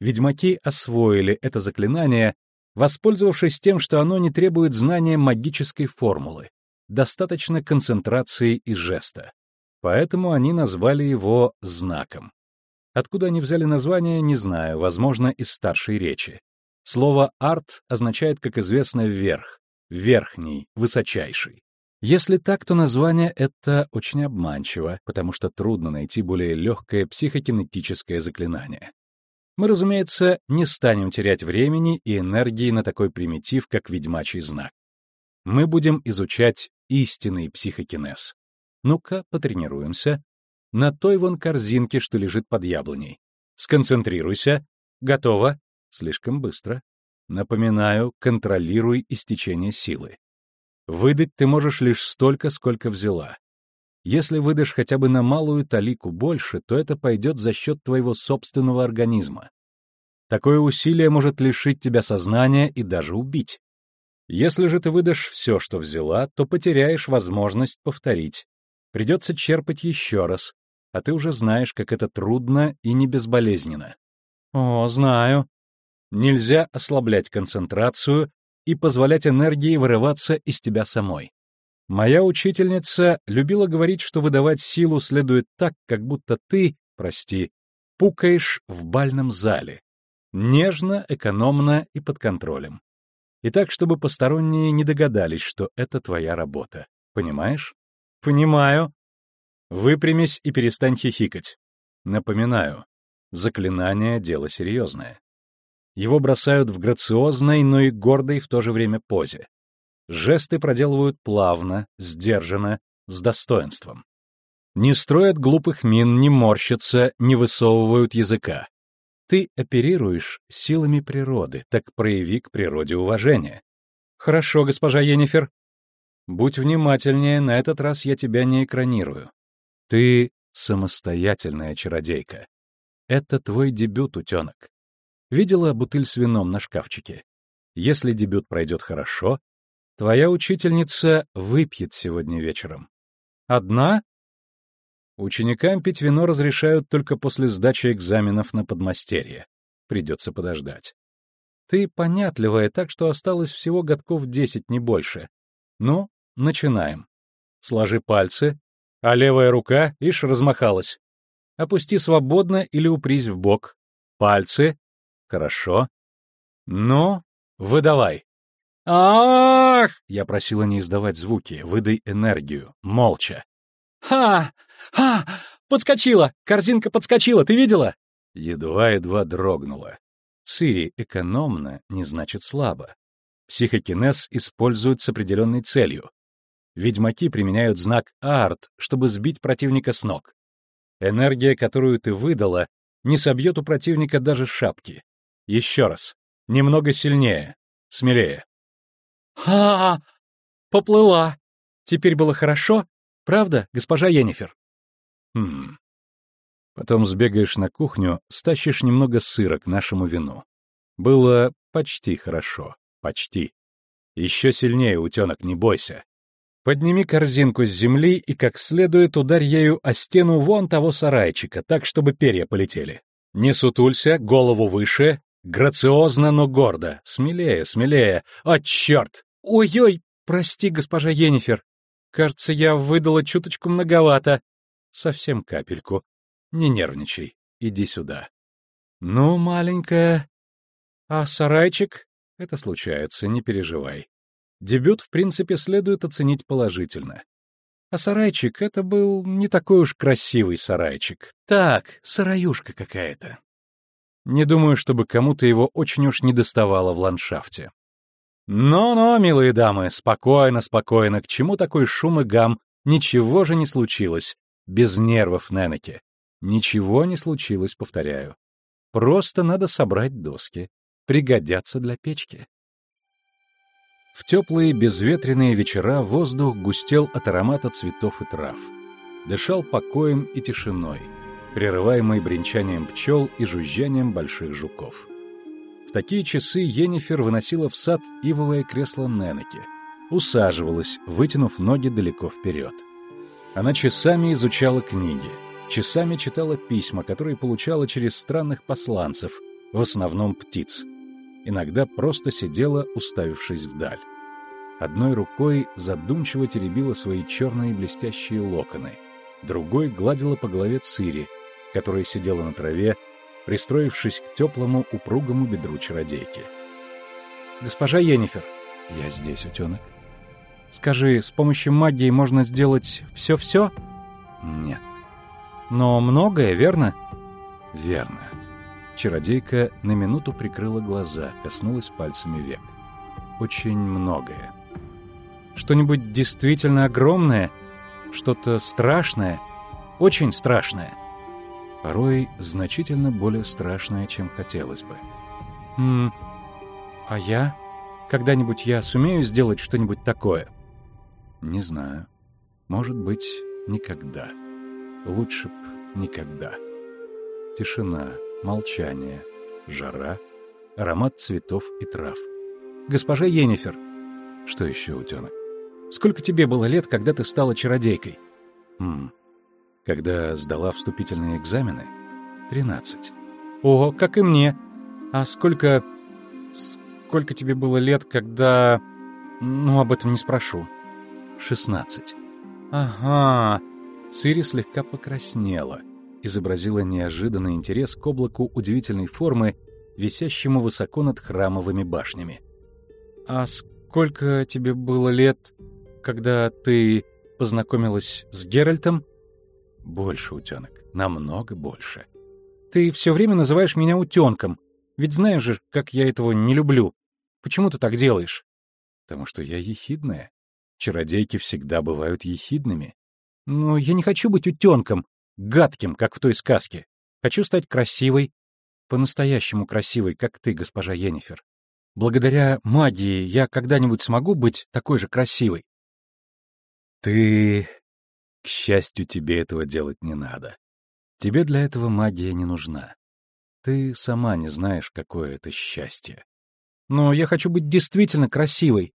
Ведьмаки освоили это заклинание, воспользовавшись тем, что оно не требует знания магической формулы, достаточно концентрации и жеста. Поэтому они назвали его знаком. Откуда они взяли название, не знаю, возможно, из старшей речи. Слово «арт» означает, как известно, «вверх», «верхний», «высочайший». Если так, то название это очень обманчиво, потому что трудно найти более легкое психокинетическое заклинание. Мы, разумеется, не станем терять времени и энергии на такой примитив, как ведьмачий знак. Мы будем изучать истинный психокинез. Ну-ка, потренируемся. На той вон корзинке, что лежит под яблоней. Сконцентрируйся. Готово. Слишком быстро. Напоминаю, контролируй истечение силы. Выдать ты можешь лишь столько, сколько взяла. Если выдашь хотя бы на малую талику больше, то это пойдет за счет твоего собственного организма. Такое усилие может лишить тебя сознания и даже убить. Если же ты выдашь все, что взяла, то потеряешь возможность повторить. Придется черпать еще раз, а ты уже знаешь, как это трудно и не безболезненно. О, знаю. Нельзя ослаблять концентрацию и позволять энергии вырываться из тебя самой. Моя учительница любила говорить, что выдавать силу следует так, как будто ты, прости, пукаешь в бальном зале. Нежно, экономно и под контролем. И так, чтобы посторонние не догадались, что это твоя работа. Понимаешь? Понимаю. Выпрямись и перестань хихикать. Напоминаю, заклинание — дело серьезное. Его бросают в грациозной, но и гордой в то же время позе. Жесты проделывают плавно, сдержанно, с достоинством. Не строят глупых мин, не морщатся, не высовывают языка. Ты оперируешь силами природы, так прояви к природе уважение. Хорошо, госпожа Енифер. Будь внимательнее, на этот раз я тебя не экранирую. Ты самостоятельная чародейка. Это твой дебют, утенок. Видела бутыль с вином на шкафчике? Если дебют пройдет хорошо, твоя учительница выпьет сегодня вечером. Одна? Ученикам пить вино разрешают только после сдачи экзаменов на подмастерье. Придется подождать. Ты понятливая, так что осталось всего годков десять, не больше. Ну, начинаем. Сложи пальцы, а левая рука, ишь, размахалась. Опусти свободно или упрись в бок. Пальцы, Хорошо. Ну, выдавай. Ах! Я просила не издавать звуки, выдай энергию, молча. Ха! Ха! Подскочила! Корзинка подскочила, ты видела? Едва-едва дрогнула. Цири экономно не значит слабо. Психокинез используют с определенной целью. Ведьмаки применяют знак арт, чтобы сбить противника с ног. Энергия, которую ты выдала, не собьет у противника даже шапки. Еще раз. Немного сильнее. Смелее. Ха! Поплыла. Теперь было хорошо? Правда, госпожа Енифер? Хм. Потом сбегаешь на кухню, стащишь немного сыра к нашему вину. Было почти хорошо. Почти. Еще сильнее, утенок, не бойся. Подними корзинку с земли и как следует ударь ею о стену вон того сарайчика, так, чтобы перья полетели. Не сутулься, голову выше, Грациозно, но гордо. Смелее, смелее. О, черт! Ой-ой, прости, госпожа Енифер. Кажется, я выдала чуточку многовато. Совсем капельку. Не нервничай. Иди сюда. Ну, маленькая... А сарайчик? Это случается, не переживай. Дебют, в принципе, следует оценить положительно. А сарайчик — это был не такой уж красивый сарайчик. Так, сараюшка какая-то. Не думаю, чтобы кому-то его очень уж не доставало в ландшафте. Но-но, милые дамы, спокойно, спокойно, к чему такой шум и гам? Ничего же не случилось. Без нервов, Ненеке. Ничего не случилось, повторяю. Просто надо собрать доски. Пригодятся для печки. В теплые безветренные вечера воздух густел от аромата цветов и трав. Дышал покоем и тишиной прерываемый бренчанием пчел и жужжанием больших жуков. В такие часы Енифер выносила в сад ивовое кресло Ненеки, усаживалась, вытянув ноги далеко вперед. Она часами изучала книги, часами читала письма, которые получала через странных посланцев, в основном птиц. Иногда просто сидела, уставившись вдаль. Одной рукой задумчиво теребила свои черные блестящие локоны, другой гладила по голове Цири, которая сидела на траве, пристроившись к теплому упругому бедру чародейки. «Госпожа Енифер!» «Я здесь, утенок». Скажи, с помощью магии можно сделать все-все? Нет. Но многое, верно? Верно. Чародейка на минуту прикрыла глаза, коснулась пальцами век. Очень многое. Что-нибудь действительно огромное? Что-то страшное? Очень страшное? Порой значительно более страшное, чем хотелось бы. М а я? Когда-нибудь я сумею сделать что-нибудь такое? Не знаю. Может быть, никогда. Лучше б никогда. Тишина, молчание, жара, аромат цветов и трав. Госпожа Енифер. Что еще, утенок? Сколько тебе было лет, когда ты стала чародейкой? Хм. Когда сдала вступительные экзамены? Тринадцать. Ого, как и мне. А сколько... Сколько тебе было лет, когда... Ну, об этом не спрошу. Шестнадцать. Ага. Цири слегка покраснела, изобразила неожиданный интерес к облаку удивительной формы, висящему высоко над храмовыми башнями. «А сколько тебе было лет, когда ты познакомилась с Геральтом?» «Больше, утенок, намного больше». «Ты все время называешь меня утенком, ведь знаешь же, как я этого не люблю. Почему ты так делаешь?» «Потому что я ехидная. Чародейки всегда бывают ехидными. Но я не хочу быть утенком, гадким, как в той сказке. Хочу стать красивой, по-настоящему красивой, как ты, госпожа Енифер. Благодаря магии я когда-нибудь смогу быть такой же красивой. Ты... К счастью, тебе этого делать не надо. Тебе для этого магия не нужна. Ты сама не знаешь, какое это счастье. Но я хочу быть действительно красивой.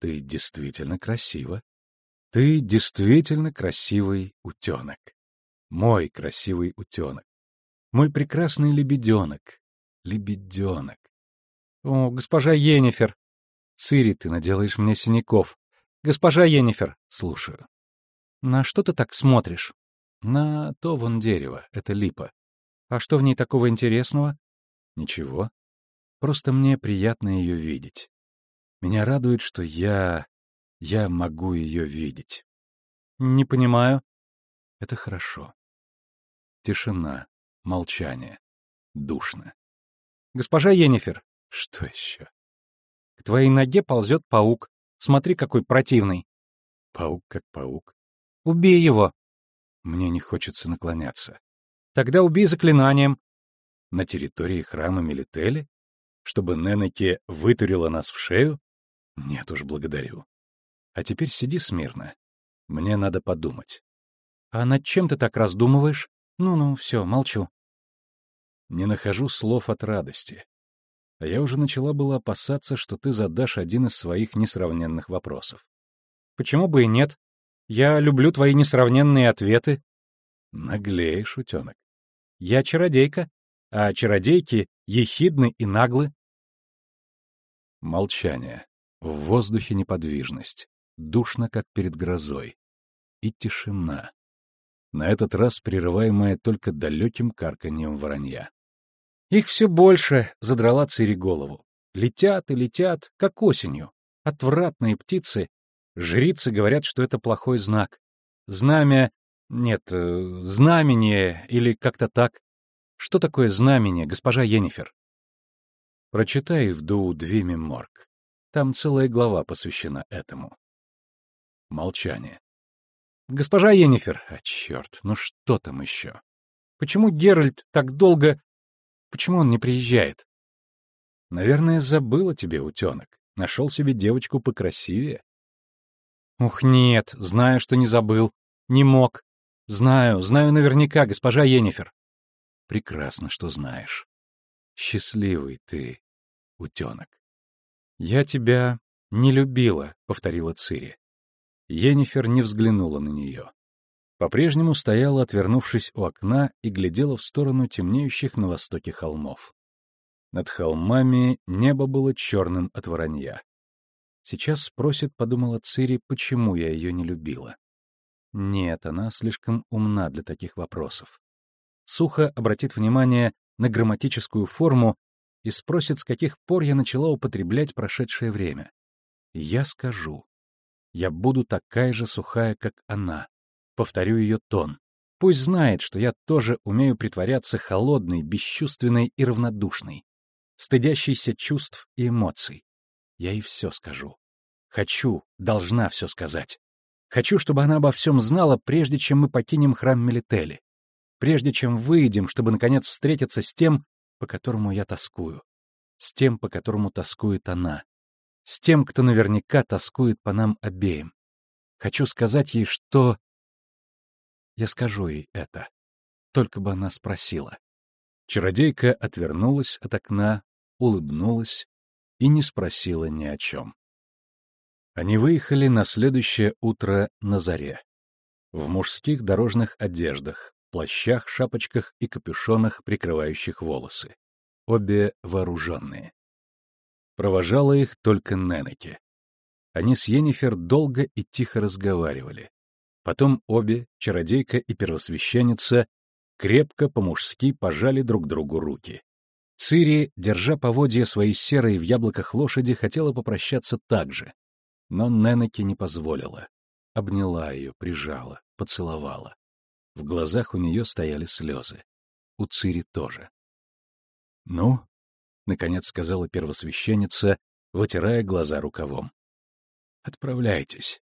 Ты действительно красива. Ты действительно красивый утенок. Мой красивый утенок. Мой прекрасный лебеденок. Лебеденок. О, госпожа Енифер. Цири, ты наделаешь мне синяков. Госпожа Енифер. Слушаю. На что ты так смотришь? На то вон дерево, это липа. А что в ней такого интересного? Ничего. Просто мне приятно ее видеть. Меня радует, что я... я могу ее видеть. Не понимаю. Это хорошо. Тишина, молчание, душно. Госпожа Енифер. Что еще? К твоей ноге ползет паук. Смотри, какой противный. Паук как паук. Убей его. Мне не хочется наклоняться. Тогда убей заклинанием. На территории храма Мелители? Чтобы Ненеке вытурила нас в шею? Нет уж, благодарю. А теперь сиди смирно. Мне надо подумать. А над чем ты так раздумываешь? Ну-ну, все, молчу. Не нахожу слов от радости. А я уже начала было опасаться, что ты задашь один из своих несравненных вопросов. Почему бы и нет? Я люблю твои несравненные ответы. Наглеешь, утенок. Я чародейка, а чародейки ехидны и наглы. Молчание. В воздухе неподвижность. Душно, как перед грозой. И тишина. На этот раз прерываемая только далеким карканьем воронья. Их все больше, — задрала Цири голову. Летят и летят, как осенью. Отвратные птицы. Жрицы говорят, что это плохой знак. Знамя... Нет, э, знамение или как-то так. Что такое знамение, госпожа Енифер? Прочитай в Дуу Двими Морг. Там целая глава посвящена этому. Молчание. Госпожа Енифер, а черт, ну что там еще? Почему Геральт так долго... Почему он не приезжает? Наверное, забыла тебе, утенок. Нашел себе девочку покрасивее. Ух, нет, знаю, что не забыл. Не мог. Знаю, знаю наверняка, госпожа Енифер. Прекрасно, что знаешь. Счастливый ты, утенок. Я тебя не любила, повторила Цири. Енифер не взглянула на нее. По-прежнему стояла, отвернувшись у окна, и глядела в сторону темнеющих на востоке холмов. Над холмами небо было черным от воронья. Сейчас спросит, подумала Цири, почему я ее не любила. Нет, она слишком умна для таких вопросов. Сухо обратит внимание на грамматическую форму и спросит, с каких пор я начала употреблять прошедшее время. Я скажу. Я буду такая же сухая, как она. Повторю ее тон. Пусть знает, что я тоже умею притворяться холодной, бесчувственной и равнодушной, стыдящейся чувств и эмоций. Я ей все скажу. Хочу, должна все сказать. Хочу, чтобы она обо всем знала, прежде чем мы покинем храм Мелители. Прежде чем выйдем, чтобы, наконец, встретиться с тем, по которому я тоскую. С тем, по которому тоскует она. С тем, кто наверняка тоскует по нам обеим. Хочу сказать ей, что... Я скажу ей это. Только бы она спросила. Чародейка отвернулась от окна, улыбнулась и не спросила ни о чем. Они выехали на следующее утро на заре. В мужских дорожных одеждах, плащах, шапочках и капюшонах, прикрывающих волосы. Обе вооруженные. Провожала их только Ненеке. Они с Йеннифер долго и тихо разговаривали. Потом обе, чародейка и первосвященница, крепко по-мужски пожали друг другу руки. Цири, держа поводья своей серой в яблоках лошади, хотела попрощаться так же, но Ненеке не позволила. Обняла ее, прижала, поцеловала. В глазах у нее стояли слезы. У Цири тоже. «Ну?» — наконец сказала первосвященница, вытирая глаза рукавом. «Отправляйтесь.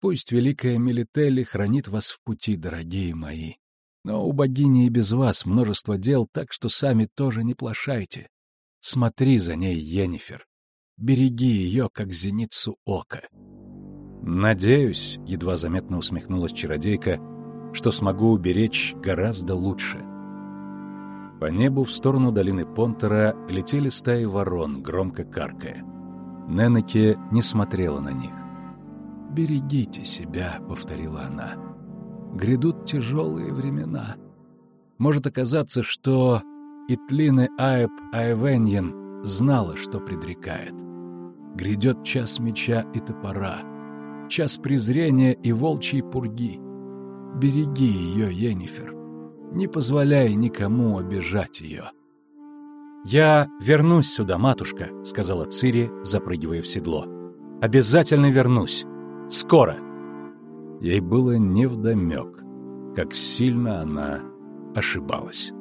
Пусть великая Мелителли хранит вас в пути, дорогие мои. Но у богини и без вас множество дел, так что сами тоже не плашайте. Смотри за ней, Йеннифер. Береги ее, как зеницу ока. Надеюсь, едва заметно усмехнулась чародейка, что смогу уберечь гораздо лучше. По небу в сторону долины Понтера летели стаи ворон, громко каркая. Ненеке не смотрела на них. «Берегите себя», — повторила она. «Грядут тяжелые времена. Может оказаться, что Итлины Аэб Айвеньен знала, что предрекает. Грядет час меча и топора, час презрения и волчьей пурги. Береги ее, Енифер. Не позволяй никому обижать ее. «Я вернусь сюда, матушка», — сказала Цири, запрыгивая в седло. «Обязательно вернусь. Скоро». Ей было невдомек, как сильно она ошибалась.